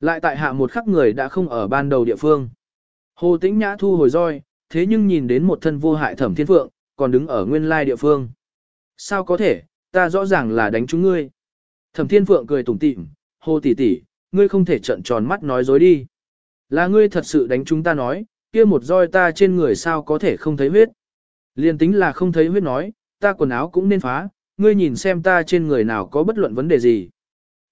Lại tại hạ một khắc người đã không ở ban đầu địa phương. Hồ tĩnh nhã thu hồi roi, thế nhưng nhìn đến một thân vô hại thẩm thiên phượng, còn đứng ở nguyên lai địa phương. Sao có thể, ta rõ ràng là đánh chúng ngươi. Thẩm thiên phượng cười tủm tỉm, hồ tỷ tỷ, ngươi không thể trận tròn mắt nói dối đi. Là ngươi thật sự đánh chúng ta nói, kia một roi ta trên người sao có thể không thấy huyết. Liên tính là không thấy huyết nói, ta quần áo cũng nên phá, ngươi nhìn xem ta trên người nào có bất luận vấn đề gì.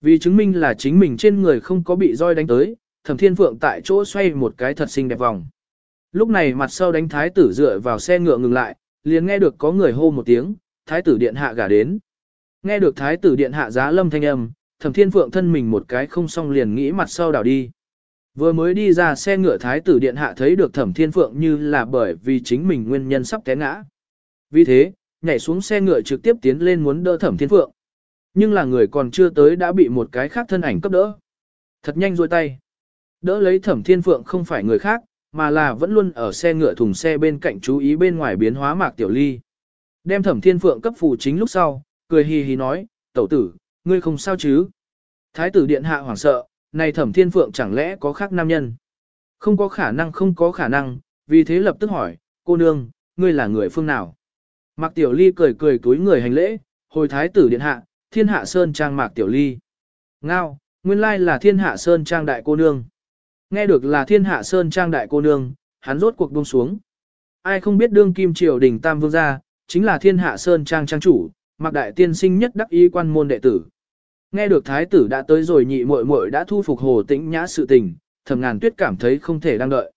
Vì chứng minh là chính mình trên người không có bị roi đánh tới, thẩm thiên phượng tại chỗ xoay một cái thật xinh đẹp vòng. Lúc này mặt sau đánh thái tử dựa vào xe ngựa ngừng lại, liền nghe được có người hô một tiếng, thái tử điện hạ gả đến. Nghe được thái tử điện hạ giá lâm thanh âm, thẩm thiên phượng thân mình một cái không xong liền nghĩ mặt sau đảo đi. Vừa mới đi ra xe ngựa thái tử điện hạ thấy được thẩm thiên phượng như là bởi vì chính mình nguyên nhân sắp té ngã. Vì thế, nhảy xuống xe ngựa trực tiếp tiến lên muốn đỡ thẩm thiên phượng. Nhưng là người còn chưa tới đã bị một cái khác thân ảnh cấp đỡ. Thật nhanh rôi tay. Đỡ lấy thẩm thiên phượng không phải người khác, mà là vẫn luôn ở xe ngựa thùng xe bên cạnh chú ý bên ngoài biến hóa mạc tiểu ly. Đem thẩm thiên phượng cấp phù chính lúc sau, cười hì hì nói, tẩu tử, ngươi không sao chứ. Thái tử điện hạ hoảng sợ, này thẩm thiên phượng chẳng lẽ có khác nam nhân. Không có khả năng không có khả năng, vì thế lập tức hỏi, cô nương, ngươi là người phương nào. Mạc tiểu ly cười cười túi người hành lễ, hồi thái tử điện hạ, thiên hạ sơn trang mạc tiểu ly. Ngao, nguyên lai là thiên hạ sơn trang đại cô nương. Nghe được là thiên hạ sơn trang đại cô nương, hắn rốt cuộc buông xuống. Ai không biết đương kim triều đình tam vương gia, chính là thiên hạ sơn trang trang chủ, mặc đại tiên sinh nhất đắc ý quan môn đệ tử. Nghe được thái tử đã tới rồi nhị muội muội đã thu phục hồ tĩnh nhã sự tình, thầm ngàn tuyết cảm thấy không thể đang đợi.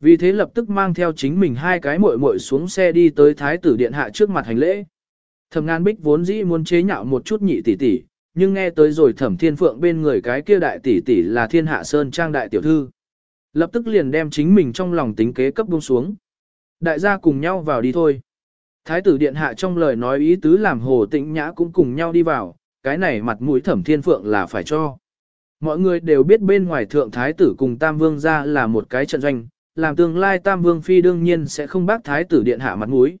Vì thế lập tức mang theo chính mình hai cái muội muội xuống xe đi tới thái tử điện hạ trước mặt hành lễ. Thẩm ngàn bích vốn dĩ muốn chế nhạo một chút nhị tỷ tỷ, nhưng nghe tới rồi thẩm thiên phượng bên người cái kia đại tỷ tỷ là thiên hạ sơn trang đại tiểu thư. Lập tức liền đem chính mình trong lòng tính kế cấp buông xuống. Đại gia cùng nhau vào đi thôi. Thái tử điện hạ trong lời nói ý tứ làm hồ tĩnh nhã cũng cùng nhau đi vào, cái này mặt mũi thẩm thiên phượng là phải cho. Mọi người đều biết bên ngoài thượng thái tử cùng tam vương gia là một cái trận doanh, làm tương lai tam vương phi đương nhiên sẽ không bác thái tử điện hạ mặt mũi.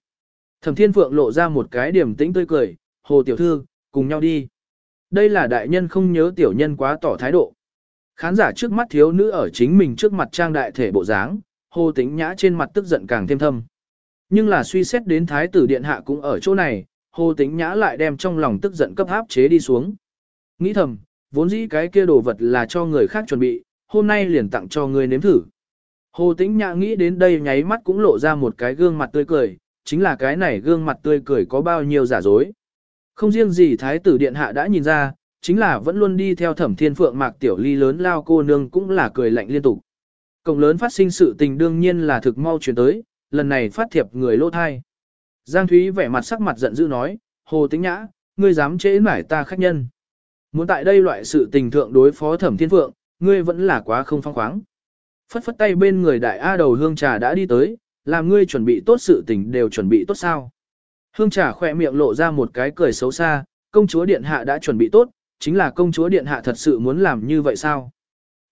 Thẩm thiên phượng lộ ra một cái điểm tĩnh tươi cười, hồ tiểu thư, cùng nhau đi. Đây là đại nhân không nhớ tiểu nhân quá tỏ thái độ. Khán giả trước mắt thiếu nữ ở chính mình trước mặt trang đại thể bộ dáng, hồ tĩnh nhã trên mặt tức giận càng thêm thâm. Nhưng là suy xét đến thái tử điện hạ cũng ở chỗ này, hồ tĩnh nhã lại đem trong lòng tức giận cấp áp chế đi xuống. Nghĩ thầm, vốn dĩ cái kia đồ vật là cho người khác chuẩn bị, hôm nay liền tặng cho người nếm thử. Hồ tĩnh nhã nghĩ đến đây nháy mắt cũng lộ ra một cái gương mặt tươi cười, chính là cái này gương mặt tươi cười có bao nhiêu giả dối. Không riêng gì thái tử điện hạ đã nhìn ra, chính là vẫn luôn đi theo thẩm thiên phượng mạc tiểu ly lớn lao cô nương cũng là cười lạnh liên tục. Cộng lớn phát sinh sự tình đương nhiên là thực mau chuyển tới, lần này phát thiệp người lô thai. Giang Thúy vẻ mặt sắc mặt giận dữ nói, Hồ Tĩnh Nhã, ngươi dám chế nải ta khách nhân. Muốn tại đây loại sự tình thượng đối phó thẩm thiên phượng, ngươi vẫn là quá không phong khoáng. Phất phất tay bên người đại A đầu hương trà đã đi tới, làm ngươi chuẩn bị tốt sự tình đều chuẩn bị tốt sao. Hương trà khỏe miệng lộ ra một cái cười xấu xa, công chúa điện hạ đã chuẩn bị tốt, chính là công chúa điện hạ thật sự muốn làm như vậy sao?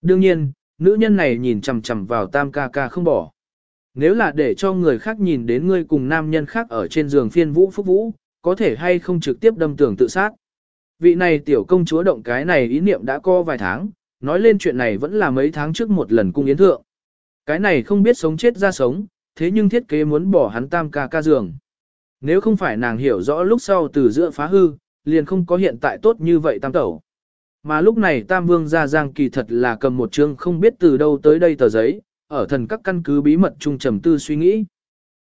Đương nhiên, nữ nhân này nhìn chằm chằm vào tam ca ca không bỏ. Nếu là để cho người khác nhìn đến ngươi cùng nam nhân khác ở trên giường phiên vũ phúc vũ, có thể hay không trực tiếp đâm tường tự sát. Vị này tiểu công chúa động cái này ý niệm đã co vài tháng, nói lên chuyện này vẫn là mấy tháng trước một lần cung yến thượng. Cái này không biết sống chết ra sống, thế nhưng thiết kế muốn bỏ hắn tam ca ca giường. Nếu không phải nàng hiểu rõ lúc sau từ giữa phá hư, liền không có hiện tại tốt như vậy tam tẩu. Mà lúc này tam vương gia giang kỳ thật là cầm một chương không biết từ đâu tới đây tờ giấy, ở thần các căn cứ bí mật trung trầm tư suy nghĩ.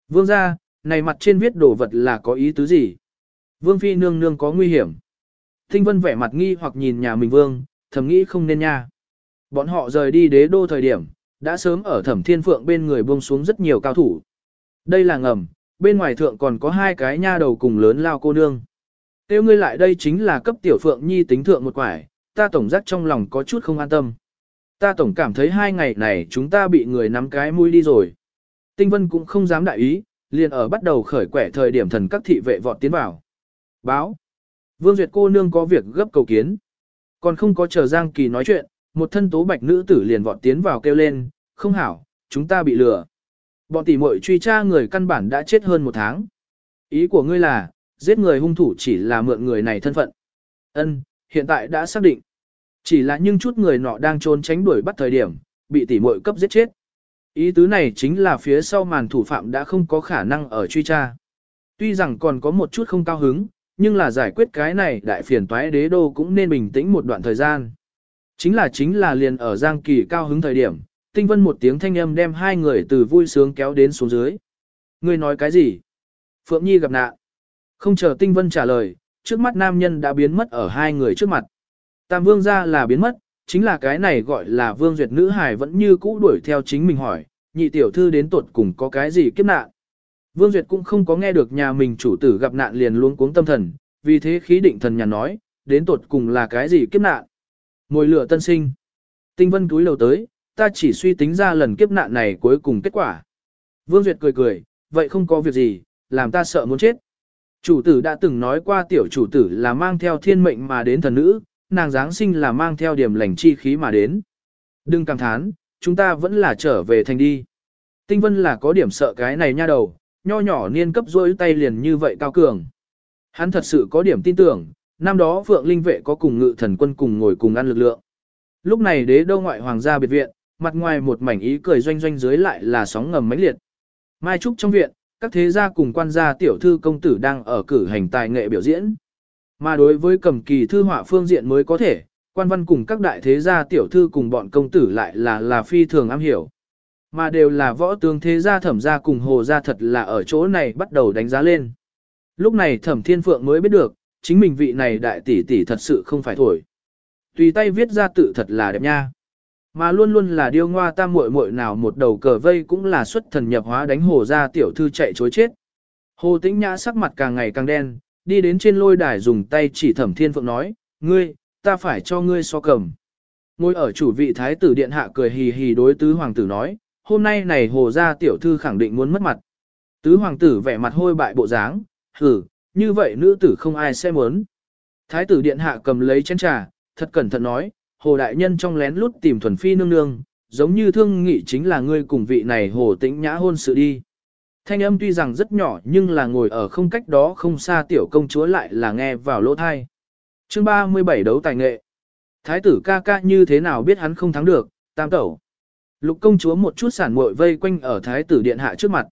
Vương gia, này mặt trên viết đồ vật là có ý tứ gì? Vương phi nương nương có nguy hiểm. Tinh vân vẻ mặt nghi hoặc nhìn nhà mình vương, thầm nghĩ không nên nha. Bọn họ rời đi đế đô thời điểm, đã sớm ở thẩm thiên phượng bên người buông xuống rất nhiều cao thủ. Đây là ngầm, bên ngoài thượng còn có hai cái nha đầu cùng lớn lao cô nương. Tiêu ngươi lại đây chính là cấp tiểu phượng nhi tính thượng một quải, ta tổng giác trong lòng có chút không an tâm. Ta tổng cảm thấy hai ngày này chúng ta bị người nắm cái mũi đi rồi. Tinh vân cũng không dám đại ý, liền ở bắt đầu khởi quẻ thời điểm thần các thị vệ vọt tiến vào. Báo. Vương Duyệt cô nương có việc gấp cầu kiến. Còn không có chờ Giang Kỳ nói chuyện, một thân tố bạch nữ tử liền vọt tiến vào kêu lên, không hảo, chúng ta bị lừa. Bọn tỷ muội truy tra người căn bản đã chết hơn một tháng. Ý của ngươi là, giết người hung thủ chỉ là mượn người này thân phận. Ân, hiện tại đã xác định. Chỉ là những chút người nọ đang trốn tránh đuổi bắt thời điểm, bị tỷ muội cấp giết chết. Ý tứ này chính là phía sau màn thủ phạm đã không có khả năng ở truy tra. Tuy rằng còn có một chút không cao hứng, nhưng là giải quyết cái này đại phiền toái đế đô cũng nên bình tĩnh một đoạn thời gian. Chính là chính là liền ở Giang Kỳ cao hứng thời điểm, Tinh Vân một tiếng thanh âm đem hai người từ vui sướng kéo đến xuống dưới. Ngươi nói cái gì? Phượng Nhi gặp nạn. Không chờ Tinh Vân trả lời, trước mắt nam nhân đã biến mất ở hai người trước mặt. Tam vương ra là biến mất, chính là cái này gọi là vương duyệt nữ hài vẫn như cũ đuổi theo chính mình hỏi, nhị tiểu thư đến tuột cùng có cái gì kiếp nạn. Vương Duyệt cũng không có nghe được nhà mình chủ tử gặp nạn liền luống cuống tâm thần, vì thế khí định thần nhà nói, đến tột cùng là cái gì kiếp nạn. Mồi lửa tân sinh. Tinh vân túi lầu tới, ta chỉ suy tính ra lần kiếp nạn này cuối cùng kết quả. Vương Duyệt cười cười, vậy không có việc gì, làm ta sợ muốn chết. Chủ tử đã từng nói qua tiểu chủ tử là mang theo thiên mệnh mà đến thần nữ, nàng Giáng sinh là mang theo điểm lành chi khí mà đến. Đừng cảm thán, chúng ta vẫn là trở về thành đi. Tinh vân là có điểm sợ cái này nha đầu, nho nhỏ niên cấp rối tay liền như vậy cao cường. Hắn thật sự có điểm tin tưởng, năm đó Phượng Linh vệ có cùng ngự thần quân cùng ngồi cùng ăn lực lượng. Lúc này đế đô ngoại hoàng gia biệt viện, mặt ngoài một mảnh ý cười doanh doanh dưới lại là sóng ngầm mãnh liệt. Mai Trúc trong viện, các thế gia cùng quan gia tiểu thư công tử đang ở cử hành tài nghệ biểu diễn. Mà đối với cầm kỳ thư họa phương diện mới có thể, quan văn cùng các đại thế gia tiểu thư cùng bọn công tử lại là là phi thường am hiểu. Mà đều là võ tướng thế gia thẩm gia cùng hồ gia thật là ở chỗ này bắt đầu đánh giá lên. Lúc này thẩm thiên phượng mới biết được, chính mình vị này đại tỷ tỷ thật sự không phải thổi. Tùy tay viết ra tự thật là đẹp nha. Mà luôn luôn là điêu ngoa tam muội muội nào một đầu cờ vây cũng là xuất thần nhập hóa đánh hồ gia tiểu thư chạy chối chết. Hồ tĩnh nhã sắc mặt càng ngày càng đen, đi đến trên lôi đài dùng tay chỉ thẩm thiên phượng nói, ngươi, ta phải cho ngươi so cầm. Ngồi ở chủ vị thái tử điện hạ cười hì hì đối tứ hoàng tử nói, hôm nay này hồ gia tiểu thư khẳng định muốn mất mặt. Tứ hoàng tử vẻ mặt hôi bại bộ dáng, hử, như vậy nữ tử không ai sẽ muốn. Thái tử điện hạ cầm lấy chén trà, thật cẩn thận nói, hồ đại nhân trong lén lút tìm thuần phi nương nương, giống như thương nghị chính là ngươi cùng vị này hồ tĩnh nhã hôn sự đi. Thanh âm tuy rằng rất nhỏ nhưng là ngồi ở không cách đó không xa tiểu công chúa lại là nghe vào lỗ thai. chương 37 đấu tài nghệ. Thái tử ca ca như thế nào biết hắn không thắng được, tam tẩu. Lục công chúa một chút sản muội vây quanh ở thái tử điện hạ trước mặt.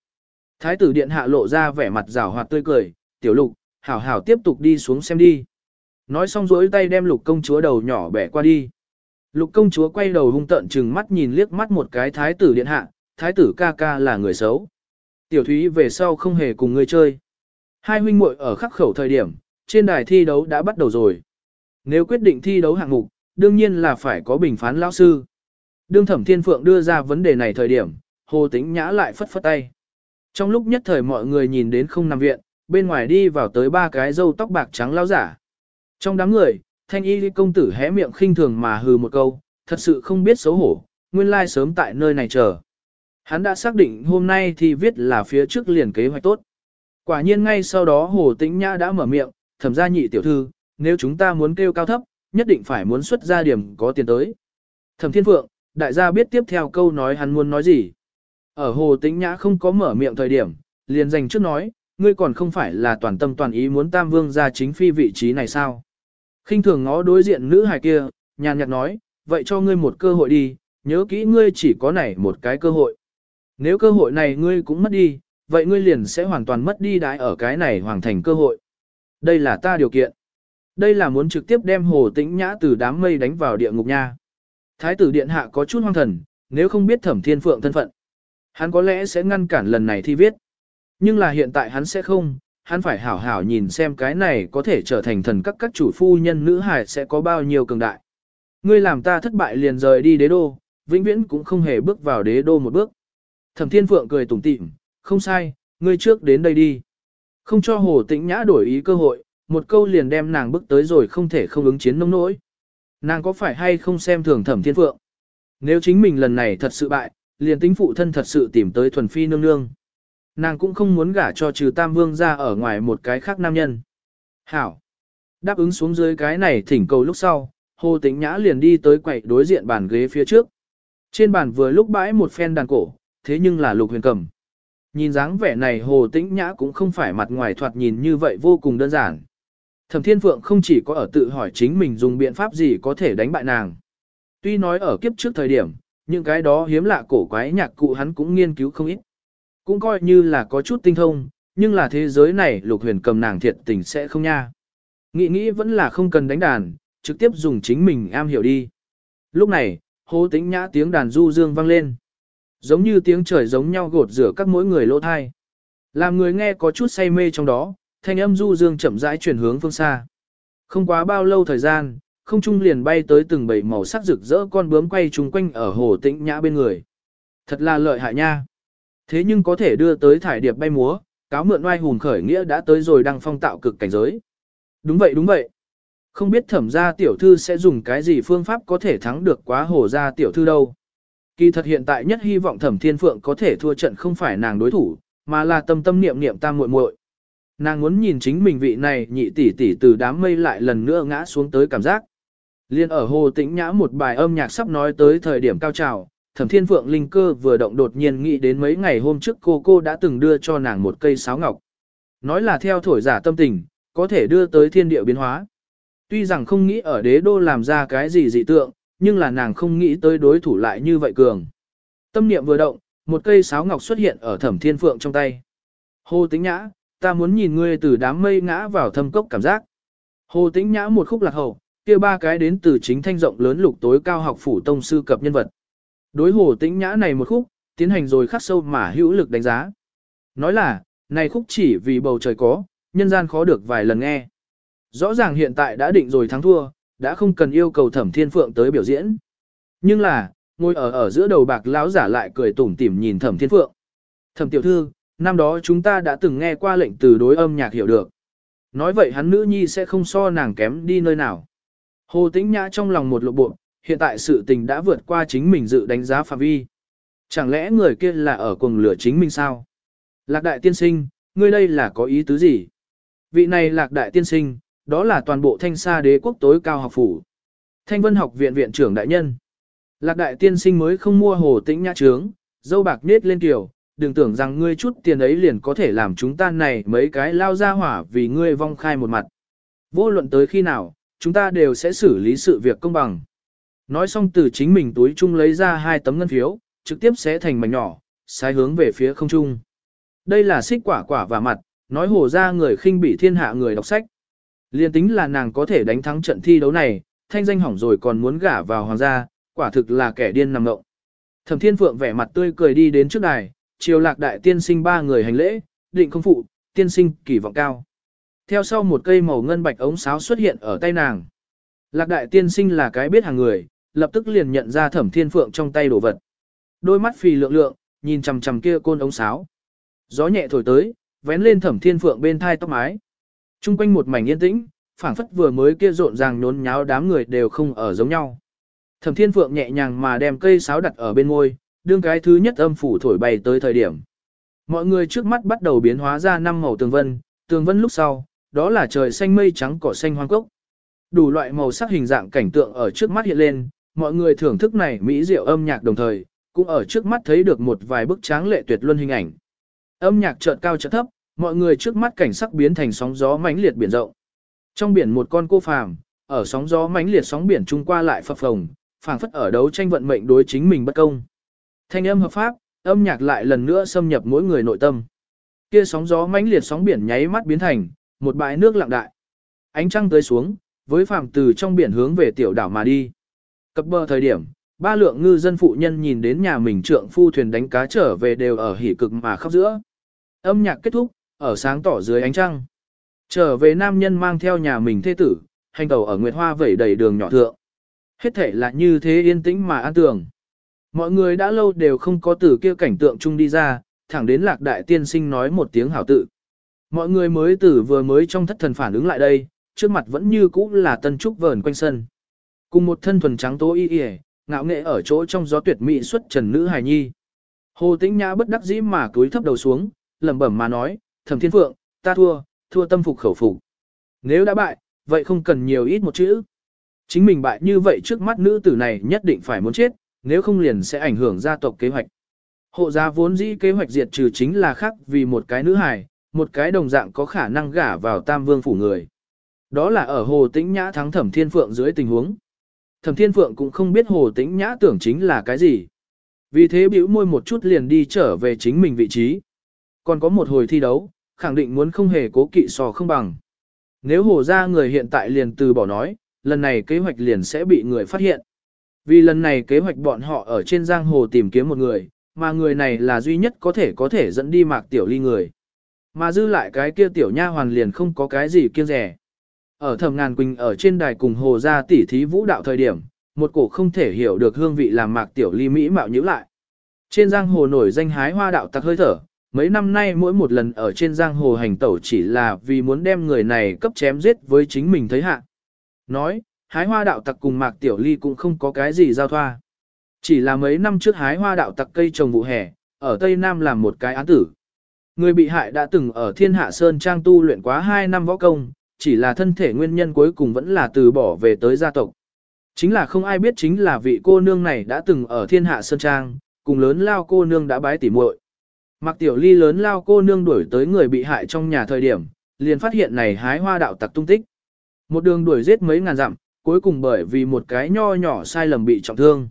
Thái tử điện hạ lộ ra vẻ mặt rào hoạt tươi cười, tiểu lục, hảo hảo tiếp tục đi xuống xem đi. Nói xong rỗi tay đem lục công chúa đầu nhỏ bẻ qua đi. Lục công chúa quay đầu hung tợn chừng mắt nhìn liếc mắt một cái thái tử điện hạ, thái tử ca ca là người xấu. Tiểu thúy về sau không hề cùng người chơi. Hai huynh muội ở khắc khẩu thời điểm, trên đài thi đấu đã bắt đầu rồi. Nếu quyết định thi đấu hạng mục, đương nhiên là phải có bình phán lão sư. Đương thẩm thiên phượng đưa ra vấn đề này thời điểm, hồ tĩnh nhã lại phất phất tay. Trong lúc nhất thời mọi người nhìn đến không nằm viện, bên ngoài đi vào tới ba cái râu tóc bạc trắng lao giả. Trong đám người, thanh y công tử hé miệng khinh thường mà hừ một câu, thật sự không biết xấu hổ, nguyên lai sớm tại nơi này chờ. Hắn đã xác định hôm nay thì viết là phía trước liền kế hoạch tốt. Quả nhiên ngay sau đó Hồ Tĩnh Nhã đã mở miệng, thẩm gia nhị tiểu thư, nếu chúng ta muốn kêu cao thấp, nhất định phải muốn xuất ra điểm có tiền tới. Thẩm Thiên Phượng, đại gia biết tiếp theo câu nói hắn muốn nói gì. Ở Hồ Tĩnh Nhã không có mở miệng thời điểm, liền dành trước nói, ngươi còn không phải là toàn tâm toàn ý muốn Tam Vương ra chính phi vị trí này sao? khinh thường ngó đối diện nữ hài kia, nhàn nhạt nói, vậy cho ngươi một cơ hội đi, nhớ kỹ ngươi chỉ có này một cái cơ hội. Nếu cơ hội này ngươi cũng mất đi, vậy ngươi liền sẽ hoàn toàn mất đi đái ở cái này hoàn thành cơ hội. Đây là ta điều kiện. Đây là muốn trực tiếp đem hồ tĩnh nhã từ đám mây đánh vào địa ngục nha. Thái tử điện hạ có chút hoang thần, nếu không biết thẩm thiên phượng thân phận. Hắn có lẽ sẽ ngăn cản lần này thi viết. Nhưng là hiện tại hắn sẽ không, hắn phải hảo hảo nhìn xem cái này có thể trở thành thần các các chủ phu nhân nữ hài sẽ có bao nhiêu cường đại. Ngươi làm ta thất bại liền rời đi đế đô, vĩnh viễn cũng không hề bước vào đế đô một bước. Thẩm Thiên Phượng cười tủm tỉm, không sai, ngươi trước đến đây đi. Không cho Hồ Tĩnh Nhã đổi ý cơ hội, một câu liền đem nàng bước tới rồi không thể không ứng chiến nông nỗi. Nàng có phải hay không xem thường Thẩm Thiên Phượng? Nếu chính mình lần này thật sự bại, liền tính phụ thân thật sự tìm tới thuần phi nương nương. Nàng cũng không muốn gả cho trừ Tam Vương ra ở ngoài một cái khác nam nhân. Hảo. Đáp ứng xuống dưới cái này thỉnh cầu lúc sau, Hồ Tĩnh Nhã liền đi tới quầy đối diện bàn ghế phía trước. Trên bàn vừa lúc bãi một phen đàn cổ, thế nhưng là lục huyền cầm. Nhìn dáng vẻ này Hồ Tĩnh Nhã cũng không phải mặt ngoài thoạt nhìn như vậy vô cùng đơn giản. Thẩm Thiên Phượng không chỉ có ở tự hỏi chính mình dùng biện pháp gì có thể đánh bại nàng. Tuy nói ở kiếp trước thời điểm, những cái đó hiếm lạ cổ quái nhạc cụ hắn cũng nghiên cứu không ít. Cũng coi như là có chút tinh thông, nhưng là thế giới này lục huyền cầm nàng thiệt tình sẽ không nha. Nghĩ nghĩ vẫn là không cần đánh đàn, trực tiếp dùng chính mình am hiểu đi. Lúc này, hô tĩnh nhã tiếng đàn du dương vang lên. Giống như tiếng trời giống nhau gột rửa các mỗi người lỗ thai. Làm người nghe có chút say mê trong đó, thanh âm du dương chậm rãi chuyển hướng phương xa. Không quá bao lâu thời gian, không trung liền bay tới từng bầy màu sắc rực rỡ con bướm quay chung quanh ở hồ tĩnh nhã bên người. Thật là lợi hại nha. Thế nhưng có thể đưa tới thải điệp bay múa, cáo mượn oai hùng khởi nghĩa đã tới rồi đang phong tạo cực cảnh giới. Đúng vậy đúng vậy. Không biết thẩm gia tiểu thư sẽ dùng cái gì phương pháp có thể thắng được quá hồ gia tiểu thư đâu. Kỳ thật hiện tại nhất hy vọng thẩm thiên phượng có thể thua trận không phải nàng đối thủ, mà là tâm tâm niệm niệm tam muội muội. Nàng muốn nhìn chính mình vị này nhị tỷ tỷ từ đám mây lại lần nữa ngã xuống tới cảm giác. Liên ở hồ tĩnh nhã một bài âm nhạc sắp nói tới thời điểm cao trào, thẩm thiên phượng linh cơ vừa động đột nhiên nghĩ đến mấy ngày hôm trước cô cô đã từng đưa cho nàng một cây sáo ngọc. Nói là theo thổi giả tâm tình, có thể đưa tới thiên địa biến hóa. Tuy rằng không nghĩ ở đế đô làm ra cái gì dị tượng, nhưng là nàng không nghĩ tới đối thủ lại như vậy cường. Tâm niệm vừa động, một cây sáo ngọc xuất hiện ở thẩm thiên phượng trong tay. Hồ tĩnh nhã, ta muốn nhìn ngươi từ đám mây ngã vào thâm cốc cảm giác. Hồ tĩnh nhã một khúc lạc hậu, kia ba cái đến từ chính thanh rộng lớn lục tối cao học phủ tông sư cập nhân vật. Đối hồ tĩnh nhã này một khúc, tiến hành rồi khắc sâu mà hữu lực đánh giá. Nói là, này khúc chỉ vì bầu trời có, nhân gian khó được vài lần nghe. Rõ ràng hiện tại đã định rồi thắng thua, đã không cần yêu cầu thẩm thiên phượng tới biểu diễn. Nhưng là, ngồi ở ở giữa đầu bạc lão giả lại cười tủm tỉm nhìn thẩm thiên phượng. Thẩm tiểu thư, năm đó chúng ta đã từng nghe qua lệnh từ đối âm nhạc hiểu được. Nói vậy hắn nữ nhi sẽ không so nàng kém đi nơi nào. Hồ tĩnh nhã trong lòng một lộ bộ, hiện tại sự tình đã vượt qua chính mình dự đánh giá phạm vi. Chẳng lẽ người kia là ở cuồng lửa chính mình sao? Lạc đại tiên sinh, ngươi đây là có ý tứ gì? Vị này lạc đại tiên sinh, đó là toàn bộ thanh sa đế quốc tối cao học phủ. Thanh vân học viện viện trưởng đại nhân. Lạc đại tiên sinh mới không mua hồ tĩnh nhã trướng, dâu bạc nết lên kiểu, đừng tưởng rằng ngươi chút tiền ấy liền có thể làm chúng ta này mấy cái lao ra hỏa vì ngươi vong khai một mặt. Vô luận tới khi nào, chúng ta đều sẽ xử lý sự việc công bằng. Nói xong từ chính mình túi chung lấy ra hai tấm ngân phiếu, trực tiếp sẽ thành mảnh nhỏ, sai hướng về phía không trung. Đây là xích quả quả và mặt, nói hồ ra người khinh bị thiên hạ người đọc sách. Liên tính là nàng có thể đánh thắng trận thi đấu này, thanh danh hỏng rồi còn muốn gả vào hoàng gia, quả thực là kẻ điên nằm ngộng. Thẩm Thiên Phượng vẻ mặt tươi cười đi đến trước đài, Triều lạc đại tiên sinh ba người hành lễ, định không phụ, tiên sinh kỳ vọng cao. Theo sau một cây màu ngân bạch ống sáo xuất hiện ở tay nàng. Lạc đại tiên sinh là cái biết hàng người, lập tức liền nhận ra thẩm thiên phượng trong tay đồ vật. Đôi mắt phì lượng lượng, nhìn chằm chằm kia côn ống sáo. Gió nhẹ thổi tới, vén lên thẩm thiên phượng bên thai tóc mái. Trung quanh một mảnh yên tĩnh, phảng phất vừa mới kia rộn ràng nhốn nháo đám người đều không ở giống nhau. Thẩm thiên phượng nhẹ nhàng mà đem cây sáo đặt ở bên môi, đương cái thứ nhất âm phủ thổi bay tới thời điểm. Mọi người trước mắt bắt đầu biến hóa ra năm màu tường vân, tường vân lúc sau, đó là trời xanh mây trắng cỏ xanh hoang cốc. Đủ loại màu sắc hình dạng cảnh tượng ở trước mắt hiện lên, mọi người thưởng thức này mỹ diệu âm nhạc đồng thời, cũng ở trước mắt thấy được một vài bức tráng lệ tuyệt luân hình ảnh. Âm nhạc chợt cao chợt thấp, mọi người trước mắt cảnh sắc biến thành sóng gió mãnh liệt biển rộng. Trong biển một con cô phàm, ở sóng gió mãnh liệt sóng biển trung qua lại phập phồng, phảng phất ở đấu tranh vận mệnh đối chính mình bất công. Thanh âm hợp pháp, âm nhạc lại lần nữa xâm nhập mỗi người nội tâm. Kia sóng gió mãnh liệt sóng biển nháy mắt biến thành một bãi nước lặng đại. Ánh trăng tới xuống, với phàm từ trong biển hướng về tiểu đảo mà đi. Cập bờ thời điểm, ba lượng ngư dân phụ nhân nhìn đến nhà mình trượng phu thuyền đánh cá trở về đều ở hỉ cực mà khóc giữa. Âm nhạc kết thúc, ở sáng tỏ dưới ánh trăng. Trở về nam nhân mang theo nhà mình thê tử, hành tàu ở Nguyệt Hoa vẩy đầy đường nhỏ thượng. Hết thể là như thế yên tĩnh mà an tường. Mọi người đã lâu đều không có từ kia cảnh tượng chung đi ra, thẳng đến lạc đại tiên sinh nói một tiếng hảo tự. Mọi người mới tử vừa mới trong thất thần phản ứng lại đây, trước mặt vẫn như cũ là tân trúc vờn quanh sân. Cùng một thân thuần trắng tố y y, ngạo nghệ ở chỗ trong gió tuyệt mỹ xuất trần nữ hài nhi. Hồ Tĩnh Nhã bất đắc dĩ mà cúi thấp đầu xuống, lẩm bẩm mà nói, "Thẩm Thiên Phượng, ta thua, thua tâm phục khẩu phục. Nếu đã bại, vậy không cần nhiều ít một chữ. Chính mình bại như vậy trước mắt nữ tử này nhất định phải muốn chết, nếu không liền sẽ ảnh hưởng gia tộc kế hoạch. Hộ gia vốn dĩ kế hoạch diệt trừ chính là khác vì một cái nữ hài, một cái đồng dạng có khả năng gả vào tam vương phủ người. Đó là ở Hồ Tĩnh Nhã thắng Thẩm Thiên Phượng dưới tình huống. Thẩm Thiên Phượng cũng không biết Hồ Tĩnh Nhã tưởng chính là cái gì. Vì thế bĩu môi một chút liền đi trở về chính mình vị trí. Còn có một hồi thi đấu, khẳng định muốn không hề cố kỵ sò không bằng. Nếu Hồ ra người hiện tại liền từ bỏ nói, lần này kế hoạch liền sẽ bị người phát hiện. Vì lần này kế hoạch bọn họ ở trên giang hồ tìm kiếm một người, mà người này là duy nhất có thể có thể dẫn đi mạc tiểu ly người. mà dư lại cái kia tiểu nha hoàn liền không có cái gì kiêng rẻ. Ở thầm ngàn quỳnh ở trên đài cùng hồ gia tỷ thí vũ đạo thời điểm, một cổ không thể hiểu được hương vị làm mạc tiểu ly mỹ mạo nhữ lại. Trên giang hồ nổi danh hái hoa đạo tặc hơi thở, mấy năm nay mỗi một lần ở trên giang hồ hành tẩu chỉ là vì muốn đem người này cấp chém giết với chính mình thấy hạ. Nói, hái hoa đạo tặc cùng mạc tiểu ly cũng không có cái gì giao thoa. Chỉ là mấy năm trước hái hoa đạo tặc cây trồng vụ hè, ở Tây Nam làm một cái án tử. Người bị hại đã từng ở Thiên Hạ Sơn Trang tu luyện quá 2 năm võ công, chỉ là thân thể nguyên nhân cuối cùng vẫn là từ bỏ về tới gia tộc. Chính là không ai biết chính là vị cô nương này đã từng ở Thiên Hạ Sơn Trang, cùng lớn lao cô nương đã bái tỉ muội. Mặc tiểu ly lớn lao cô nương đuổi tới người bị hại trong nhà thời điểm, liền phát hiện này hái hoa đạo tặc tung tích. Một đường đuổi giết mấy ngàn dặm, cuối cùng bởi vì một cái nho nhỏ sai lầm bị trọng thương.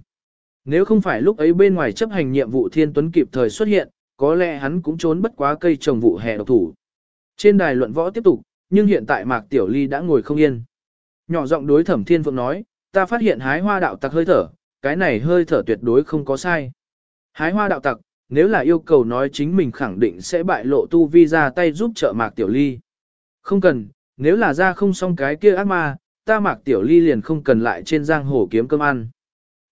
Nếu không phải lúc ấy bên ngoài chấp hành nhiệm vụ Thiên Tuấn kịp thời xuất hiện, có lẽ hắn cũng trốn bất quá cây trồng vụ hè độc thủ. Trên đài luận võ tiếp tục, nhưng hiện tại Mạc Tiểu Ly đã ngồi không yên. Nhỏ giọng đối Thẩm Thiên Phượng nói, ta phát hiện hái hoa đạo tặc hơi thở, cái này hơi thở tuyệt đối không có sai. Hái hoa đạo tặc, nếu là yêu cầu nói chính mình khẳng định sẽ bại lộ tu vi ra tay giúp trợ Mạc Tiểu Ly. Không cần, nếu là ra không xong cái kia ác ma, ta Mạc Tiểu Ly liền không cần lại trên giang hồ kiếm cơm ăn.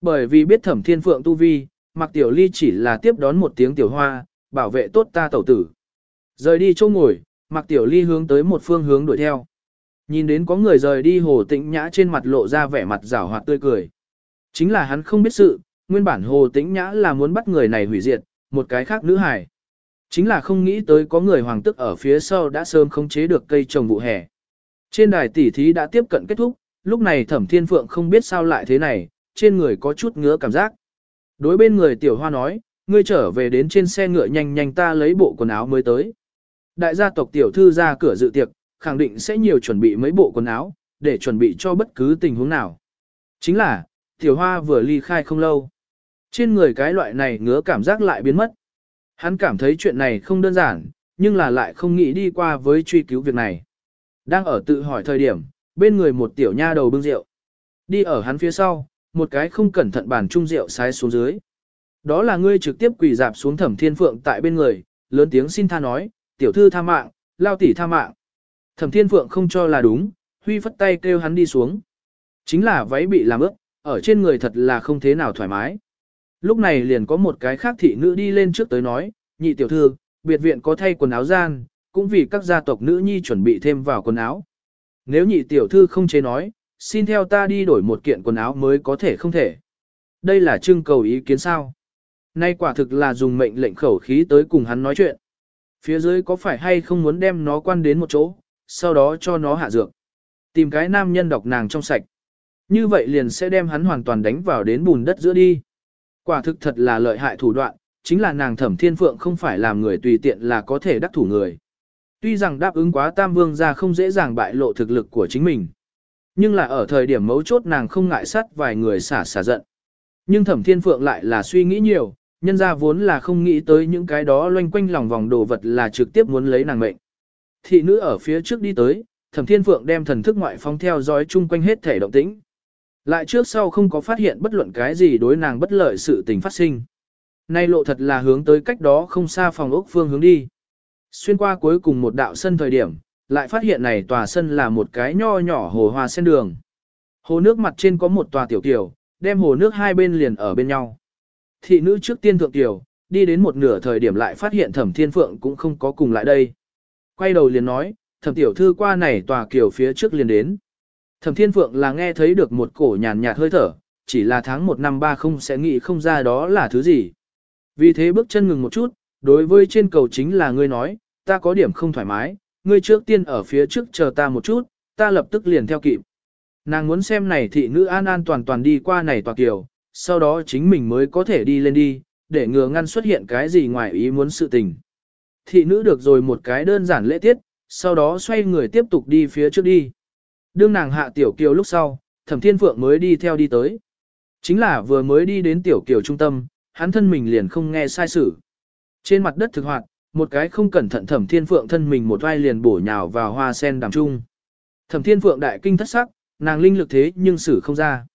Bởi vì biết Thẩm Thiên Phượng tu vi, Mạc Tiểu Ly chỉ là tiếp đón một tiếng tiểu hoa, bảo vệ tốt ta tẩu tử. Rời đi chỗ ngồi, Mạc Tiểu Ly hướng tới một phương hướng đuổi theo. Nhìn đến có người rời đi hồ tĩnh nhã trên mặt lộ ra vẻ mặt rảo hoạt tươi cười. Chính là hắn không biết sự, nguyên bản hồ tĩnh nhã là muốn bắt người này hủy diệt, một cái khác nữ hải. Chính là không nghĩ tới có người hoàng tức ở phía sau đã sớm khống chế được cây trồng vụ hè. Trên đài tỉ thí đã tiếp cận kết thúc, lúc này thẩm thiên phượng không biết sao lại thế này, trên người có chút ngứa cảm giác. Đối bên người tiểu hoa nói, ngươi trở về đến trên xe ngựa nhanh nhanh ta lấy bộ quần áo mới tới. Đại gia tộc tiểu thư ra cửa dự tiệc, khẳng định sẽ nhiều chuẩn bị mấy bộ quần áo, để chuẩn bị cho bất cứ tình huống nào. Chính là, tiểu hoa vừa ly khai không lâu. Trên người cái loại này ngứa cảm giác lại biến mất. Hắn cảm thấy chuyện này không đơn giản, nhưng là lại không nghĩ đi qua với truy cứu việc này. Đang ở tự hỏi thời điểm, bên người một tiểu nha đầu bưng rượu. Đi ở hắn phía sau, một cái không cẩn thận bàn chung rượu sai xuống dưới. Đó là ngươi trực tiếp quỳ dạp xuống thẩm thiên phượng tại bên người, lớn tiếng xin tha nói, tiểu thư tha mạng, lao tỷ tha mạng. Thẩm thiên phượng không cho là đúng, huy phất tay kêu hắn đi xuống. Chính là váy bị làm ướt, ở trên người thật là không thế nào thoải mái. Lúc này liền có một cái khác thị nữ đi lên trước tới nói, nhị tiểu thư, biệt viện có thay quần áo gian, cũng vì các gia tộc nữ nhi chuẩn bị thêm vào quần áo. Nếu nhị tiểu thư không chế nói, xin theo ta đi đổi một kiện quần áo mới có thể không thể. Đây là trưng cầu ý kiến sao. Nay quả thực là dùng mệnh lệnh khẩu khí tới cùng hắn nói chuyện. Phía dưới có phải hay không muốn đem nó quan đến một chỗ, sau đó cho nó hạ dược. Tìm cái nam nhân độc nàng trong sạch. Như vậy liền sẽ đem hắn hoàn toàn đánh vào đến bùn đất giữa đi. Quả thực thật là lợi hại thủ đoạn, chính là nàng thẩm thiên phượng không phải làm người tùy tiện là có thể đắc thủ người. Tuy rằng đáp ứng quá tam vương ra không dễ dàng bại lộ thực lực của chính mình. Nhưng là ở thời điểm mấu chốt nàng không ngại sát vài người xả xả giận. Nhưng thẩm thiên phượng lại là suy nghĩ nhiều, nhân ra vốn là không nghĩ tới những cái đó loanh quanh lòng vòng đồ vật là trực tiếp muốn lấy nàng mệnh. Thị nữ ở phía trước đi tới, thẩm thiên phượng đem thần thức ngoại phong theo dõi chung quanh hết thể động tĩnh. Lại trước sau không có phát hiện bất luận cái gì đối nàng bất lợi sự tình phát sinh. Nay lộ thật là hướng tới cách đó không xa phòng ốc phương hướng đi. Xuyên qua cuối cùng một đạo sân thời điểm, lại phát hiện này tòa sân là một cái nho nhỏ hồ hoa sen đường. Hồ nước mặt trên có một tòa tiểu tiểu, đem hồ nước hai bên liền ở bên nhau. Thị nữ trước tiên thượng tiểu, đi đến một nửa thời điểm lại phát hiện thẩm thiên phượng cũng không có cùng lại đây. Quay đầu liền nói, thẩm tiểu thư qua này tòa kiểu phía trước liền đến. Thẩm thiên phượng là nghe thấy được một cổ nhàn nhạt hơi thở, chỉ là tháng một năm ba không sẽ nghĩ không ra đó là thứ gì. Vì thế bước chân ngừng một chút, đối với trên cầu chính là ngươi nói, ta có điểm không thoải mái, ngươi trước tiên ở phía trước chờ ta một chút, ta lập tức liền theo kịp. Nàng muốn xem này thị nữ an an toàn toàn đi qua này tòa kiều, sau đó chính mình mới có thể đi lên đi, để ngừa ngăn xuất hiện cái gì ngoài ý muốn sự tình. Thị nữ được rồi một cái đơn giản lễ tiết, sau đó xoay người tiếp tục đi phía trước đi. Đương nàng hạ tiểu kiều lúc sau, thẩm thiên phượng mới đi theo đi tới. Chính là vừa mới đi đến tiểu kiều trung tâm, hắn thân mình liền không nghe sai sự. Trên mặt đất thực hoạt, một cái không cẩn thận thẩm thiên phượng thân mình một vai liền bổ nhào vào hoa sen đàm trung. Thẩm thiên phượng đại kinh thất sắc, nàng linh lực thế nhưng xử không ra.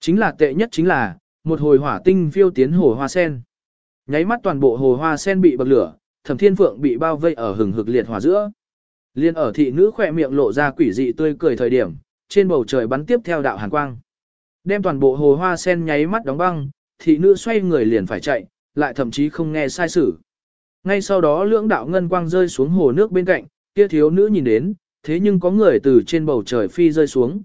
Chính là tệ nhất chính là, một hồi hỏa tinh phiêu tiến hồ hoa sen. Nháy mắt toàn bộ hồ hoa sen bị bậc lửa, thẩm thiên phượng bị bao vây ở hừng hực liệt hỏa giữa. Liên ở thị nữ khỏe miệng lộ ra quỷ dị tươi cười thời điểm, trên bầu trời bắn tiếp theo đạo hàn quang. Đem toàn bộ hồ hoa sen nháy mắt đóng băng, thị nữ xoay người liền phải chạy, lại thậm chí không nghe sai sử. Ngay sau đó lưỡng đạo ngân quang rơi xuống hồ nước bên cạnh, kia thiếu nữ nhìn đến, thế nhưng có người từ trên bầu trời phi rơi xuống.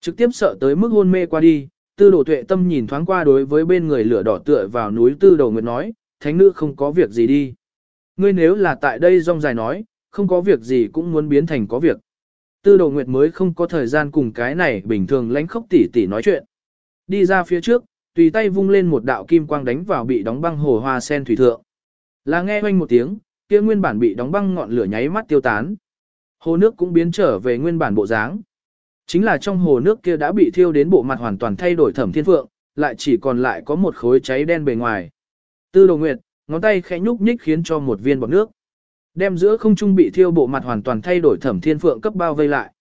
Trực tiếp sợ tới mức hôn mê qua đi, tư đồ tuệ tâm nhìn thoáng qua đối với bên người lửa đỏ tựa vào núi tư đầu nguyệt nói, thánh nữ không có việc gì đi. Ngươi nếu là tại đây rong dài nói, không có việc gì cũng muốn biến thành có việc. Tư đồ nguyệt mới không có thời gian cùng cái này bình thường lánh khóc tỉ tỉ nói chuyện. Đi ra phía trước, tùy tay vung lên một đạo kim quang đánh vào bị đóng băng hồ hoa sen thủy thượng. Là nghe oanh một tiếng, kia nguyên bản bị đóng băng ngọn lửa nháy mắt tiêu tán. Hồ nước cũng biến trở về nguyên bản bộ dáng. Chính là trong hồ nước kia đã bị thiêu đến bộ mặt hoàn toàn thay đổi thẩm thiên phượng, lại chỉ còn lại có một khối cháy đen bề ngoài. Tư đồ nguyệt, ngón tay khẽ nhúc nhích khiến cho một viên bọt nước. Đem giữa không trung bị thiêu bộ mặt hoàn toàn thay đổi thẩm thiên phượng cấp bao vây lại.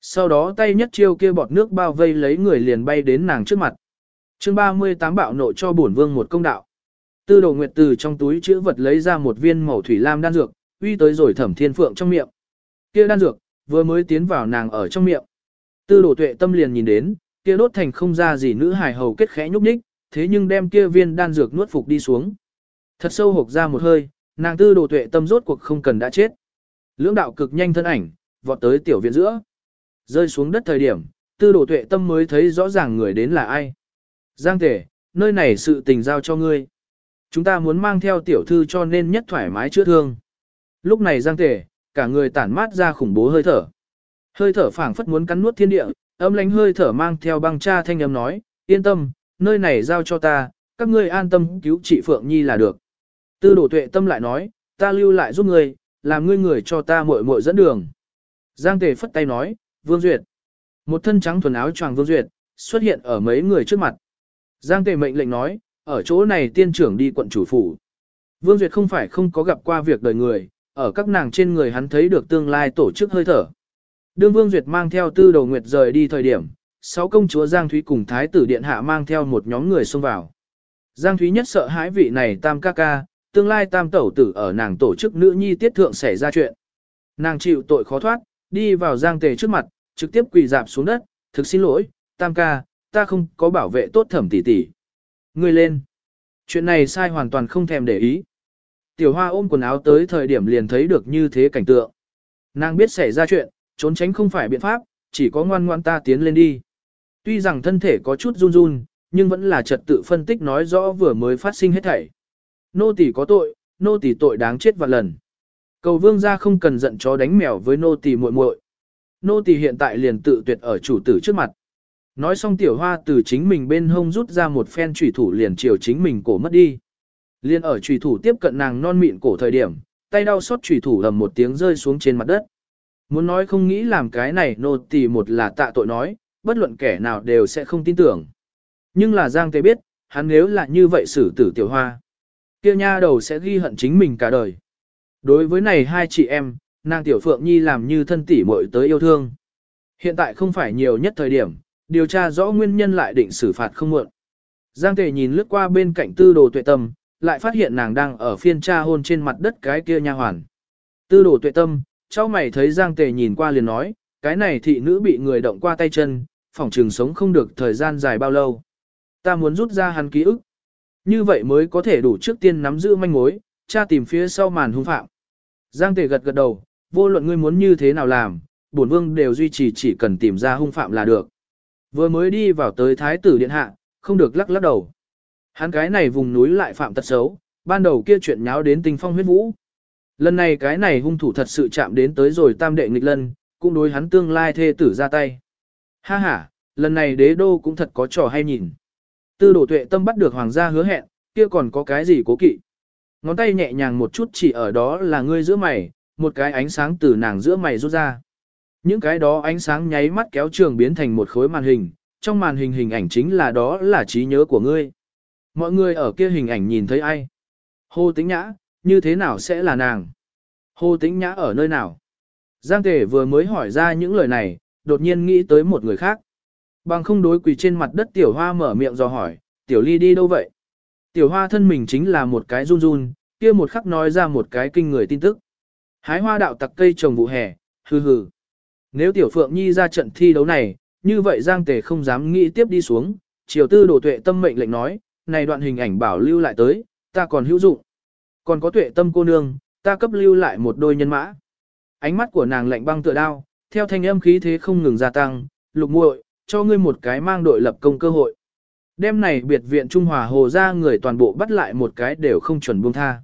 Sau đó tay nhất chiêu kia bọt nước bao vây lấy người liền bay đến nàng trước mặt chương 38 bạo nộ cho bổn vương một công đạo. Tư đồ nguyệt từ trong túi chữ vật lấy ra một viên màu thủy lam đan dược, uy tới rồi thẩm thiên phượng trong miệng. Kia đan dược, vừa mới tiến vào nàng ở trong miệng. Tư đồ tuệ tâm liền nhìn đến, kia đốt thành không ra gì nữ hài hầu kết khẽ nhúc nhích, thế nhưng đem kia viên đan dược nuốt phục đi xuống. Thật sâu hộc ra một hơi, nàng tư đồ tuệ tâm rốt cuộc không cần đã chết. Lưỡng đạo cực nhanh thân ảnh, vọt tới tiểu viện giữa. Rơi xuống đất thời điểm, tư đồ tuệ tâm mới thấy rõ ràng người đến là ai. Giang tể, nơi này sự tình giao cho ngươi. Chúng ta muốn mang theo tiểu thư cho nên nhất thoải mái chữa thương. Lúc này giang tể, cả người tản mát ra khủng bố hơi thở. Hơi thở phảng phất muốn cắn nuốt thiên địa, âm lánh hơi thở mang theo băng cha thanh âm nói, yên tâm, nơi này giao cho ta, các ngươi an tâm cứu trị Phượng Nhi là được. Tư đổ tuệ tâm lại nói, ta lưu lại giúp ngươi, làm ngươi người cho ta muội muội dẫn đường. Giang tề phất tay nói, Vương Duyệt. Một thân trắng thuần áo choàng Vương Duyệt, xuất hiện ở mấy người trước mặt. Giang tề mệnh lệnh nói, ở chỗ này tiên trưởng đi quận chủ phủ. Vương Duyệt không phải không có gặp qua việc đời người, ở các nàng trên người hắn thấy được tương lai tổ chức hơi thở. Đương Vương Duyệt mang theo tư đầu nguyệt rời đi thời điểm, sáu công chúa Giang Thúy cùng Thái tử Điện Hạ mang theo một nhóm người xông vào. Giang Thúy nhất sợ hãi vị này tam ca ca, tương lai tam tẩu tử ở nàng tổ chức nữ nhi tiết thượng xảy ra chuyện. Nàng chịu tội khó thoát, đi vào Giang Tề trước mặt, trực tiếp quỳ dạp xuống đất, thực xin lỗi, tam ca, ta không có bảo vệ tốt thẩm tỷ tỷ. Ngươi lên. Chuyện này sai hoàn toàn không thèm để ý. Tiểu hoa ôm quần áo tới thời điểm liền thấy được như thế cảnh tượng. Nàng biết xảy ra chuyện, trốn tránh không phải biện pháp, chỉ có ngoan ngoan ta tiến lên đi. Tuy rằng thân thể có chút run run, nhưng vẫn là trật tự phân tích nói rõ vừa mới phát sinh hết thảy. Nô tỳ có tội, nô tỳ tội đáng chết vạn lần. Cầu vương gia không cần giận chó đánh mèo với nô tỳ muội muội. Nô tỳ hiện tại liền tự tuyệt ở chủ tử trước mặt. Nói xong tiểu hoa từ chính mình bên hông rút ra một phen trùy thủ liền chiều chính mình cổ mất đi. Liên ở trùy thủ tiếp cận nàng non mịn cổ thời điểm, tay đau xót trùy thủ ầm một tiếng rơi xuống trên mặt đất. Muốn nói không nghĩ làm cái này nô tỳ một là tạ tội nói, bất luận kẻ nào đều sẽ không tin tưởng. Nhưng là Giang Tế biết, hắn nếu là như vậy xử tử tiểu hoa. kia nha đầu sẽ ghi hận chính mình cả đời. Đối với này hai chị em, nàng tiểu phượng nhi làm như thân tỷ muội tới yêu thương. Hiện tại không phải nhiều nhất thời điểm, điều tra rõ nguyên nhân lại định xử phạt không muộn. Giang Tề nhìn lướt qua bên cạnh tư đồ tuệ tâm, lại phát hiện nàng đang ở phiên tra hôn trên mặt đất cái kia nha hoàn. Tư đồ tuệ tâm, cháu mày thấy Giang Tề nhìn qua liền nói, cái này thị nữ bị người động qua tay chân, phòng trường sống không được thời gian dài bao lâu. Ta muốn rút ra hắn ký ức. Như vậy mới có thể đủ trước tiên nắm giữ manh mối, tra tìm phía sau màn hung phạm. Giang Tề gật gật đầu, vô luận ngươi muốn như thế nào làm, bổn vương đều duy trì chỉ cần tìm ra hung phạm là được. Vừa mới đi vào tới thái tử điện hạ, không được lắc lắc đầu. Hắn cái này vùng núi lại phạm tật xấu, ban đầu kia chuyện nháo đến tình phong huyết vũ. Lần này cái này hung thủ thật sự chạm đến tới rồi tam đệ nghịch lân, cũng đối hắn tương lai thê tử ra tay. Ha ha, lần này đế đô cũng thật có trò hay nhìn. Tư đổ tuệ tâm bắt được hoàng gia hứa hẹn, kia còn có cái gì cố kỵ. Ngón tay nhẹ nhàng một chút chỉ ở đó là ngươi giữa mày, một cái ánh sáng từ nàng giữa mày rút ra. Những cái đó ánh sáng nháy mắt kéo trường biến thành một khối màn hình, trong màn hình hình ảnh chính là đó là trí nhớ của ngươi. Mọi người ở kia hình ảnh nhìn thấy ai? Hồ Tĩnh Nhã, như thế nào sẽ là nàng? Hồ Tĩnh Nhã ở nơi nào? Giang Tể vừa mới hỏi ra những lời này, đột nhiên nghĩ tới một người khác. Bằng không đối quỳ trên mặt đất Tiểu Hoa mở miệng do hỏi, Tiểu Ly đi đâu vậy? Tiểu Hoa thân mình chính là một cái run run, kia một khắc nói ra một cái kinh người tin tức. Hái hoa đạo tặc cây trồng vụ hè, hừ hừ. Nếu Tiểu Phượng Nhi ra trận thi đấu này, như vậy Giang Tề không dám nghĩ tiếp đi xuống, triều tư đổ tuệ tâm mệnh lệnh nói, này đoạn hình ảnh bảo lưu lại tới, ta còn hữu dụng. Còn có tuệ tâm cô nương, ta cấp lưu lại một đôi nhân mã. Ánh mắt của nàng lạnh băng tựa đao, theo thanh âm khí thế không ngừng gia tăng, lục muội, cho ngươi một cái mang đội lập công cơ hội. Đêm này biệt viện Trung Hòa Hồ ra người toàn bộ bắt lại một cái đều không chuẩn buông tha.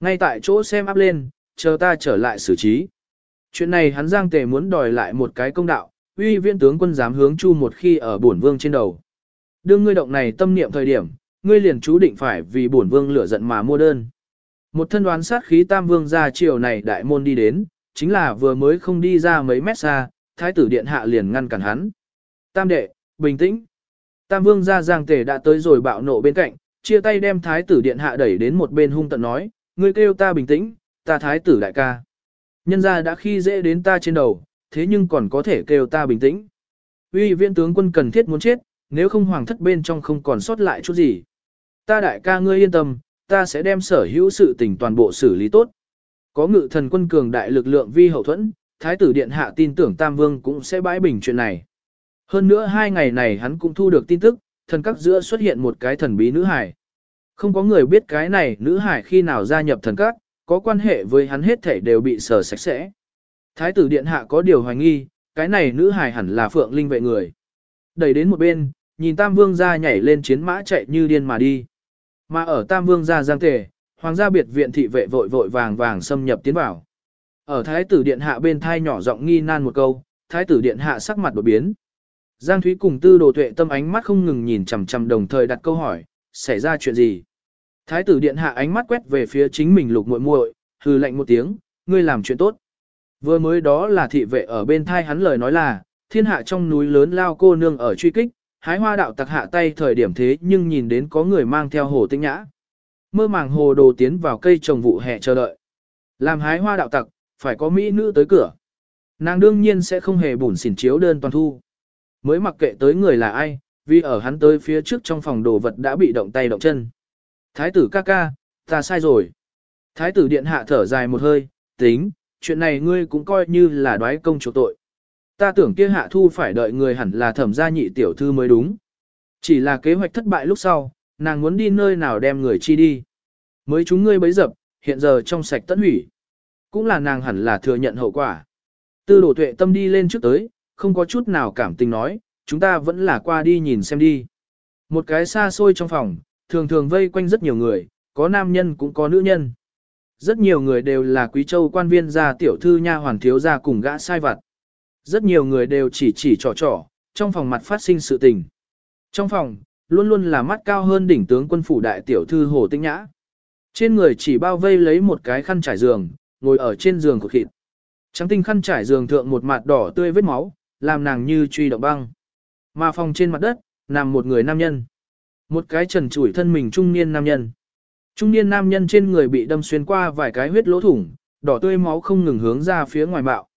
Ngay tại chỗ xem áp lên, chờ ta trở lại xử trí. Chuyện này hắn giang tề muốn đòi lại một cái công đạo, uy viên tướng quân dám hướng chu một khi ở bổn vương trên đầu. Đương ngươi động này tâm niệm thời điểm, ngươi liền chú định phải vì bổn vương lửa giận mà mua đơn. Một thân đoán sát khí tam vương ra chiều này đại môn đi đến, chính là vừa mới không đi ra mấy mét xa, thái tử điện hạ liền ngăn cản hắn. Tam đệ, bình tĩnh. Tam vương ra giang tề đã tới rồi bạo nộ bên cạnh, chia tay đem thái tử điện hạ đẩy đến một bên hung tận nói, ngươi kêu ta bình tĩnh, ta thái tử đại ca. Nhân ra đã khi dễ đến ta trên đầu, thế nhưng còn có thể kêu ta bình tĩnh. Uy viên tướng quân cần thiết muốn chết, nếu không hoàng thất bên trong không còn sót lại chút gì. Ta đại ca ngươi yên tâm, ta sẽ đem sở hữu sự tình toàn bộ xử lý tốt. Có ngự thần quân cường đại lực lượng vi hậu thuẫn, thái tử điện hạ tin tưởng Tam Vương cũng sẽ bãi bình chuyện này. Hơn nữa hai ngày này hắn cũng thu được tin tức, thần các giữa xuất hiện một cái thần bí nữ hải. Không có người biết cái này nữ hải khi nào gia nhập thần các, có quan hệ với hắn hết thể đều bị sờ sạch sẽ. Thái tử điện hạ có điều hoài nghi, cái này nữ hải hẳn là phượng linh vệ người. Đẩy đến một bên, nhìn Tam Vương ra nhảy lên chiến mã chạy như điên mà đi. Mà ở Tam Vương gia giang tề, hoàng gia biệt viện thị vệ vội vội vàng vàng xâm nhập tiến vào. Ở thái tử điện hạ bên thai nhỏ giọng nghi nan một câu, thái tử điện hạ sắc mặt đột biến. Giang Thúy cùng tư đồ tuệ tâm ánh mắt không ngừng nhìn chằm chằm đồng thời đặt câu hỏi, xảy ra chuyện gì? Thái tử điện hạ ánh mắt quét về phía chính mình lục muội muội, hừ lạnh một tiếng, ngươi làm chuyện tốt. Vừa mới đó là thị vệ ở bên thai hắn lời nói là, thiên hạ trong núi lớn lao cô nương ở truy kích, hái hoa đạo tặc hạ tay thời điểm thế nhưng nhìn đến có người mang theo hồ tinh nhã. Mơ màng hồ đồ tiến vào cây trồng vụ hè chờ đợi. Làm hái hoa đạo tặc, phải có mỹ nữ tới cửa. Nàng đương nhiên sẽ không hề bùn xỉn chiếu đơn toàn thu. Mới mặc kệ tới người là ai, vì ở hắn tới phía trước trong phòng đồ vật đã bị động tay động chân. Thái tử ca ca, ta sai rồi. Thái tử điện hạ thở dài một hơi, tính, chuyện này ngươi cũng coi như là đoái công chỗ tội. Ta tưởng kia hạ thu phải đợi người hẳn là thẩm gia nhị tiểu thư mới đúng. Chỉ là kế hoạch thất bại lúc sau, nàng muốn đi nơi nào đem người chi đi. Mới chúng ngươi bấy dập, hiện giờ trong sạch tận hủy. Cũng là nàng hẳn là thừa nhận hậu quả. Tư đổ tuệ tâm đi lên trước tới, không có chút nào cảm tình nói, chúng ta vẫn là qua đi nhìn xem đi. Một cái xa xôi trong phòng, thường thường vây quanh rất nhiều người, có nam nhân cũng có nữ nhân. Rất nhiều người đều là quý châu quan viên gia tiểu thư nha hoàn thiếu gia cùng gã sai vặt. Rất nhiều người đều chỉ chỉ trò trò, trong phòng mặt phát sinh sự tình. Trong phòng, luôn luôn là mắt cao hơn đỉnh tướng quân phủ đại tiểu thư Hồ Tinh Nhã. Trên người chỉ bao vây lấy một cái khăn trải giường, ngồi ở trên giường của khịt. Trắng tinh khăn trải giường thượng một mặt đỏ tươi vết máu, làm nàng như truy động băng. Mà phòng trên mặt đất, nằm một người nam nhân. Một cái trần trụi thân mình trung niên nam nhân. Trung niên nam nhân trên người bị đâm xuyên qua vài cái huyết lỗ thủng, đỏ tươi máu không ngừng hướng ra phía ngoài bạo.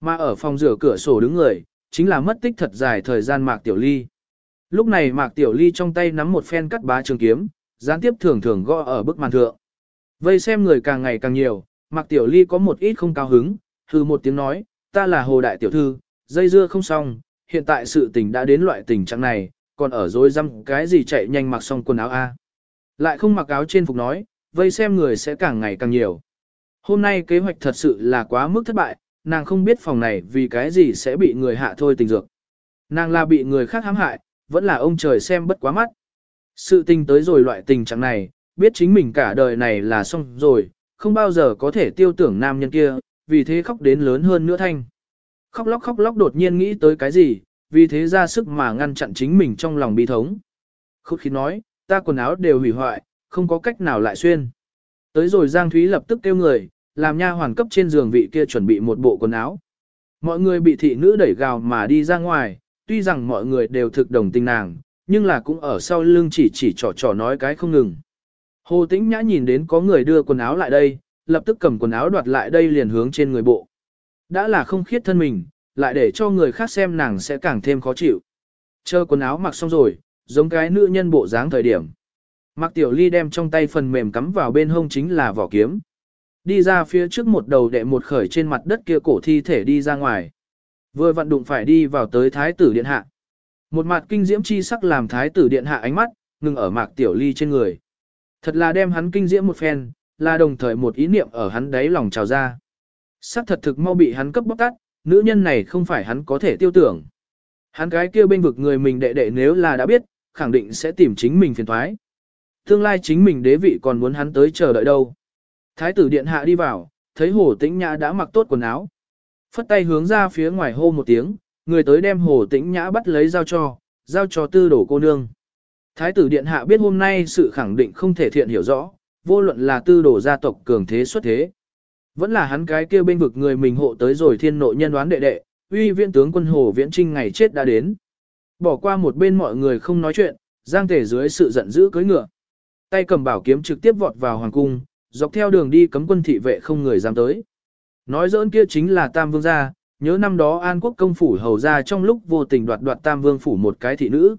Mà ở phòng rửa cửa sổ đứng người, chính là mất tích thật dài thời gian Mạc Tiểu Ly. Lúc này Mạc Tiểu Ly trong tay nắm một phen cắt bá trường kiếm, gián tiếp thường thường gõ ở bức màn thượng. Vây xem người càng ngày càng nhiều, Mạc Tiểu Ly có một ít không cao hứng, hừ một tiếng nói, ta là Hồ Đại Tiểu Thư, dây dưa không xong, hiện tại sự tình đã đến loại tình trạng này, còn ở dối răm cái gì chạy nhanh mặc xong quần áo A. Lại không mặc áo trên phục nói, vây xem người sẽ càng ngày càng nhiều. Hôm nay kế hoạch thật sự là quá mức thất bại, nàng không biết phòng này vì cái gì sẽ bị người hạ thôi tình dược. Nàng là bị người khác hãm hại, vẫn là ông trời xem bất quá mắt. Sự tình tới rồi loại tình trạng này, biết chính mình cả đời này là xong rồi, không bao giờ có thể tiêu tưởng nam nhân kia, vì thế khóc đến lớn hơn nữa thanh. Khóc lóc khóc lóc đột nhiên nghĩ tới cái gì, vì thế ra sức mà ngăn chặn chính mình trong lòng bi thống. Khúc khí nói, ta quần áo đều hủy hoại, không có cách nào lại xuyên. Tới rồi Giang Thúy lập tức kêu người, làm nha hoàn cấp trên giường vị kia chuẩn bị một bộ quần áo. Mọi người bị thị nữ đẩy gào mà đi ra ngoài, tuy rằng mọi người đều thực đồng tình nàng, nhưng là cũng ở sau lưng chỉ chỉ trò trò nói cái không ngừng. Hồ Tĩnh Nhã nhìn đến có người đưa quần áo lại đây, lập tức cầm quần áo đoạt lại đây liền hướng trên người bộ. Đã là không khiết thân mình, lại để cho người khác xem nàng sẽ càng thêm khó chịu. Chờ quần áo mặc xong rồi, giống cái nữ nhân bộ dáng thời điểm. Mạc Tiểu Ly đem trong tay phần mềm cắm vào bên hông chính là vỏ kiếm. Đi ra phía trước một đầu đệ một khởi trên mặt đất kia cổ thi thể đi ra ngoài. Vừa vận đụng phải đi vào tới thái tử điện hạ. Một mặt kinh diễm chi sắc làm thái tử điện hạ ánh mắt, ngừng ở Mạc Tiểu Ly trên người. Thật là đem hắn kinh diễm một phen, là đồng thời một ý niệm ở hắn đáy lòng trào ra. Sắc thật thực mau bị hắn cấp bóc tắt, nữ nhân này không phải hắn có thể tiêu tưởng. Hắn cái kia bên vực người mình đệ đệ nếu là đã biết, khẳng định sẽ tìm chính mình phiền thoái. Tương lai chính mình đế vị còn muốn hắn tới chờ đợi đâu. Thái tử điện hạ đi vào, thấy hồ tĩnh nhã đã mặc tốt quần áo. Phất tay hướng ra phía ngoài hô một tiếng, người tới đem hồ tĩnh nhã bắt lấy giao cho, giao cho tư đổ cô nương. Thái tử điện hạ biết hôm nay sự khẳng định không thể thiện hiểu rõ, vô luận là tư đổ gia tộc cường thế xuất thế. Vẫn là hắn cái kia bên vực người mình hộ tới rồi thiên nội nhân đoán đệ đệ, uy viễn tướng quân hồ viễn trinh ngày chết đã đến. Bỏ qua một bên mọi người không nói chuyện, giang thể dưới sự giận dữ cưới ngựa. Tay cầm bảo kiếm trực tiếp vọt vào hoàng cung, dọc theo đường đi cấm quân thị vệ không người dám tới. Nói dỡn kia chính là Tam Vương gia, nhớ năm đó An Quốc công phủ hầu ra trong lúc vô tình đoạt đoạt Tam Vương phủ một cái thị nữ.